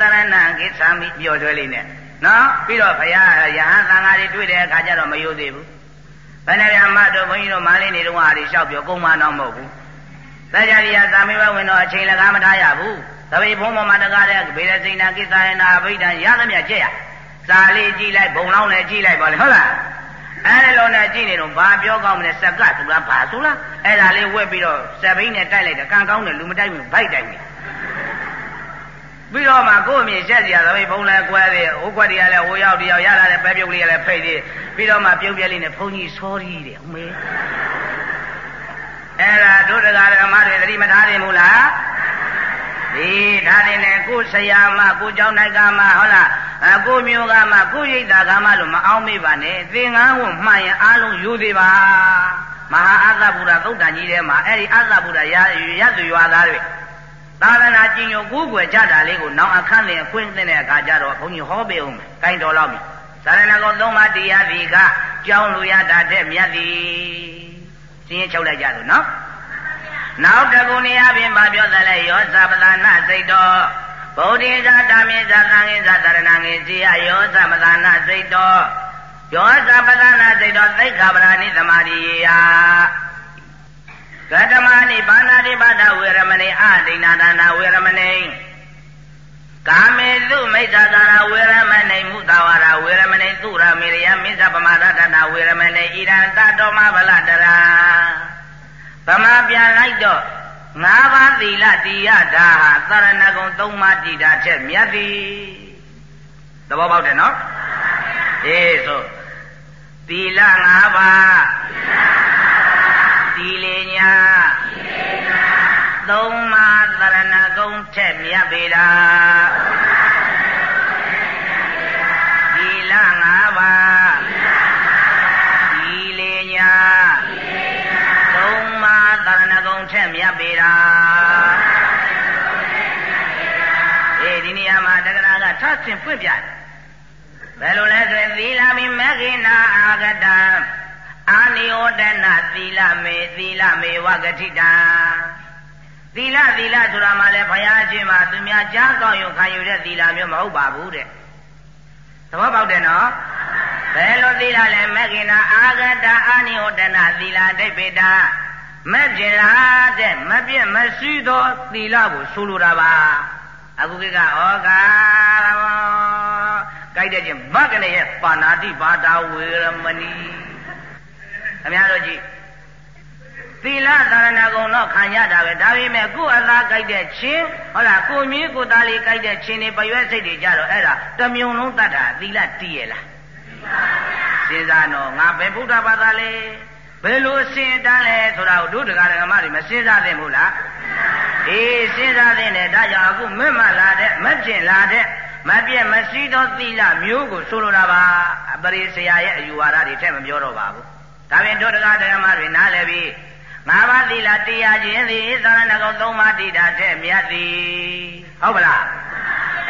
တရဏကိသာမိပြောဆွဲလေးနဲ့နော်ပြီးတော့ဘုရားယဟန်သံဃာတွေတွေ့တဲ့အခါကျတော့မယိုသေးဘူးဘယ်နဲ့ဗျာမတို့ဘုန်းကြီးတို့မာလေးနေတော့ဟာတွေလျှောက်ပြောကုန်းမတော့မဟုတ်ဘူးတရားရိယာသာမေဘဝင်တော့အချိန်လကားမထားရဘူးသဘေဘုံပေါ်မှာတကားတဲ့ဗေဒစိဏကိစ္စယနာအဘိဓာရသမျှကြည့်ရစာလေးကြည့်လိုက်ဘုံလောင်းလည်းကြည့်လိုက်ပါလေဟုတ်လား အဲ့လိုနဲ့ကြည့်နေတော့ဘာပြောကောင်းမလဲစက်ကသူလားဘာဆိုလားအဲ့ဒါလေးဝက်ပြီးတော့စက်ဘိန်းနဲ့တိုက်လိုက်တယ်ကံကောင်းတယ်လူမတိုက်ဘူးဗိုက်တိုက်နေပြီးတော့မှကိုယ့်အမြင်ရှက်စီရသဘေဘုံလဲကွဲသေးဟိုကွက်တွေကလည်းဟိုရောက်တယောက်ရလာတဲ့ပဲပြုတ်လေးကလည်းဖိတ်သေးပြီးတော့မှပြုတ်ပြက်လေးနဲ့ဘုံကြီးစောရီတဲ့ဟုတ်မေအဲ့ဒါတို့တရားဓမ္မတွေသတိမထားနိုင်ဘူးလား ဒီထားနေနဲ့ကိုဆရာမကိုเจ้าနိုင်ကမှဟုတ်လားအကိုမျိုးကမှကိုရိတ်တာကမှလို့မအောင်မေ့ပါနဲ့သင်္ကန်းကိုမှန်ရင်အားလုံးယူသေးပါမဟာအာသဗုဒ္ဓသုတ်တန်ကြီးထဲမှာအဲ့ဒီအာသဗုဒ္ဓရရသူရွာသားတွေသာသနာကျင့်ကြကိုးကွယ်ကြတာလေးကိုနောင်အခန်းလင်အခွင့်သင့်တဲ့အခါကျတော့ဘုန်းကြီးဟောပေးအောင်မယ်။ကိုင်းတော်လောက်ပြီ။သာရဏဂုံသုံးပါးတရားဒီကကြောင်းလူရတာတဲ့မြတ်သည်။ရှင်းချုပ်လိုက်ကြလို့နော်။ နောက်တကူနေရာပြင်ပါပြောသလဲယောသပဒနာစိတ်တော်ဗုဒ္ဓေဇာတာမေဇာသံဃေဇာသရဏငေစီယယောသမဒနာစိတ်တော်ယောသမဒနာစိတ်တော်သိက္ခာပရာနိသမာဓိယာကတမနိဘာနာတိပါဒဝေရမဏိအဒိဏဒါနာဝေရမဏိကာမေသုမိစ္ဆာသာရဝေရမဏိမုသဝရဝေရမဏိသုရမေရယမိစ္ဆပမာဒတနာဝေရမဏိဣရံတတောမဗလတရာ ဗမာပြန်လိုက်တော့ငါးပါးသီလတရားတာဟာသရဏဂုံသုံးပါးတည်တာချက်မြတ်သည်သဘောပေါက်တယ်နော်အေးဆိုသီလငါးပါးသီလေညာသုံးပါးသရဏဂုံချက်မြတ်ပေတာ တက္ကရာကထပ်ဆင်ဖွင့်ပြတယ်ဘယ်လိုလဲဆိုရင်သီလမိမဂိနာအာဂတံအာနိယောဒနာသီလမေသီလမေဝဂတိတံသီလသီလဆိုတာမှလည်းဘုရားရှင်မှာသူများကြားကောင်းရုံခံယူတဲ့သီလမျိုးမဟုတ်ပါဘူးတဲ့သဘောပေါက်တယ်နော်ဘယ်လိုသီလလဲမဂ္ဂင်နာအာဂတအာနိယောဒနာသီလဒိဗ္ဗေတာမက်ကျင်လာတဲ့မပြည့်မရှိသောသီလကိုဆိုလိုတာပါ အခုကိကဩကာကြိုက်တဲ့ချင်းဘဂနဲ့ရဲ့ပါဏာတိပါတာဝေရမဏီခင်ဗျားတို့ကြည့်သီလသာရဏဂုံတော့ခံရတာပဲဒါပေမဲ့ကိုယ်အသားကြိုက်တဲ့ချင်းဟုတ်လားကိုမြည်ကိုသားလေးကြိုက်တဲ့ချင်းတွေပရွက်စိတ်တွေကြတော့အဲ့ဒါတမြုံလုံးတတ်တာသီလတည်ရလားစဉ်းစားတော့ငါပဲဗုဒ္ဓဘာသာလေ ဘယ်လိုစင်တန်းလဲဆိုတာကိုတို့တရားဓမ္မတွေမစဉ်းစားသင့်ဘူးလားအေးစဉ်းစားသင့်တယ်ဒါကြောင့်အခုမက်မလာတဲ့မက်ကျင်လာတဲ့မပြည့်မရှိသောသီလမျိုးကိုဆိုလိုတာပါအပရိဆရာရဲ့အယူဝါဒတွေထက်မပြောတော့ပါဘူးဒါပြင်တို့တရားဓမ္မတွေနားလည်ပြီးငါးပါးသီလတရားခြင်းသည်သာရဏဂုံသုံးပါးတိတာထက်မြတ်သည်ဟုတ်ပလား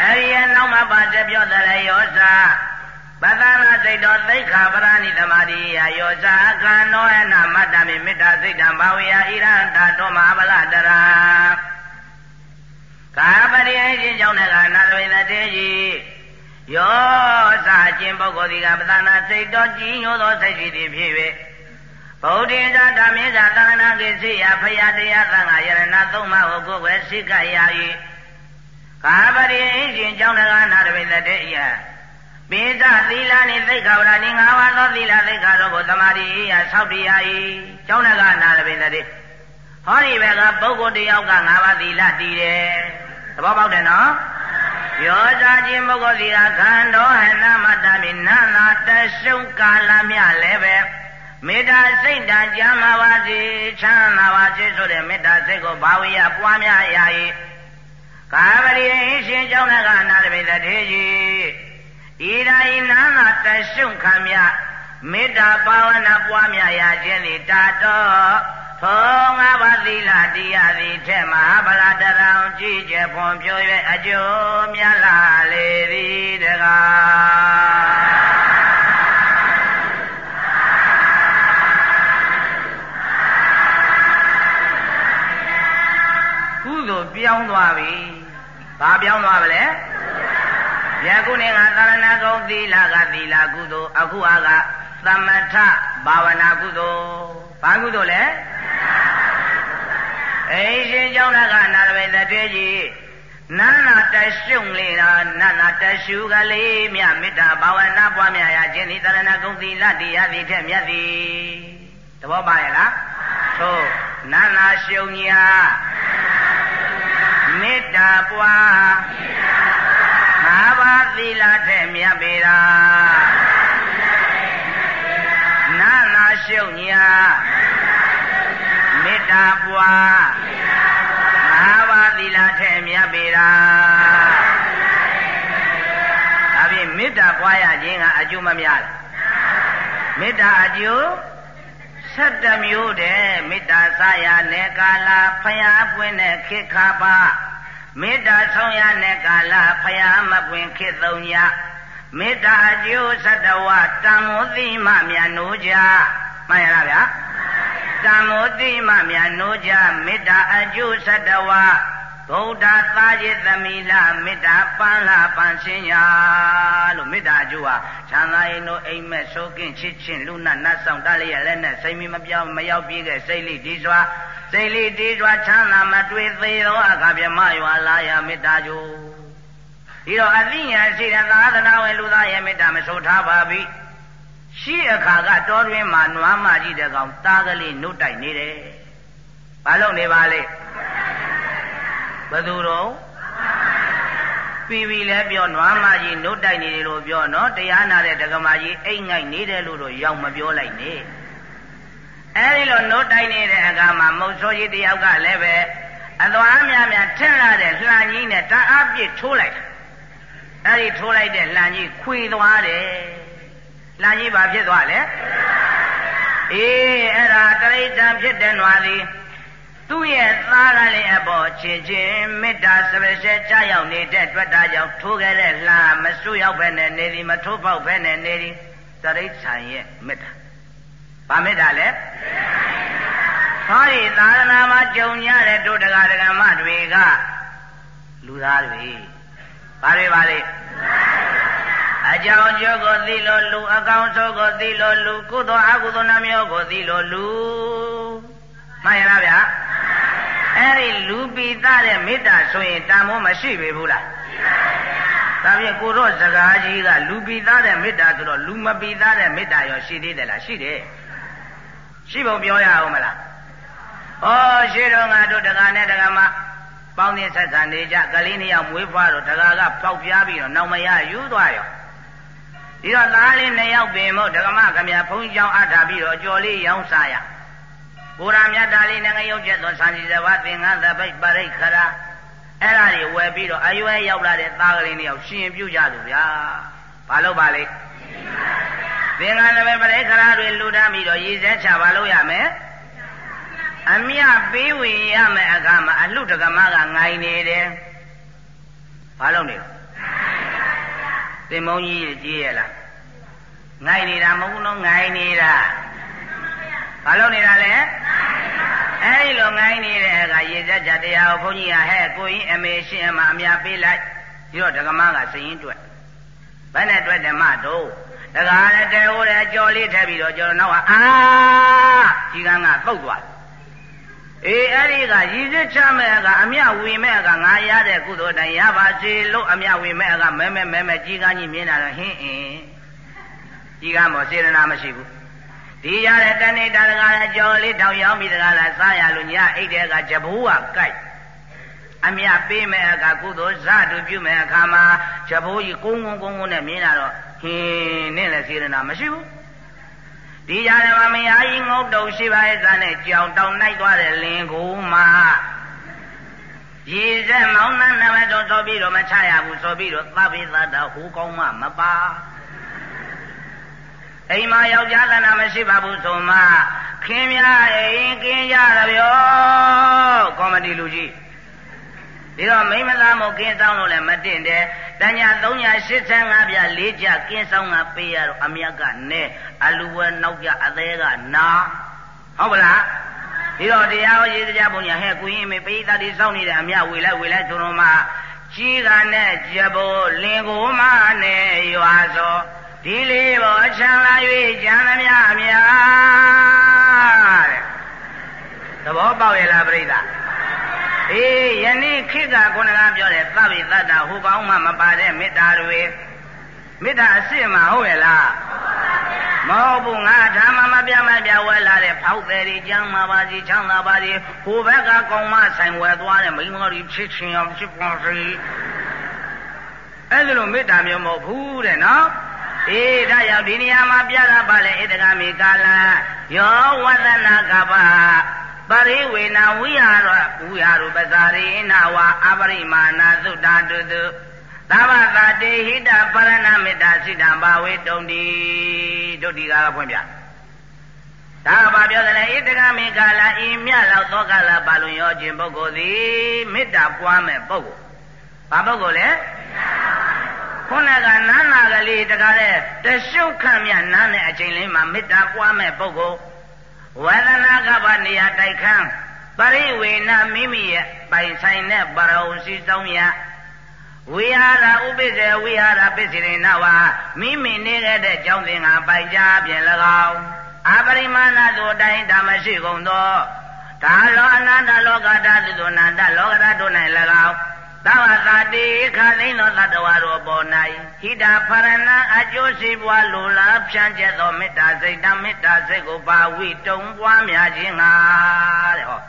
အဲဒီရဲ့နောက်မှာပါတဲ့ပြောတယ်ရောစာ ပသနာစိတ်တော်သိခာပရဏိသမารိယယောဇာကံနောအနမတ္တမိမေတ္တာစိတ်တံဘာဝေယဣရတာတောမဟာဗလတရာကာပရိယရှင်ကြောင့်လည်းကနာသဝေသတေကြီးယောစာခြင်းပုဂ္ဂိုလ်ဒီကပသနာစိတ်တော်ကြီးညိုသောစိတ်ရှိသည်ဖြစ်၍ဗုဒ္ဓင်္ဇာဓမ္မေဇာသန္နာကိစိယဖယာတရားသံဃာယရဏသုံးပါးကိုကိုယ်ပဲစိတ်ကရ၏ကာပရိယရှင်ကြောင့်လည်းကနာသဝေသတေယ ပိဇသီလနှင့်သိက္ခာဝရဏငါးပါးသောသီလသိက္ခာတို့ကိုသမာဓိယဆောက်တည်ရ၏ကျောင်းလည်းကနာသဝေသတေဟောဒီဘက်ကပုဂ္ဂိုလ်တယောက်ကငါးပါးသီလတည်တယ်သဘောပေါက်တယ်နော်ယောဇာခြင်းပုဂ္ဂိုလ်စီကခန္ဓောဟနမတမိနန္နာတရှုံကာလမြလည်းပဲမေတ္တာစိတ်တကြမ်းပါပါစေချမ်းသာပါစေဆိုတဲ့မေတ္တာစိတ်ကိုဘာဝေယပွားများရ၏ကာဗရိယရှင်ကျောင်းကနာတပိတထေကြီး ဤရာဤနန္နာတရှုံခံမြမေတ္တာဘာဝနာပွားများရခြင်းသည်တာတော်သောငါးပါးသီလတရားသည်ထက်မဟာဗလာတရံကြည်ကျဖွန်ပြို၍အကျိုးများလာလေသည်တကားကုသိုလ်ပြောင်းသွားပြီ။ဘာပြောင်းသွားပါလဲ။ ယခုနေ့ကသာရဏဂုံသီလကသီလကုသိုလ်အခုဟာကသမထဘာဝနာကုသိုလ်ဘာကုသိုလ်လဲ။အိရှင်ကျောင်းကနာရဝေသတေကြီးနန္နာတရှုံလေးတာနန္နာတရှုကလေးမြမေတ္တာဘာဝနာပွားများရခြင်းဒီသရဏဂုံသီလတရားသည်ထက်မြတ်သည်တဘောပါရဲ့လားသို့နန္နာရှုံညာမေတ္တာပွားငါးပါး သီလထက်မြတ်ပေတာနန္နာရှုံညာမေတ္တာပွားငါးပါးသီလထက်မြတ်ပေတာဒါဖြင့်မေတ္တာပွားရခြင်းကအကျိုးမများလားမေတ္တာအကျိုးဆက်တမျိုးတည်းမေတ္တာစရာနဲ့ကာလဖယားပွင့်တဲ့ခေခါပါ မေတ္တာဆောင်ရတဲ့ကာလဖယားမပွင့်ခေသုံးညမေတ္တာအကျိုးသတ္တဝတံမောတိမမြတ်နိုးကြမှန်ရလားဗျာတံမောတိမမြတ်နိုးကြမေတ္တာအကျိုးသတ္တဝ ဗုဒ္ဓသာจิตသမီလမေတ္တာပန်းလာပန်းရှင်းညာလို့မေတ္တာအကျိုးဟာချမ်းသာရင်တို့အိမ်မက်ဆိုးကင်းချစ်ချင်းလူနာနတ်ဆောင်တတ်လျက်လည်းနဲ့စိတ်မမပြောင်းမရောက်ပြေးတဲ့စိတ်လေးဒီစွာစိတ်လေးဒီစွာချမ်းသာမတွေ့သေးသောအခါပြမရွာလာရမေတ္တာကျိုးဒီတော့အသိဉာဏ်ရှိတဲ့သာသနာဝင်လူသားရဲ့မေတ္တာမဆိုထားပါပြီရှိအခါကတောတွင်မှာနွားမကြီးတဲ့ကောင်သားကလေးနှုတ်တိုက်နေတယ်ဘာလို့နေပါလဲ ဘသူတော့ပြီးပြီလဲပြောနွားမကြီးနှုတ်တိုက်နေတယ်လို့ပြောနော်တရားနာတဲ့ဒကမာကြီးအိတ်ငိုက်နေတယ်လို့တော့ရောက်မပြောလိုက်နဲ့အဲဒီလိုနှုတ်တိုက်နေတဲ့အခါမှာမုတ်ဆိုးကြီးတယောက်ကလည်းပဲအသွားများများထင်လာတဲ့လှန်ကြီးနဲ့တအားပြစ်ထိုးလိုက်အဲဒီထိုးလိုက်တဲ့လှန်ကြီးခွေသွားတယ်လှန်ကြီးဘာဖြစ်သွားလဲအေးအဲ့ဒါတရိစ္ဆာန်ဖြစ်တဲ့နွားသည် သူ့ရဲ့သားကလေးအပေါ်ချင်းချင်းမေတ္တာစပယ်ရှဲကြားရောက်နေတဲ့တွေ့တာကြောင့်ထိုးခဲ့တဲ့လှမဆွရောက်ပဲနဲ့နေသည်မထိုးပေါက်ပဲနဲ့နေသည်တရိစ္ဆာန်ရဲ့မေတ္တာဘာမေတ္တာလဲဟောဒီသာသနာမှာကြုံရတဲ့တို့တရားဒဂမတွေကလူသားတွေဘာတွေပါလဲအကြောင်းကျိုးကိုသိလို့လူအကောင်ဆိုကိုသိလို့လူကုသိုလ်အကုသိုလ်နှမျိုးကိုသိလို့လူမှန်ရလားဗျာ အဲ့ဒီလူပိသတဲ့မေတ္တာဆိုရင်တန်ဖိုးမရှိပေဘူးလားရှိပါဗျာဒါဖြင့်ကိုတော့စကားကြီးကလူပိသတဲ့မေတ္တာဆိုတော့လူမပိသတဲ့မေတ္တာရောရှိသေးတယ်လားရှိတယ်ရှိဖို့ပြောရအောင်မလားဩရှိတော့ငါတို့တက္ကနဲ့တက္ကမပေါင်းသင်းဆက်ဆံနေကြကလေးနှစ်ယောက်မွေးဖွားတော့တက္ကကပေါက်ပြားပြီးတော့နောက်မရယူသွားရောဒီတော့သားလေးနှစ်ယောက်ပင်မို့ဒကမခမဘုန်းကြီးကျောင်းအထားပြီးတော့ကြော်လေးရောင်းစားရ ဘုရားမြတ်သားလေးနဲ့ငရုတ်ကျက်သောစံစီစဝါသင်္ကန်းသပိတ်ပရိတ်ခရာအဲ့ဒါတွေဝယ်ပြီးတော့အရွယ်ရောက်လာတဲ့သားကလေးနှစ်ယောက်ရှင်ပြုကြသူဗျာဘာလို့ပါလဲသင်္ကန်းသပိတ်ပရိတ်ခရာတွေလူတန်းပြီးတော့ရည်စဲချဘာလို့ရမလဲအမြပေးဝင်ရမယ်အခါမှာအလှတကမကငိုင်နေတယ်ဘာလို့နေလဲသင်မုံကြီးကြီးရလားငိုင်နေတာမဟုတ်ဘူးနော်ငိုင်နေတာ ဘာလို့နေတာလဲအဲဒီလိုငိုင်းနေတဲ့အခါရေစက်ကြတရားကိုဘုန်းကြီးကဟဲ့ကိုရင်အမေရှင်အမအများပေးလိုက်ပြီးတော့ဒကမကစရင်တွေ့ဘယ်နဲ့တွေ့တယ်မတို့ဒကာလည်းတဲဟိုလည်းကြော်လေးထည့်ပြီးတော့ကျော်တော့နောက်ကအာကြီးကန်းကပုတ်သွားအေးအဲ့ဒီကရည်စစ်ချမဲ့ကအမြဝေမဲ့ကငါရတဲ့ကုသိုလ်တိုင်ရပါစေလို့အမြဝေမဲ့ကမဲမဲမဲမဲကြီးကန်းကြီးမြင်တာတော့ဟင်းအင်းကြီးကန်းမောစေရနာမရှိဘူး ဒီရတဲ့တဏိတာတကားလည်းကြော်လေးတောင်ရောက်ပြီးတကားလားစားရလို့ညအိတ်တဲ့ကဂျဘူးကကြိုက်အမြပေးမဲ့အခါကုသိုလ်ဇတုပြုမဲ့အခါမှာဂျဘူးကြီးကုန်းကုန်းကုန်းကုန်းနဲ့မြင်လာတော့ဟင်းနဲ့လည်းစေရနာမရှိဘူးဒီကြတယ်မှာမယားကြီးငုတ်တုံရှိပါရဲ့စားနဲ့ကြောင်တောင်နိုင်သွားတဲ့လင်ကိုမှရေစက်မောင်းနှံနမတော်ဆိုပြီးတော့မချရဘူးဆိုပြီးတော့သဗ္ဗေသတ္တဟူကောင်းမှမပါ အိမ်မှာယောက်ျားသနာမရှိပါဘူးဆိုမှခင်ဗျာအိမ်ကင်းကြရပြောကောမတီလူကြီးဒီတော့မိမသားမို့ကင်းဆောင်လို့လည်းမတင်တယ်တညာ385ပြ၄ကြကင်းဆောင်ကပေးရတော့အမြတ်ကနဲအလူဝဲနောက်ကြအသေးကနာဟုတ်ပလားဒီတော့တရားဟောရေးကြဘုံညာဟဲ့ကိုရင်မေပိသတိစောင့်နေတဲ့အမြဝေလိုက်ဝေလိုက်ဆိုတော့မှကြီးကနဲ့ကြဘောလင်ကိုမနဲ့ရွာစော ဒီလေးဘောချမ်းလာ၍ကြံသမျှအများတဲ့သဘောပေါက်ရဲ့လားပြိဿအေးယနေ့ခေတ်ကခုနကပြောတဲ့သဗ္ဗေတ္တာဟိုကောင်းမှမပါတဲ့မေတ္တာတွေမေတ္တာအစစ်မှဟုတ်ရဲ့လားမဟုတ်ဘူးငါဓမ္မမပြမပြဝဲလာတဲ့ဖောက်တယ်ကြီးကျမ်းမှာပါစီချမ်းသာပါစီဟိုဘက်ကကောင်မဆိုင်ဝဲသွားတဲ့မိန်းမကြီးဖြစ်ချင်းအောင်ဖြစ်ပါစေအဲ့ဒါလိုမေတ္တာမျိုးမဟုတ်ဘူးတဲ့နော် အေးဒါရောက်ဒီနေရာမှာပြတာပါလေဧတကမေကာလယောဝဒနာကပပရိဝေနဝိဟာရဝိဟာရပဇာရိနဝါအပရိမာဏသုတာတုတုသဗ္ဗတာတေဟိတပရဏမေတ္တာစိတံဘာဝေတုံတိဒုတိကဖွင့်ပြဒါဘာပြောတယ်လဲဣတကမေကာလဤမြလောက်သောကာလပါလွန်ရောခြင်းပုဂ္ဂိုလ်သည်မေတ္တာပွားမဲ့ပုဂ္ဂိုလ်ဘာပုဂ္ဂိုလ်လဲ ခုနကနန်းနာကလေးတကားတဲ့တရှုပ်ခန့်မြနန်းတဲ့အချိန်လေးမှာမေတ္တာပွားမဲ့ပုဂ္ဂိုလ်ဝေဒနာကပနေရာတိုက်ခန်းပရိဝေနမိမိရဲ့ပိုင်ဆိုင်တဲ့ပရဝစီဆောင်ရဝိဟာရဥပိ္ပေဝိဟာရပိစိရိနဝါမိမိနေခဲ့တဲ့ကြောင်းစဉ်ကပိုင်ကြားဖြင့်၎င်းအပရိမာဏသို့တိုင်းဓမ္မရှိကုန်သောဒါလောအနန္တလောကဓာတုသောနန္တလောကဓာတု၌၎င်း သဝတာတိခါသိသောတတ္တဝါတို့ပေါ်၌ဟိတာဖရဏအကျိုးစီးပွားလိုလားဖြန့်ကျက်သောမေတ္တာစိတ်တမေတ္တာစိတ်ကိုပါဝိတုံပွားများခြင်းငါတဲ့ဟော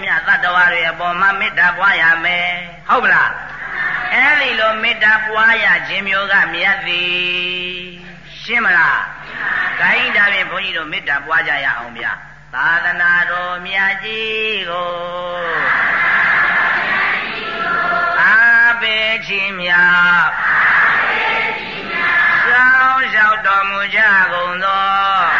မြတ်တတ္တဝါတွေအပေါ်မှာမေတ္တာပွားရမယ်ဟုတ်ပလားအဲဒီလိုမေတ္တာပွားရခြင်းမျိုးကမြတ်သည်ရှင်းမလားခိုင်းဒါဖြင့်ဘုန်းကြီးတို့မေတ္တာပွားကြရအောင်ဗျာသာသနာတော်မြတ်ကြီးကိုအား ပေးခြင်းများစောင်းလျှောက်တော်မူကြကုန်သော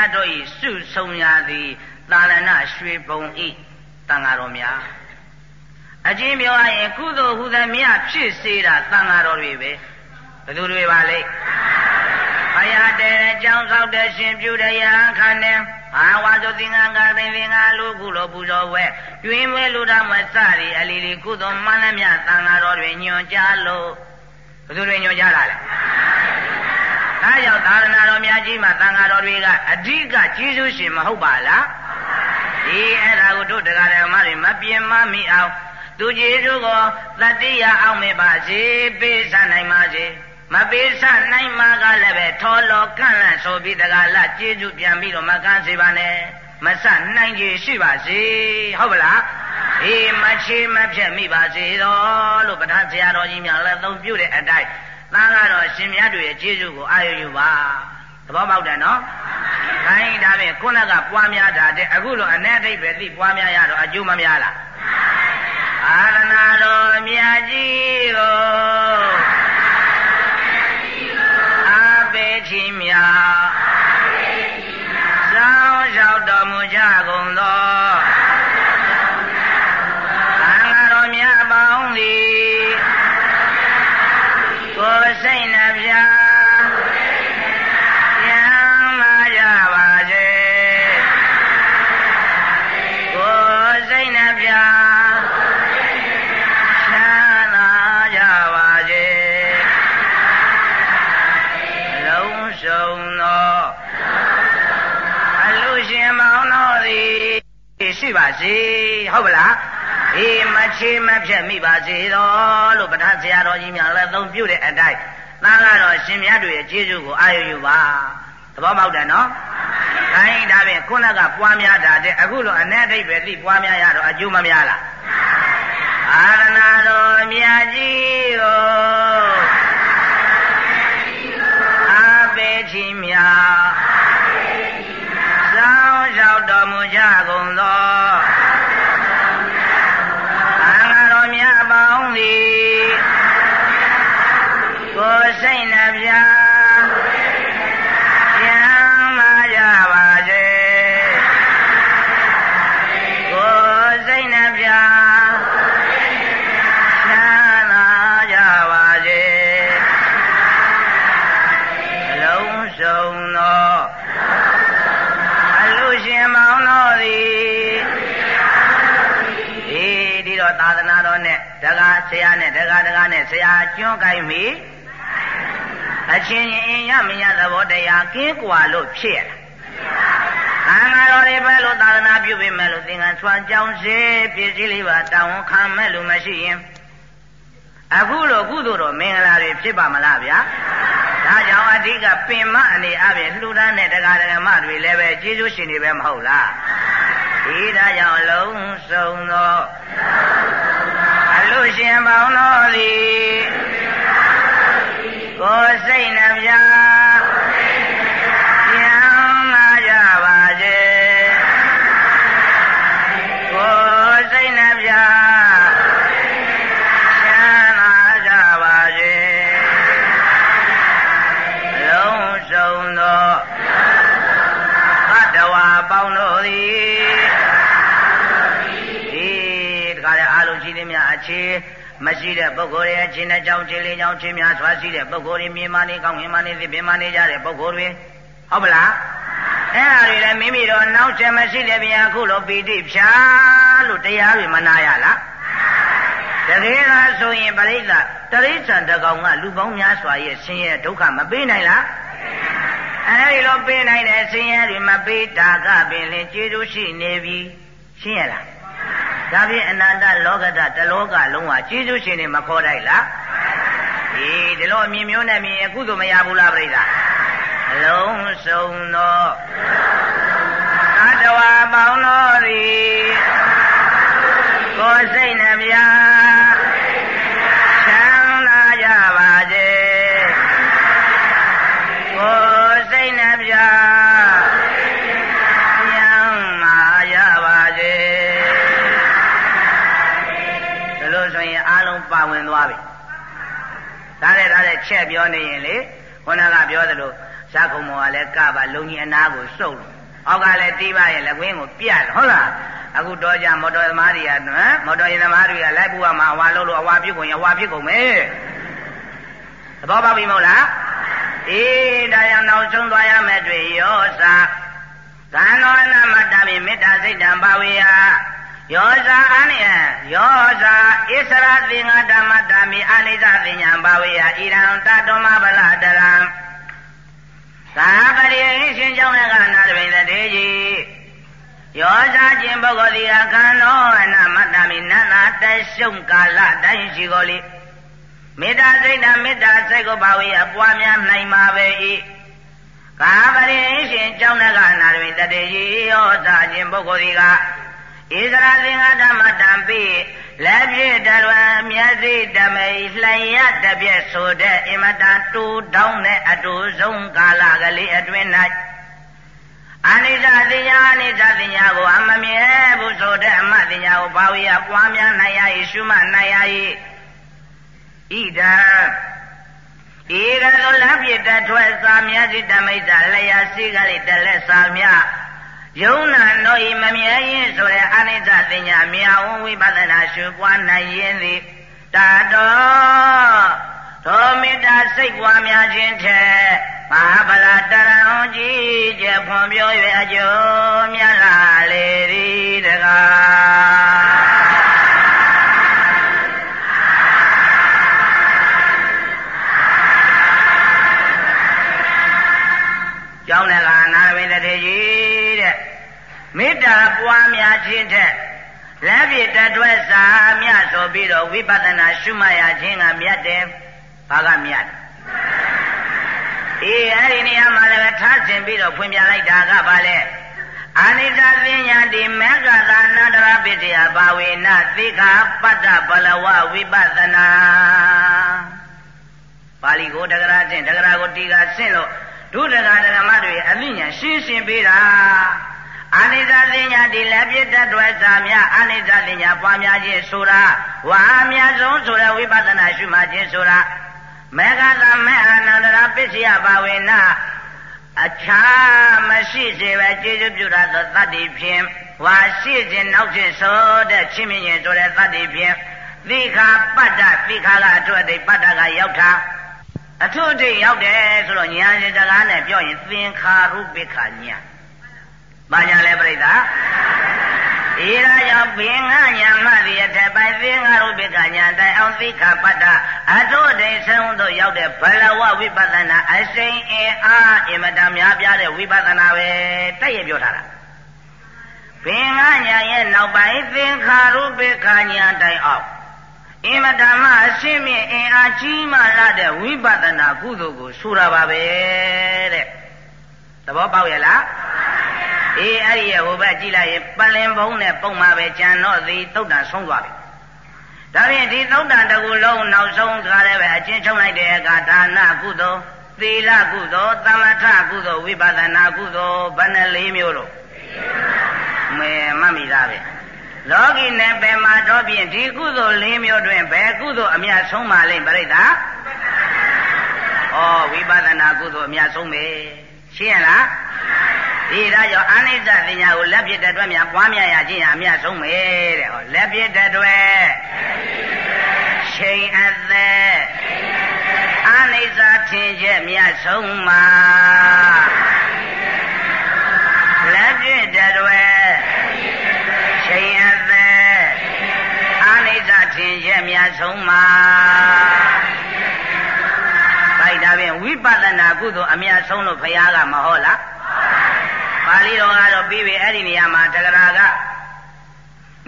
မှန်သမျှတို့၏စုဆုံရသည်သာလနာရွှေပုံဤတန်ဃာတော်များအချင်းပြောရရင်ကုသိုလ်ဟူသည်မြဖြစ်စေတာတန်ဃာတော်တွေပဲဘယ်သူတွေပါလဲဘုရားတဲ့ကြောင်းဆောက်တဲ့ရှင်ပြုတဲ့ယဟန်ခနဲ့အာဝါဇုသင်္ကန်းကပင်သင်္ကာလူကုလိုပူဇော်ဝဲတွင်ဝဲလူတော်မစရီအလီလီကုသိုလ်မှန်လည်းမြသံဃာတော်တွေညွန်ကြားလို့ဘယ်သူတွေညွန်ကြားလာလဲ ဒါကြောင့်သာသနာတော်များကြီးမှာသံဃာတော်တွေကအဓိကကြီးစုရှင်မဟုတ်ပါလားဒီအဲ့ဒါကိုတို့တရားဓမ္မတွေမပြင်းမမိအောင်သူကျေစုကိုတတိယအောင်မေပါစေပေးစနိုင်ပါစေမပေးဆနိုင်မှာကလည်းပဲထောလောကန့်လန့်ဆိုပြီးတကလားကျေးဇူးပြန်ပြီးတော့မကန်းစေပါနဲ့မဆနိုင်ကြရှိပါစေဟုတ်ပလားအေးမချေမဖြတ်မိပါစေတော့လို့ပဋ္ဌာန်းဆရာတော်ကြီးများလည်းသုံးပြုတဲ့အတိုင်း သားကတော့ရှင်မြတ်တို့ရဲ့ကျေးဇူးကိုအာရုံယူပါသဘောပေါက်တယ်နော်ခိုင်းဒါဖြင့်ခုနကပွားများတာတဲ့အခုလိုအ ਨੇ အဓိပ္ပာယ်သိပွားများရတော့အကျိုးမများလားအာရဏတော်မြတ်ကြီးကိုချင်းများသောင်းလျှောက်တော်မူကြကုန်သောသံဃာတော်များပေါင်းသည်ကိုယ် စိတ်နှပြပြန်လာကြပါစေကိုယ်စိတ်နှပြရှိပါစေဟုတ်ပလား အေးမချေမဖြတ်မိပါစေတော့လို့ပဋ္ဌာန်းဆရာတော်ကြီးများလည်းသုံးပြုတဲ့အတိုင်းသားကတော့ရှင်မြတ်တို့ရဲ့ကျေးဇူးကိုအာရုံယူပါသဘောပေါက်တယ်နော်ခိုင်းဒါဖြင့်ခုနကပွားများတာတဲ့အခုလိုအ ਨੇ အိဗယ်သိပွားများရတော့အကျိုးမများလားအာရဏတော်မြတ်ကြီးကိုအာပေချင်းများရောက်တော်မူကြကုန်သောသံ စိတ်နှပြပြန်လာကြပါစေကိုယ်စိတ်နှပြချမ်းသာကြပါစေအလုံးစုံသောရှင်မောင်တို့သည်ဒီဒီတော့သာသနာတော်နဲ့တက္ကဆရာနဲ့တက္ကတက္ကနဲ့ဆရာကျွန်းကိုင်းပြီ အချင်းရင်အင်းရမရသဘောတရားကင်းကွာလို့ဖြစ်ရအင်္ဂါတော်တွေပဲလို့သာသနာပြုပေးမယ်လို့သင်္ကန်းဆွမ်းကြောင်းစေပစ္စည်းလေးပါတောင်းခံမဲ့လို့မရှိရင်အခုလိုကုသိုလ်တော်မင်္ဂလာတွေဖြစ်ပါမလားဗျာဒါကြောင့်အဓိကပင်မအနေအပြင်လှူဒန်းတဲ့တရားဓမ္မတွေလည်းပဲကျေးဇူးရှင်တွေပဲမဟုတ်လားဒီဒါကြောင့်လုံးစုံသောအလူရှင်ပေါင်းတော်သည် ကိုယ်စိတ်နှပြ မရှိတဲ့ပုဂ္ဂိုလ်ရဲ့ခြင်းနဲ့ကြောင့်ခြင်းလေးကြောင့်ခြင်းများဆွာရှိတဲ့ပုဂ္ဂိုလ်တွေမြင်မှနေကောင်းမြင်မှနေသိပင်မှနေကြတဲ့ပုဂ္ဂိုလ်တွေဟုတ်ပလားအဲ့ဒါတွေလည်းမိမိတို့နောက်ချက်မရှိတဲ့ဗျာခုလိုပီတိဖြာလို့တရားတွေမနာရလားတတကယ်ကဆိုရင်ပရိသတ်တရိစ္ဆာန်တကောင်ကလူပေါင်းများစွာရဲ့ဆင်းရဲဒုက္ခမပေးနိုင်လားအဲဒီလိုပေးနိုင်တဲ့ဆင်းရဲတွေမပေးတာကပင်လင်ကျေးဇူးရှိနေပြီရှင်းရလား ဒါဖြင့်အနန္တလောကဓာတ်တလောကလုံးဟာကျေးဇူးရှင်တွေမခေါ်တိုက်လားအေးဒီလိုအမြင်မျိုးနဲ့မြင်အခုဆိုမရဘူးလားပြိဿအလုံးစုံသောအတဝါပေါင်းတော်သည်ကိုယ်စိတ်နှပြ ဝင်သွားပြီဒါနဲ့ဒါနဲ့ချက်ပြောနေရင်လေခုနကပြောသလိုဇာကုံမောကလည်းကပါလုံကြီးအနာကိုစုပ်လို့အောက်ကလည်းတီးပါရဲ့လက်ကွင်းကိုပြတ်ဟုတ်လားအခုတော့ကြမော်တော်သမားတွေကဟမ်မော်တော်ရင်သမားတွေကလိုက်ပူကမှာအဝါလုံးလို့အဝါပြစ်ကုန်ရင်အဝါပြစ်ကုန်မယ်သဘောပေါက်ပြီမဟုတ်လားအေးဒါကြောင့်နောက်ဆုံးသွားရမယ်တွေ့ရောစာသံတော်အနမတ္တမိမေတ္တာစိတ်တံပါဝေယ ယောဇာအာနိယယောဇာဣစရသင်္ဃဓမ္မတမိအာနိသသင်ညာဘာဝေယဣရံတတောမဗလတရံသာပရိယရှင်ကြောင့်လည်းကနာတပိန်တေကြီးယောဇာခြင်းပုဂ္ဂိုလ်ဒီအခန္ဓောအနမတ္တမိနန္နာတရှုံကာလတိုင်းရှိကိုလိမေတ္တာစိတ်ဓာမေတ္တာစိတ်ကိုဘာဝေယပွားများနိုင်ပါပဲ၏ကာပရိယရှင်ကြောင့်လည်းကနာတပိန်တေကြီးယောဇာခြင်းပုဂ္ဂိုလ်ဒီက ဣသရာသင်္ဃဓမ္မတံပိလက်ပြည့်တရွယ်မျက်စိတမိတ်လှိုင်ရတပြည့်ဆိုတဲ့အင်မတန်တူတောင်းတဲ့အတူဆုံးကာလကလေးအတွင်း၌အနိစ္စသင်ညာအနိစ္စသင်ညာကိုအမမြဲဘူးဆိုတဲ့အမသင်ညာကိုဘာဝေယပွားများနိုင်ရ၏ရှုမှတ်နိုင်ရ၏ဣဒံဧကသောလက်ပြည့်တထွက်စာမျက်စိတမိတ်လျာစီကလေးတလက်စာမြ ယုံနာတို့ဤမမြဲရင်ဆိုတဲ့အနိစ္စသင်ညာမြေဝဝိပဿနာရှုပွားနိုင်ရင်သည်တာတော်သောမေတ္တာစိတ်ပွားများခြင်းထက်မဟာဗလာတရံကြီးကျဖွံ့ဖြိုး၍အကျိုးမြတ်လာလေသည်တကားကျောင်းတဲ့ကနာရဝိတ္တေကြီးတဲ့ မေတ္တာပွားများခြင်းထက်လက်ပြတတွဲစာမြဆိုပြီးတော့ဝိပဿနာရှုမှတ်ရခြင်းကမြတ်တယ်ဘာကမြတ်အေးအဲ့ဒီနေရာမှာလည်းထားဆင်ပြီးတော့ဖွင့်ပြလိုက်တာကဘာလဲအာနိစ္စပညာတိမေဃသာနန္ဒရာပိတ္တယဘာဝေနသိခာပတ္တဘလဝဝိပဿနာပါဠိကိုတဂရဆင့်တဂရကိုတီကဆင့်လို့ဒုဒဂဒဂမတွေအသိဉာဏ်ရှင်းရှင်းပေးတာ အာနိစ္စသိညာဒီလက်ပြတတ်တွယ်စာများအာနိစ္စသိညာပွားများခြင်းဆိုတာဝါအများဆုံးဆိုတဲ့ဝိပဿနာရှုမှခြင်းဆိုတာမေဃသမေအာနန္ဒရာပစ္စယဘာဝေနအခြားမရှိစေပဲကျေစုပြုတာသောတတ္တိဖြင့်ဝါရှိခြင်းနောက်ခြင်းဆိုတဲ့ချင်းမြင်ရင်ဆိုတဲ့တတ္တိဖြင့်သီခာပတ္တသီခာကအထွတ်အထိပ်ပတ္တကရောက်တာအထွတ်အထိပ်ရောက်တယ်ဆိုတော့ဉာဏ်ရှင်စကားနဲ့ပြောရင်သင်္ခါရုပ္ပခဉာဏ်။ ဘာညာလဲပြိဿ။ဤရာကြောင့်ဘင်္ဂညာမတိအထက်ပိုင်းသင်္ဃရုပ္ပကညာတိုင်အောင်သိခပတ္တအထုဒိဆုံးတို့ရောက်တဲ့ဘလဝဝိပဿနာအရှိန်အင်အားအင်မတန်များပြားတဲ့ဝိပဿနာပဲတဲ့ရပြောထားတာ။ဘင်္ဂညာရဲ့နောက်ပိုင်းသင်္ခါရုပ္ပကညာတိုင်အောင်အင်မတန်မှအရှင်းမြင့်အင်အားကြီးမှလာတဲ့ဝိပဿနာကုသိုလ်ကိုဆိုတာပါပဲတဲ့။သ ဘောပေါက်ရဲ့လား။အေးအဲ့ဒီရဲ့ဟိုဘက်ကြည့်လိုက်ရင်ပလင်ဘုံနဲ့ပုံမှာပဲကြံတော့သည်သုတ်တန်ဆုံးသွားပြီဒါဖြင့်ဒီသုတ်တန်တကူလုံးနောက်ဆုံးကားလည်းပဲအချင်းချုပ်လိုက်တဲ့အခါဒါနကုသိုလ်သီလကုသိုလ်သမထကုသိုလ်ဝိပဿနာကုသိုလ်ဘယ်နှလေးမျိုးလို့မဲမှတ်မိသားပဲလောကီနယ်ပယ်မှာတော့ဖြင့်ဒီကုသိုလ်၄မျိုးတွင်ဘယ်ကုသိုလ်အမြတ်ဆုံးပါလိမ့်ပြိတ္တာဩဝိပဿနာကုသိုလ်အမြတ်ဆုံးပဲ ရှင်းရလားဒီဒါကြောင့်အာနိစ္စပညာကိုလက်ဖြစ်တဲ့အတွက်များပွားများရခြင်းဟာအမြတ်ဆုံးပဲတဲ့ဟောလက်ဖြစ်တဲ့အတွက်ချိန်အသက်အာနိစ္စထင်ချက်မြတ်ဆုံးမှာလက်ဖြစ်တဲ့အတွက်ချိန်အသက်အာနိစ္စထင်ချက်အမြတ်ဆုံးမှာ ပိုက်ဒါဖြင့်ဝိပဿနာကုသိုလ်အမြတ်ဆုံးလို့ဘုရားကမဟောလားပါဠိတော်ကတော့ပြီးပြီအဲ့ဒီနေရာမှာတက္ကရာက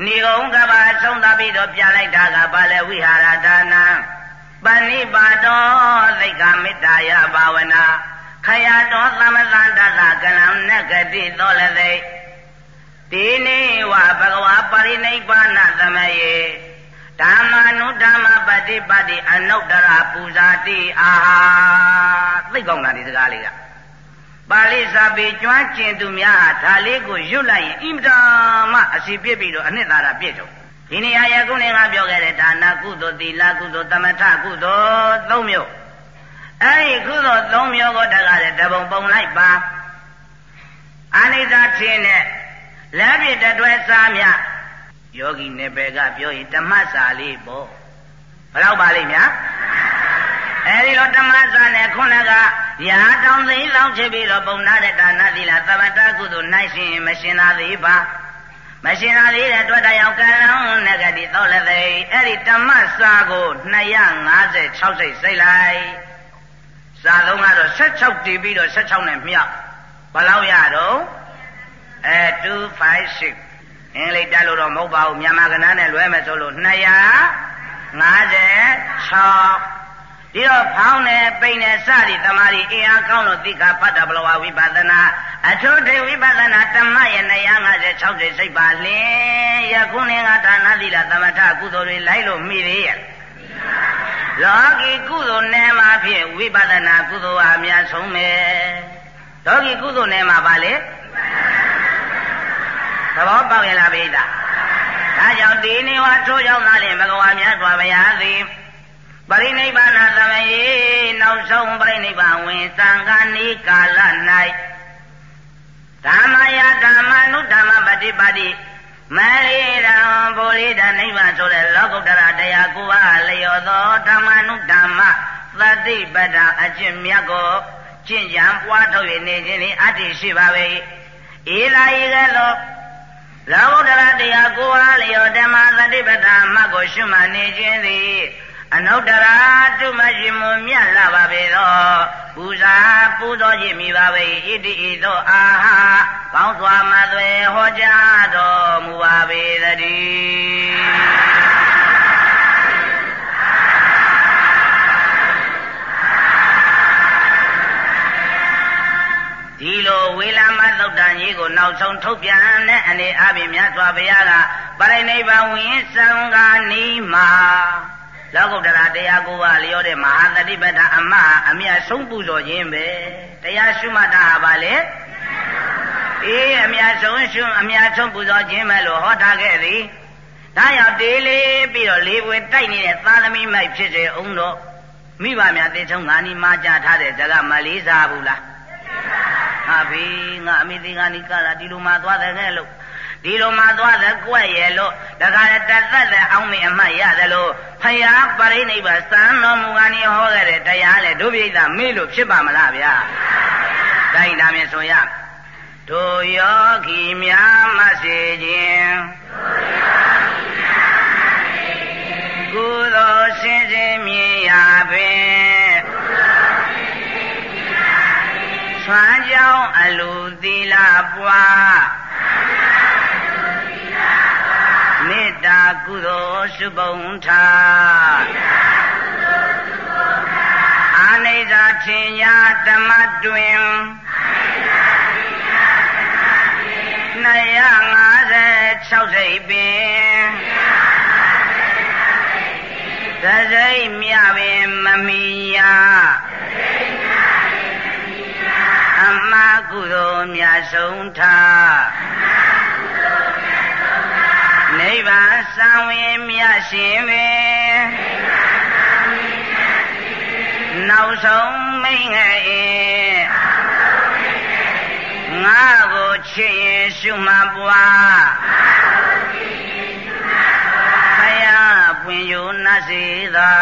နေကုံကဘာဆုံးသပြီးတော့ပြလိုက်တာကဘာလဲဝိဟာရဒါနံပဏိပါတောသိက္ခာမေတ္တာယဘာဝနာခယတောသမသန္တသကလံနဂတိသောလသိဒီနေဝဘဂဝါပရိနိဗ္ဗာနသမယေ ဓမ္မနုဓမ္မပฏิပတ္တိအနုတ္တရပူဇာတိအာဟာသိကောင်းတာဒီစကားလေးကပါဠိစာပေကျွမ်းကျင်သူများဒါလေးကိုရွတ်လိုက်ရင်အင်တာမအစီပြစ်ပြီးတော့အနှစ်သာရပြည့်စုံဒီနေရာယခုနေကပြောခဲ့တဲ့ဒါနကုသိုလ်သီလကုသိုလ်သမထကုသိုလ်သုံးမျိုးအဲဒီကုသိုလ်သုံးမျိုးကိုတကားတဲ့တပုံပုံလိုက်ပါအာနိစ္စချင်းနဲ့လက်ပြတတွဲစားမြ ယောဂီနေပယ်ကပြောရင်ဓမ္မစာလေးပေါ့ဘယ်တော့ပါလိမ့်များအဲဒီလိုဓမ္မစာနဲ့ခုနကရာတောင်သိန်းလောင်းချပြီးတော့ပုံနာတဲ့ဒါနသီလသမထကုသိုလ်နိုင်ရှင်မရှင်သာသေးပါမရှင်သာသေးတဲ့တွေ့တရားကံလောင်းနဂတိသောလည်းသိအဲ့ဒီဓမ္မစာကို256စိတ်စိတ်လိုက်စာလုံးကတော့16တည်ပြီးတော့16နဲ့မြောက်ဘယ်လောက်ရတော့အဲ256 အင်္ဂလိပ်တက်လို့တော့မဟုတ်ပါဘူးမြန်မာကဏ္ဍနဲ့လွဲမယ်ဆိုလို့256ဒီတော့ဖောင်းနေပိန်နေစသည်တမာရီအင်အားကောင်းလို့သိက္ခာဖတ်တာဘလဝဝိပဿနာအထုထေဝိပဿနာဓမ္မရဲ့156စိတ်ပါလင်းယခုနေကဒါနသီလသမထကုသိုလ်တွေလိုက်လို့မိသေးရဲ့လောကီကုသိုလ်နယ်မှာဖြင့်ဝိပဿနာကုသိုလ်ဟာအများဆုံးပဲလောကီကုသိုလ်နယ်မှာပါလေ သဘောပေါက်ရလားပိဋကဒါကြောင့်ဒီနေဝထိုးရောက်လာရင်ဘဂဝါမြတ်စွာဘုရားသည်ပရိနိဗ္ဗာန်သမယေနောက်ဆုံးပရိနိဗ္ဗာန်ဝင်သံဃာနိကာလ၌ဓမ္မယဓမ္မနုဓမ္မပฏิပါတိမရိရံဗောရိဒနိဗ္ဗာန်ဆိုတဲ့လောကုတ္တရာတရားကိုအားလျော်သောဓမ္မနုဓမ္မသတိပဒအကျင့်မြတ်ကိုကျင့်ကြံပွားထုတ်၍နေခြင်း၏အတ္တိရှိပါပေ။ဧလာဤကဲ့သို့ လောကုတ္တရာတရားကိုအားလျော်ဓမ္မသတိပဒမတ်ကိုရှုမှတ်နေခြင်းသည်အနုတ္တရာတုမရှိမွန်မြတ်လာပါပေသောပူဇာပူဇော်ခြင်းမိပါပေဣတိဣသောအာဟာကောင်းစွာမသွေဟောကြားတော်မူပါပေသတည်း ဒီလိုဝေလာမသုတ်တန်ကြီးကိုနောက်ဆုံးထုတ်ပြန်တဲ့အနေအပြင်မြတ်စွာဘုရားကပရိနိဗ္ဗာန်ဝင်စံဃာနီးမှာလောကုတ္တရာတရားကိုပါလျောတဲ့မဟာတတိပဋ္ဌာအမအမြတ်ဆုံးပူဇော်ခြင်းပဲတရားရှုမှတ်တာပါလေအေးအမြတ်ဆုံးရှုအမြတ်ဆုံးပူဇော်ခြင်းပဲလို့ဟောထားခဲ့သည်ဒါရောက်တေးလေးပြီးတော့လေးပွေတိုက်နေတဲ့သာသမီမိုက်ဖြစ်စေအောင်တော့မိဘများတေချုံငါနီမာကြထားတဲ့ဇကမလေးစားဘူးလား ဟာဘီငါအမိသေးငါနီကလာဒီလိုမှသွားတယ်ခဲ့လို့ဒီလိုမှသွားတဲ့ကွက်ရဲ့လို့တခါတသက်သက်အောင်မအမှတ်ရတယ်လို့ဖယားပရိနိဗ္ဗာန်စံတော်မူကနေဟောခဲ့တဲ့တရားလေဒုပိဋကမေ့လို့ဖြစ်ပါမလားဗျာ။ဒါရင်ဒါမြင်ဆိုရတို့ယောဂီများမစေခြင်းကုသိုလ်စင်စင်မြင်ရာပင် ဆွမ်းကြောင်းအလူသီလပွားမေတ္တာကုသိုလ်စုပုံထားအာနိစ္စထင်ညာဓမ္မတွင်256စိတ်ပင်သစိတ်မြပင်မမီယာ မကုသိုလ်မြတ်ဆုံးထားနိဗ္ဗာန်စံဝင်မြတ်ရှင်ပဲနောက်ဆုံးမိငယ်ငါကိုချစ်ရင်ရှုမှပွားဖယားပွင့်ယူနတ်စေသာ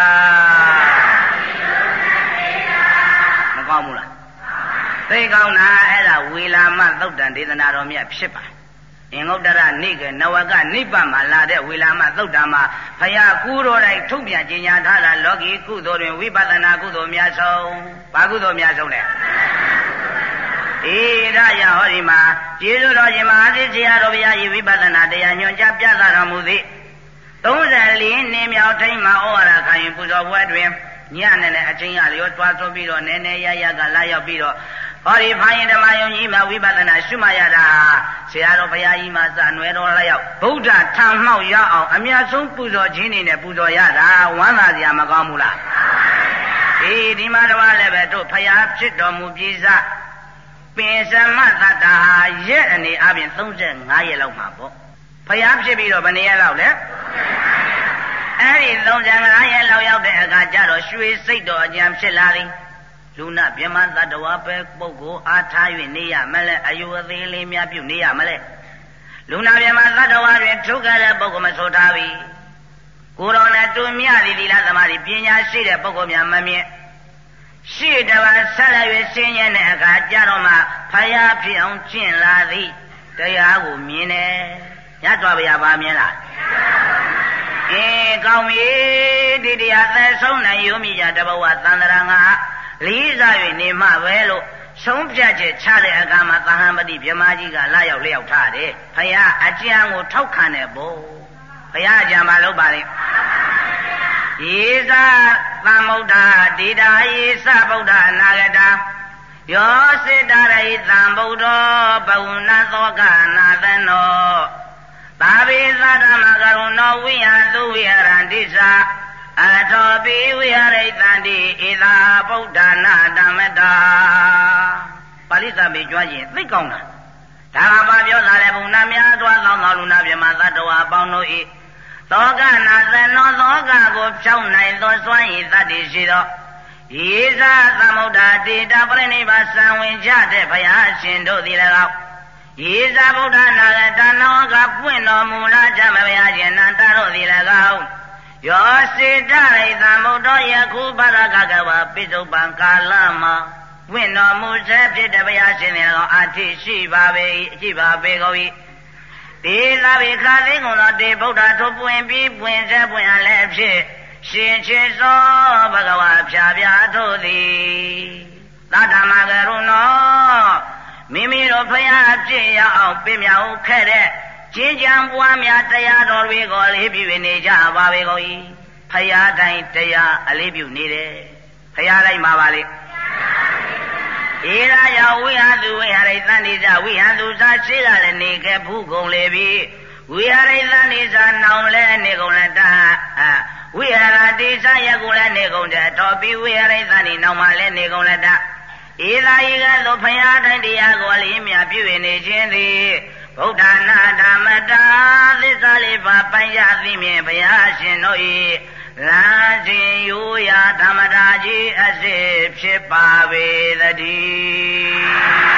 မကောင်းဘူးလား သိကောင်းတာအဲ့ဒါဝေလာမသုတ်တန်ဒေသနာတော်မြတ်ဖြစ်ပါအင်္ဂုတ္တရနိကေနဝကနိဗ္ဗာန်မှာလာတဲ့ဝေလာမသုတ်တံမှာဖယားကူတော်တိုင်းထုတ်ပြန်ကြေညာထားတာလောကီကုသိုလ်တွင်ဝိပဿနာကုသိုလ်များဆုံးဘာကုသိုလ်များဆုံးလဲအေဒါရဟောဒီမှာကျေးဇူးတော်ရှင်မဟာသီဆရာတော်ဘုရားဤဝိပဿနာတရားညွှန်ကြားပြသတော်မူသည်34နှစ်မြောက်ထိန်မှာဩဝါဒခံရင်ပူဇော်ပွဲတွင်ညနဲ့နဲ့အချင်းရလျောတွားသွပြီးတော့နည်းနည်းရရကလာရောက်ပြီးတော့ ဟောဒီဖိုင်ဓမ္မယုံကြီးမှာဝိပဿနာရှုမှရတာဆရာတော်ဘုရားကြီးမှာစနွယ်တော်လာရောက်ဗုဒ္ဓထံမှောက်ရအောင်အမြတ်ဆုံးပူဇော်ခြင်းနေနဲ့ပူဇော်ရတာဝမ်းသာစရာမကောင်းဘူးလားအေးဒီမှာတော့လည်းပဲတို့ဖရာဖြစ်တော်မူပြည်စားပင်စမသတ္တာရက်အနေအပြင်35ရက်လောက်မှာပေါ့ဖရာဖြစ်ပြီးတော့ဘယ်နှစ်ရက်လောက်လဲအဲ့ဒီ35ရက်လောက်ရောက်တဲ့အခါကျတော့ရွှေစိတ်တော်အကြံဖြစ်လာသည် လူနာမြမသတ္တဝါပဲပုဂ္ဂိုလ်အားထား၍နေရမလဲအယုအသေးလေးများပြုနေရမလဲလူနာမြမသတ္တဝါတွင်ထုတ်ကြတဲ့ပုဂ္ဂိုလ်မဆိုထားပြီကိုယ်တော်နဲ့တူမြသည်သီလသမားပညာရှိတဲ့ပုဂ္ဂိုလ်များမမြင်ရှိတပါဆက်လက်၍ဆင်းရဲတဲ့အခါကြတော့မှဖယားဖြစ်အောင်ကျင့်လာသည်တရားကိုမြင်တယ်ရသွားဗျာပါမြင်လားအေးကောင်းပြီဒီတရားသက်ဆုံးနိုင်ရုံမိကြတဘဝသန္တရာငါ လေးစား၍နေမှပဲလို့ဆုံးဖြတ်ချက်ချတဲ့အခါမှာသဟံပတိမြမကြီးကလာရောက်လျောက်ထားတယ်ဖယားအကြံကိုထောက်ခံတယ်ဘို့ဖယားအကြံမလုပ်ပါနဲ့ယေသသမ္ဗုဒ္ဓဒေတာယေသဗုဒ္ဓအနာဂတာယောစေတရိသံဗုဒ္ဓဘဝနာသောကနာသနောသာဝိသဓမ္မကရုဏောဝိယသုဝိဟရန္တိသာ အထောပိဝိဟရိတန္တိဧသာဗုဒ္ဓနာဓမ္မတာပါဠိစာပေကြွားရင်သိကောင်းတာဒါကဘာပြောတာလဲဘုံနာများသွားသောသောလူနာပြမသတ္တဝါပေါင်းတို့ဤသောကနာသနောသောကကိုဖြောင်းနိုင်သောစွမ်းရည်တတ်တည်ရှိသောယေဇသမုဒ္ဒတေတာပရိနိဗ္ဗာစံဝင်ကြတဲ့ဘုရားရှင်တို့သည်၎င်းယေဇဗုဒ္ဓနာဂတနောကပွင့်တော်မူလာကြမဘုရားရှင်နန္တတို့သည်၎င်း ယောစေတရိသံဗုဒ္ဓယခုဗရကကဝပိစုပံကာလမှာဝင့်တော်မူစေဖြစ်တဲ့ဘုရားရှင်တွေကောင်အထိရှိပါပေရှိပါပေကုန်၏ဒီလာဘိခါသိကုန်သောတေဗုဒ္ဓထိုပွင့်ပြီးပွင့်စေပွင့်အလည်းဖြစ်ရှင်ချေသောဘဂဝါဖြာပြထို့သည်သတ္တမကရုဏောမိမိတို့ဖျားဖြစ်ရအောင်ပြမြောက်ခဲ့တဲ့ ကျင်းကြံပွားများတရားတော်တွေကိုအလေးပြုနေကြပါပဲကုန်၏ဖရာတိုင်းတရားအလေးပြုနေတယ်ဖရာတိုင်းမှာပါလေဧရာယဝိဟသူဝိဟရိသန္တိဇဝိဟသူသာရှိကလည်းနေခဲ့ဘူးကုန်လေပြီဝိဟရိသန္တိဇနောင်လဲနေကုန်လက်တာဝိဟရတိဇယကုလည်းနေကုန်တဲ့တော်ပြီးဝိဟရိသန္တိနောင်မှလည်းနေကုန်လက်တာဧသာဤကသို့ဖရာတိုင်းတရားကိုအလေးမြပြုနေခြင်းသည် ဗုဒ္ဓနာဓမ္မတာသစ္စာလေးပါးပိုင်ရသိမြင်ဘုရားရှင်တို့၏လာခြင်းရိုးရာဓမ္မတာကြီးအစစ်ဖြစ်ပါပေသတည်း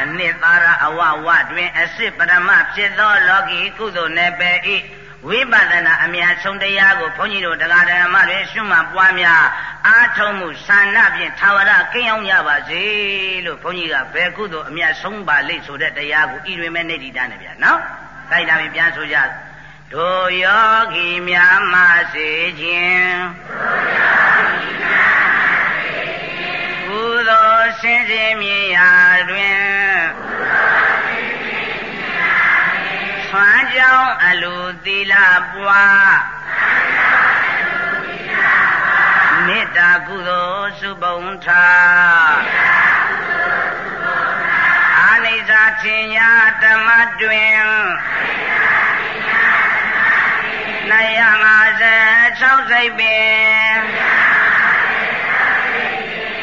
အနှစ်သာရအဝဝတွင်အစစ်ပရမဖြစ်သောလောကီကုသိုလ်နယ်ပယ်၏ ဝိပဿနာအမြတ်ဆုံးတရားကိုဘုန်းကြီးတို့တရားဓမ္မတွေရှုမှတ်ပွားများအားထုတ်မှုဆန္ဒဖြင့်သာဝရကိန်းအောင်ကြပါစေလို့ဘုန်းကြီးကဘယ်ကုသိုလ်အမြတ်ဆုံးပါလိမ့်ဆိုတဲ့တရားကိုဤတွင်မဲ့နေတည်တာနဲ့ဗျာနော်။ခိုက်တာပြီပြန်ဆိုကြ။တို့ယောဂီများမစေခြင်းတို့ယောဂီများမစေခြင်းကုသိုလ်စင်စစ်မြင်ရာတွင်ကုသိုလ် ဆွမ်းကြောင်းအလိုသီလပွားမေတ္တာကုသိုလ်စုပုံထားအာနိစ္စထင်ညာဓမ္မတွင်256စိတ်ပင်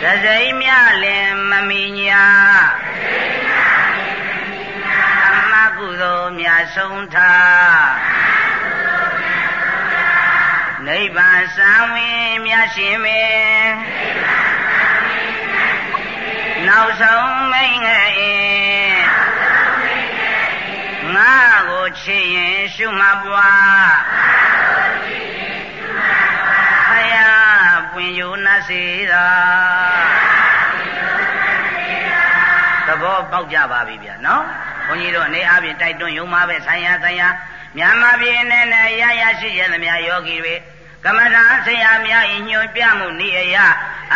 သစိမ့်မြလင်မမီညာ ကုသိုလ်မြတ်ဆုံးထားနိဗ္ဗာန်စံဝင်မြတ်ရှင်မေနောက်ဆုံးမိန်ငယ်ငါကိုချစ်ရင်ရှုမှတ်ပွားဖယားပွဝင်ယူနတ်စေသာသဘောပေါက်ကြပါပြီဗျာနော် ဘုန်းကြီးတို့အနေအချင်းတိုက်တွန်းယုံမှာပဲဆိုင်ရာဆိုင်ရာမြန်မာပြည်နဲ့နဲ့ရရရှိရသမျှယောဂီတွေကမ္မထာဆရာများဤညွှန်ပြမှုနေအရာ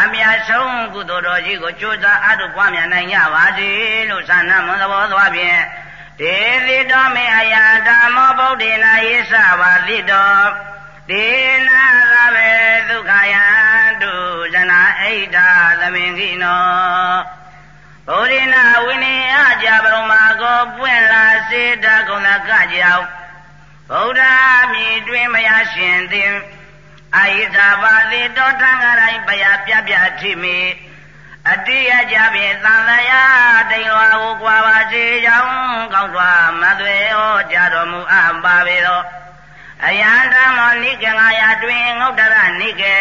အမြတ်ဆုံးကုသိုလ်တော်ကြီးကိုကြိုးစားအထုပွားများနိုင်ကြပါစေလို့သာနာမွန်သဘောသွားဖြင့်ဒေသီတော်မေအယာဓမ္မောဗုဒ္ဓေနာယေသဘာတိတော်ဒေနာသဘေဒုက္ခယတုဇနာအိဋ္ဌသမင်ခိနော ဗုဒ္ဓနာဝိနည်းအကြပရမကိုပွင့်လာစေတကုဏကကြောင့်ဗုဒ္ဓမြည်တွင်မရရှင်သည်အာဟိသဘာတိတောထံကရိုင်းပယပြပြထိမိအတိယကြဖြင့်သံလျာတိန်ဝါကိုကွာပါစေကြောင်းကောင်းစွာမသွေဟောကြားတော်မူအပ်ပါပေသောအယံဓမ္မောနိကေငါယတွင်ငုတ်တရနိကေ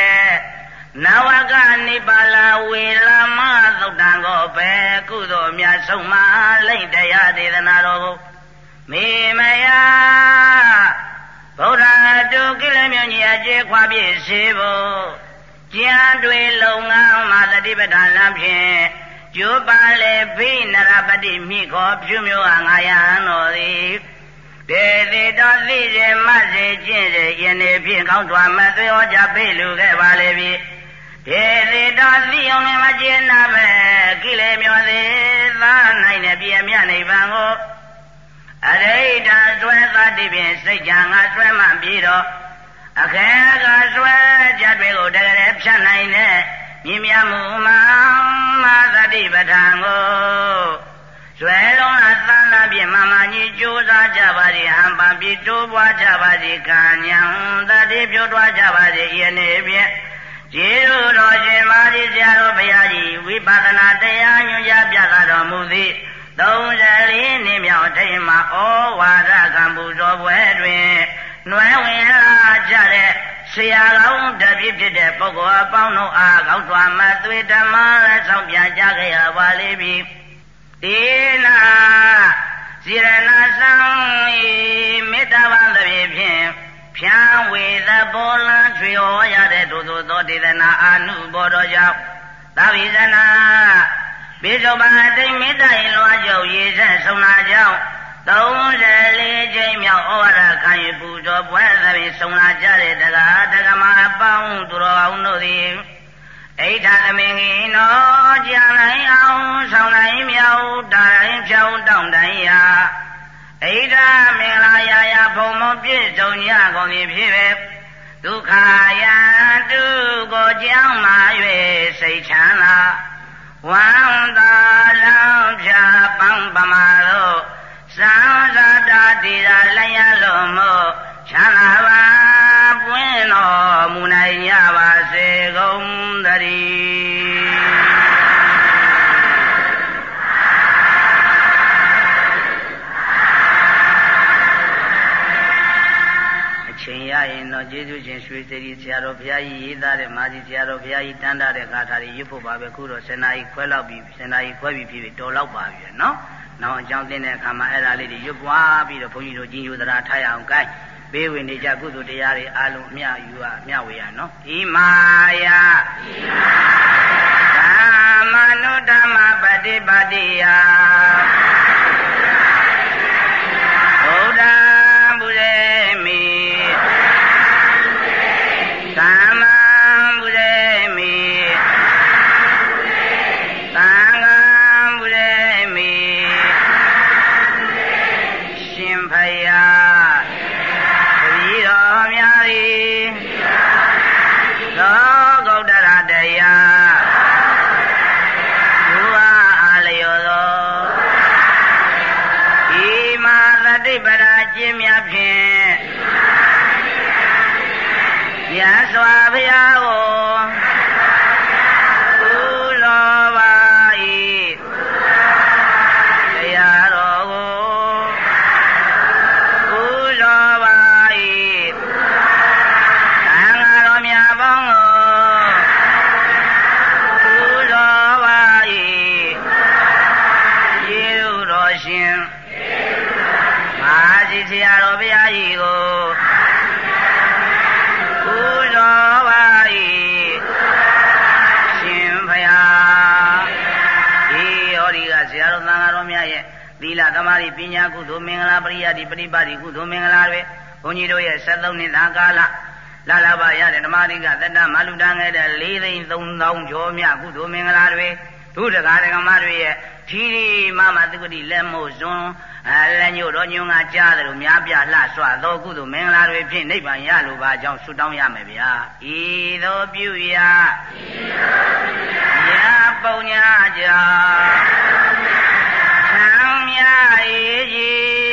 နဝကနိပါလာဝေလမသုတ်တံကိုပဲကုသိုလ်မြတ်ဆုံးမလိမ့်တရားဒေသနာတော်ကိုမေမယဗုဒ္ဓတုကိလေမြညီအကျေခွာပြည့်စေဖို့ကြံတွေလုံငန်းမှာသတိပဋ္ဌာန်လမ်းဖြင့်ကျိုးပါလေဘိနရပတိမိခောဖြူမျိုးဟာငါယံတော်သည်ဒေတိတော်သိစေမစေကျင့်စေယနေ့ဖြင့်ကောင်းစွာမသွေဟောကြပိလူခဲ့ပါလေပြီ ဒေတိတော်သိအောင်လည်းမကျင့်နာပဲကိလေမျောသေးသာနိုင်တဲ့ပြည့်မြတ်နိဗ္ဗာန်ကိုအရိဒာဆွဲသတိဖြင့်စိတ်ကြံငါဆွဲမှပြေတော့အခဲကဆွဲကြတွေကိုတကယ်ဖြတ်နိုင်တဲ့မြင်မြမှုမှမာသတိပဋ္ဌာန်ကိုဆွဲလုံးအသနာဖြင့်မမကြီးကြိုးစားကြပါစေဟံပံပြီးတိုးပွားကြပါစေကံညာသတိပြုတွားကြပါစေယနေ့ဖြင့် ကျေးဇူးတော်ရှင်မာသီဆရာတော်ဘုရားကြီးဝိပဿနာတရားညွှန်ကြားပြသတော်မူသည့်34နှစ်မြောက်ထိန်မှာဩဝါဒကံပူဇော်ပွဲတွင်နွယ်ဝင်လာကြတဲ့ဆရာကောင်းတပည့်ဖြစ်တဲ့ပုဂ္ဂိုလ်အပေါင်းတို့အားကောက်စွာမသွေဓမ္မလည်းဆောင်ပြကြခဲ့ရပါလိမ့်မည်တေနာဇိရဏသံမေတ္တာပန်သဖြင့်ဖြင့် ဖြံဝေသဘောလံထွေဟောရတဲ့သို့သောသောဒေသနာအာနုဘောတော်ကြောင့်သဗ္ဗိဇနာပိစုပါတိမေတ္တာရင်လွားကြောင့်ရေဆက်ဆုံးလာကြောင်း34ကြိမ်မြောက်ဩဝါဒခံယူပူဇော်ပွဲသဖြင့်ဆုံးလာကြတဲ့တရားတက္ကမအပေါင်းသူတော်အောင်တို့သည်အိဋ္ဌသမင်ကြီးနောကြံနိုင်အောင်ဆောင်နိုင်မြောက်တာတိုင်းဖြောင်းတောင်းတိုင်းရာ အိဋ္ဌမင်္ဂလာရာရာဘုံမပြည့်စုံကြကုန်ပြီဖြစ်ပဲဒုက္ခယတုကိုကြောင်းမာ၍စိတ်ချမ်းသာဝန္တာလောင်ဖြာပန်းပမာတို့သံဇာတာတိရာလျံလို့မို့ချမ်းသာပါပွင့်တော်မူနိုင်ကြပါစေကုန်သတည်း တော့ကျေးဇူးရှင်ရွှေစရီဆရာတော်ဘုရားကြီးရေးသားတဲ့မာကြီးဆရာတော်ဘုရားကြီးတန်းတာတဲ့ဂါထာတွေရွတ်ဖို့ပါပဲခုတော့စင်နာကြီးခွဲလောက်ပြီးစင်နာကြီးခွဲပြီးပြီတော်လောက်ပါပြီနော်နောက်အကြောင်းသိတဲ့အခါမှာအဲ့ဒါလေးတွေရွတ်ပွားပြီးတော့ဘုန်းကြီးတို့ကြီးညိုသရာထားရအောင်ကိုင်းဘေးဝင်နေကြကုသိုလ်တရားတွေအလုံးအမြယူရအမြဝေရနော်ဣမာယဣမာယသမ္မနုဓမ္မပฏิပါတိယဘုဒ္ဓဘုရေမိသမ္ပရိယတိပရိပါတိကုသိုလ်မင်္ဂလာတွေဘုန်းကြီးတို့ရဲ့73နှစ်သာကာလလာလာပါရတဲ့ဓမ္မတိကသတ္တမလူတန်းခဲ့တဲ့၄သိန်း3000ကျော်မြကုသိုလ်မင်္ဂလာတွေဒုဒကာဒကမတွေရဲ့ထီရီမမသုကတိလက်မို့ဇွန်အဲလက်ညို့တော်ညွန်ကကြားတယ်လို့များပြလှစွာသောကုသိုလ်မင်္ဂလာတွေဖြင့်နိဗ္ဗာန်ရလိုပါကြောင်းဆုတောင်းရမယ်ဗျာဤသို့ပြုရာဤသို့ပြုရာပုံညာကြောင့်သံမြအေးကြီး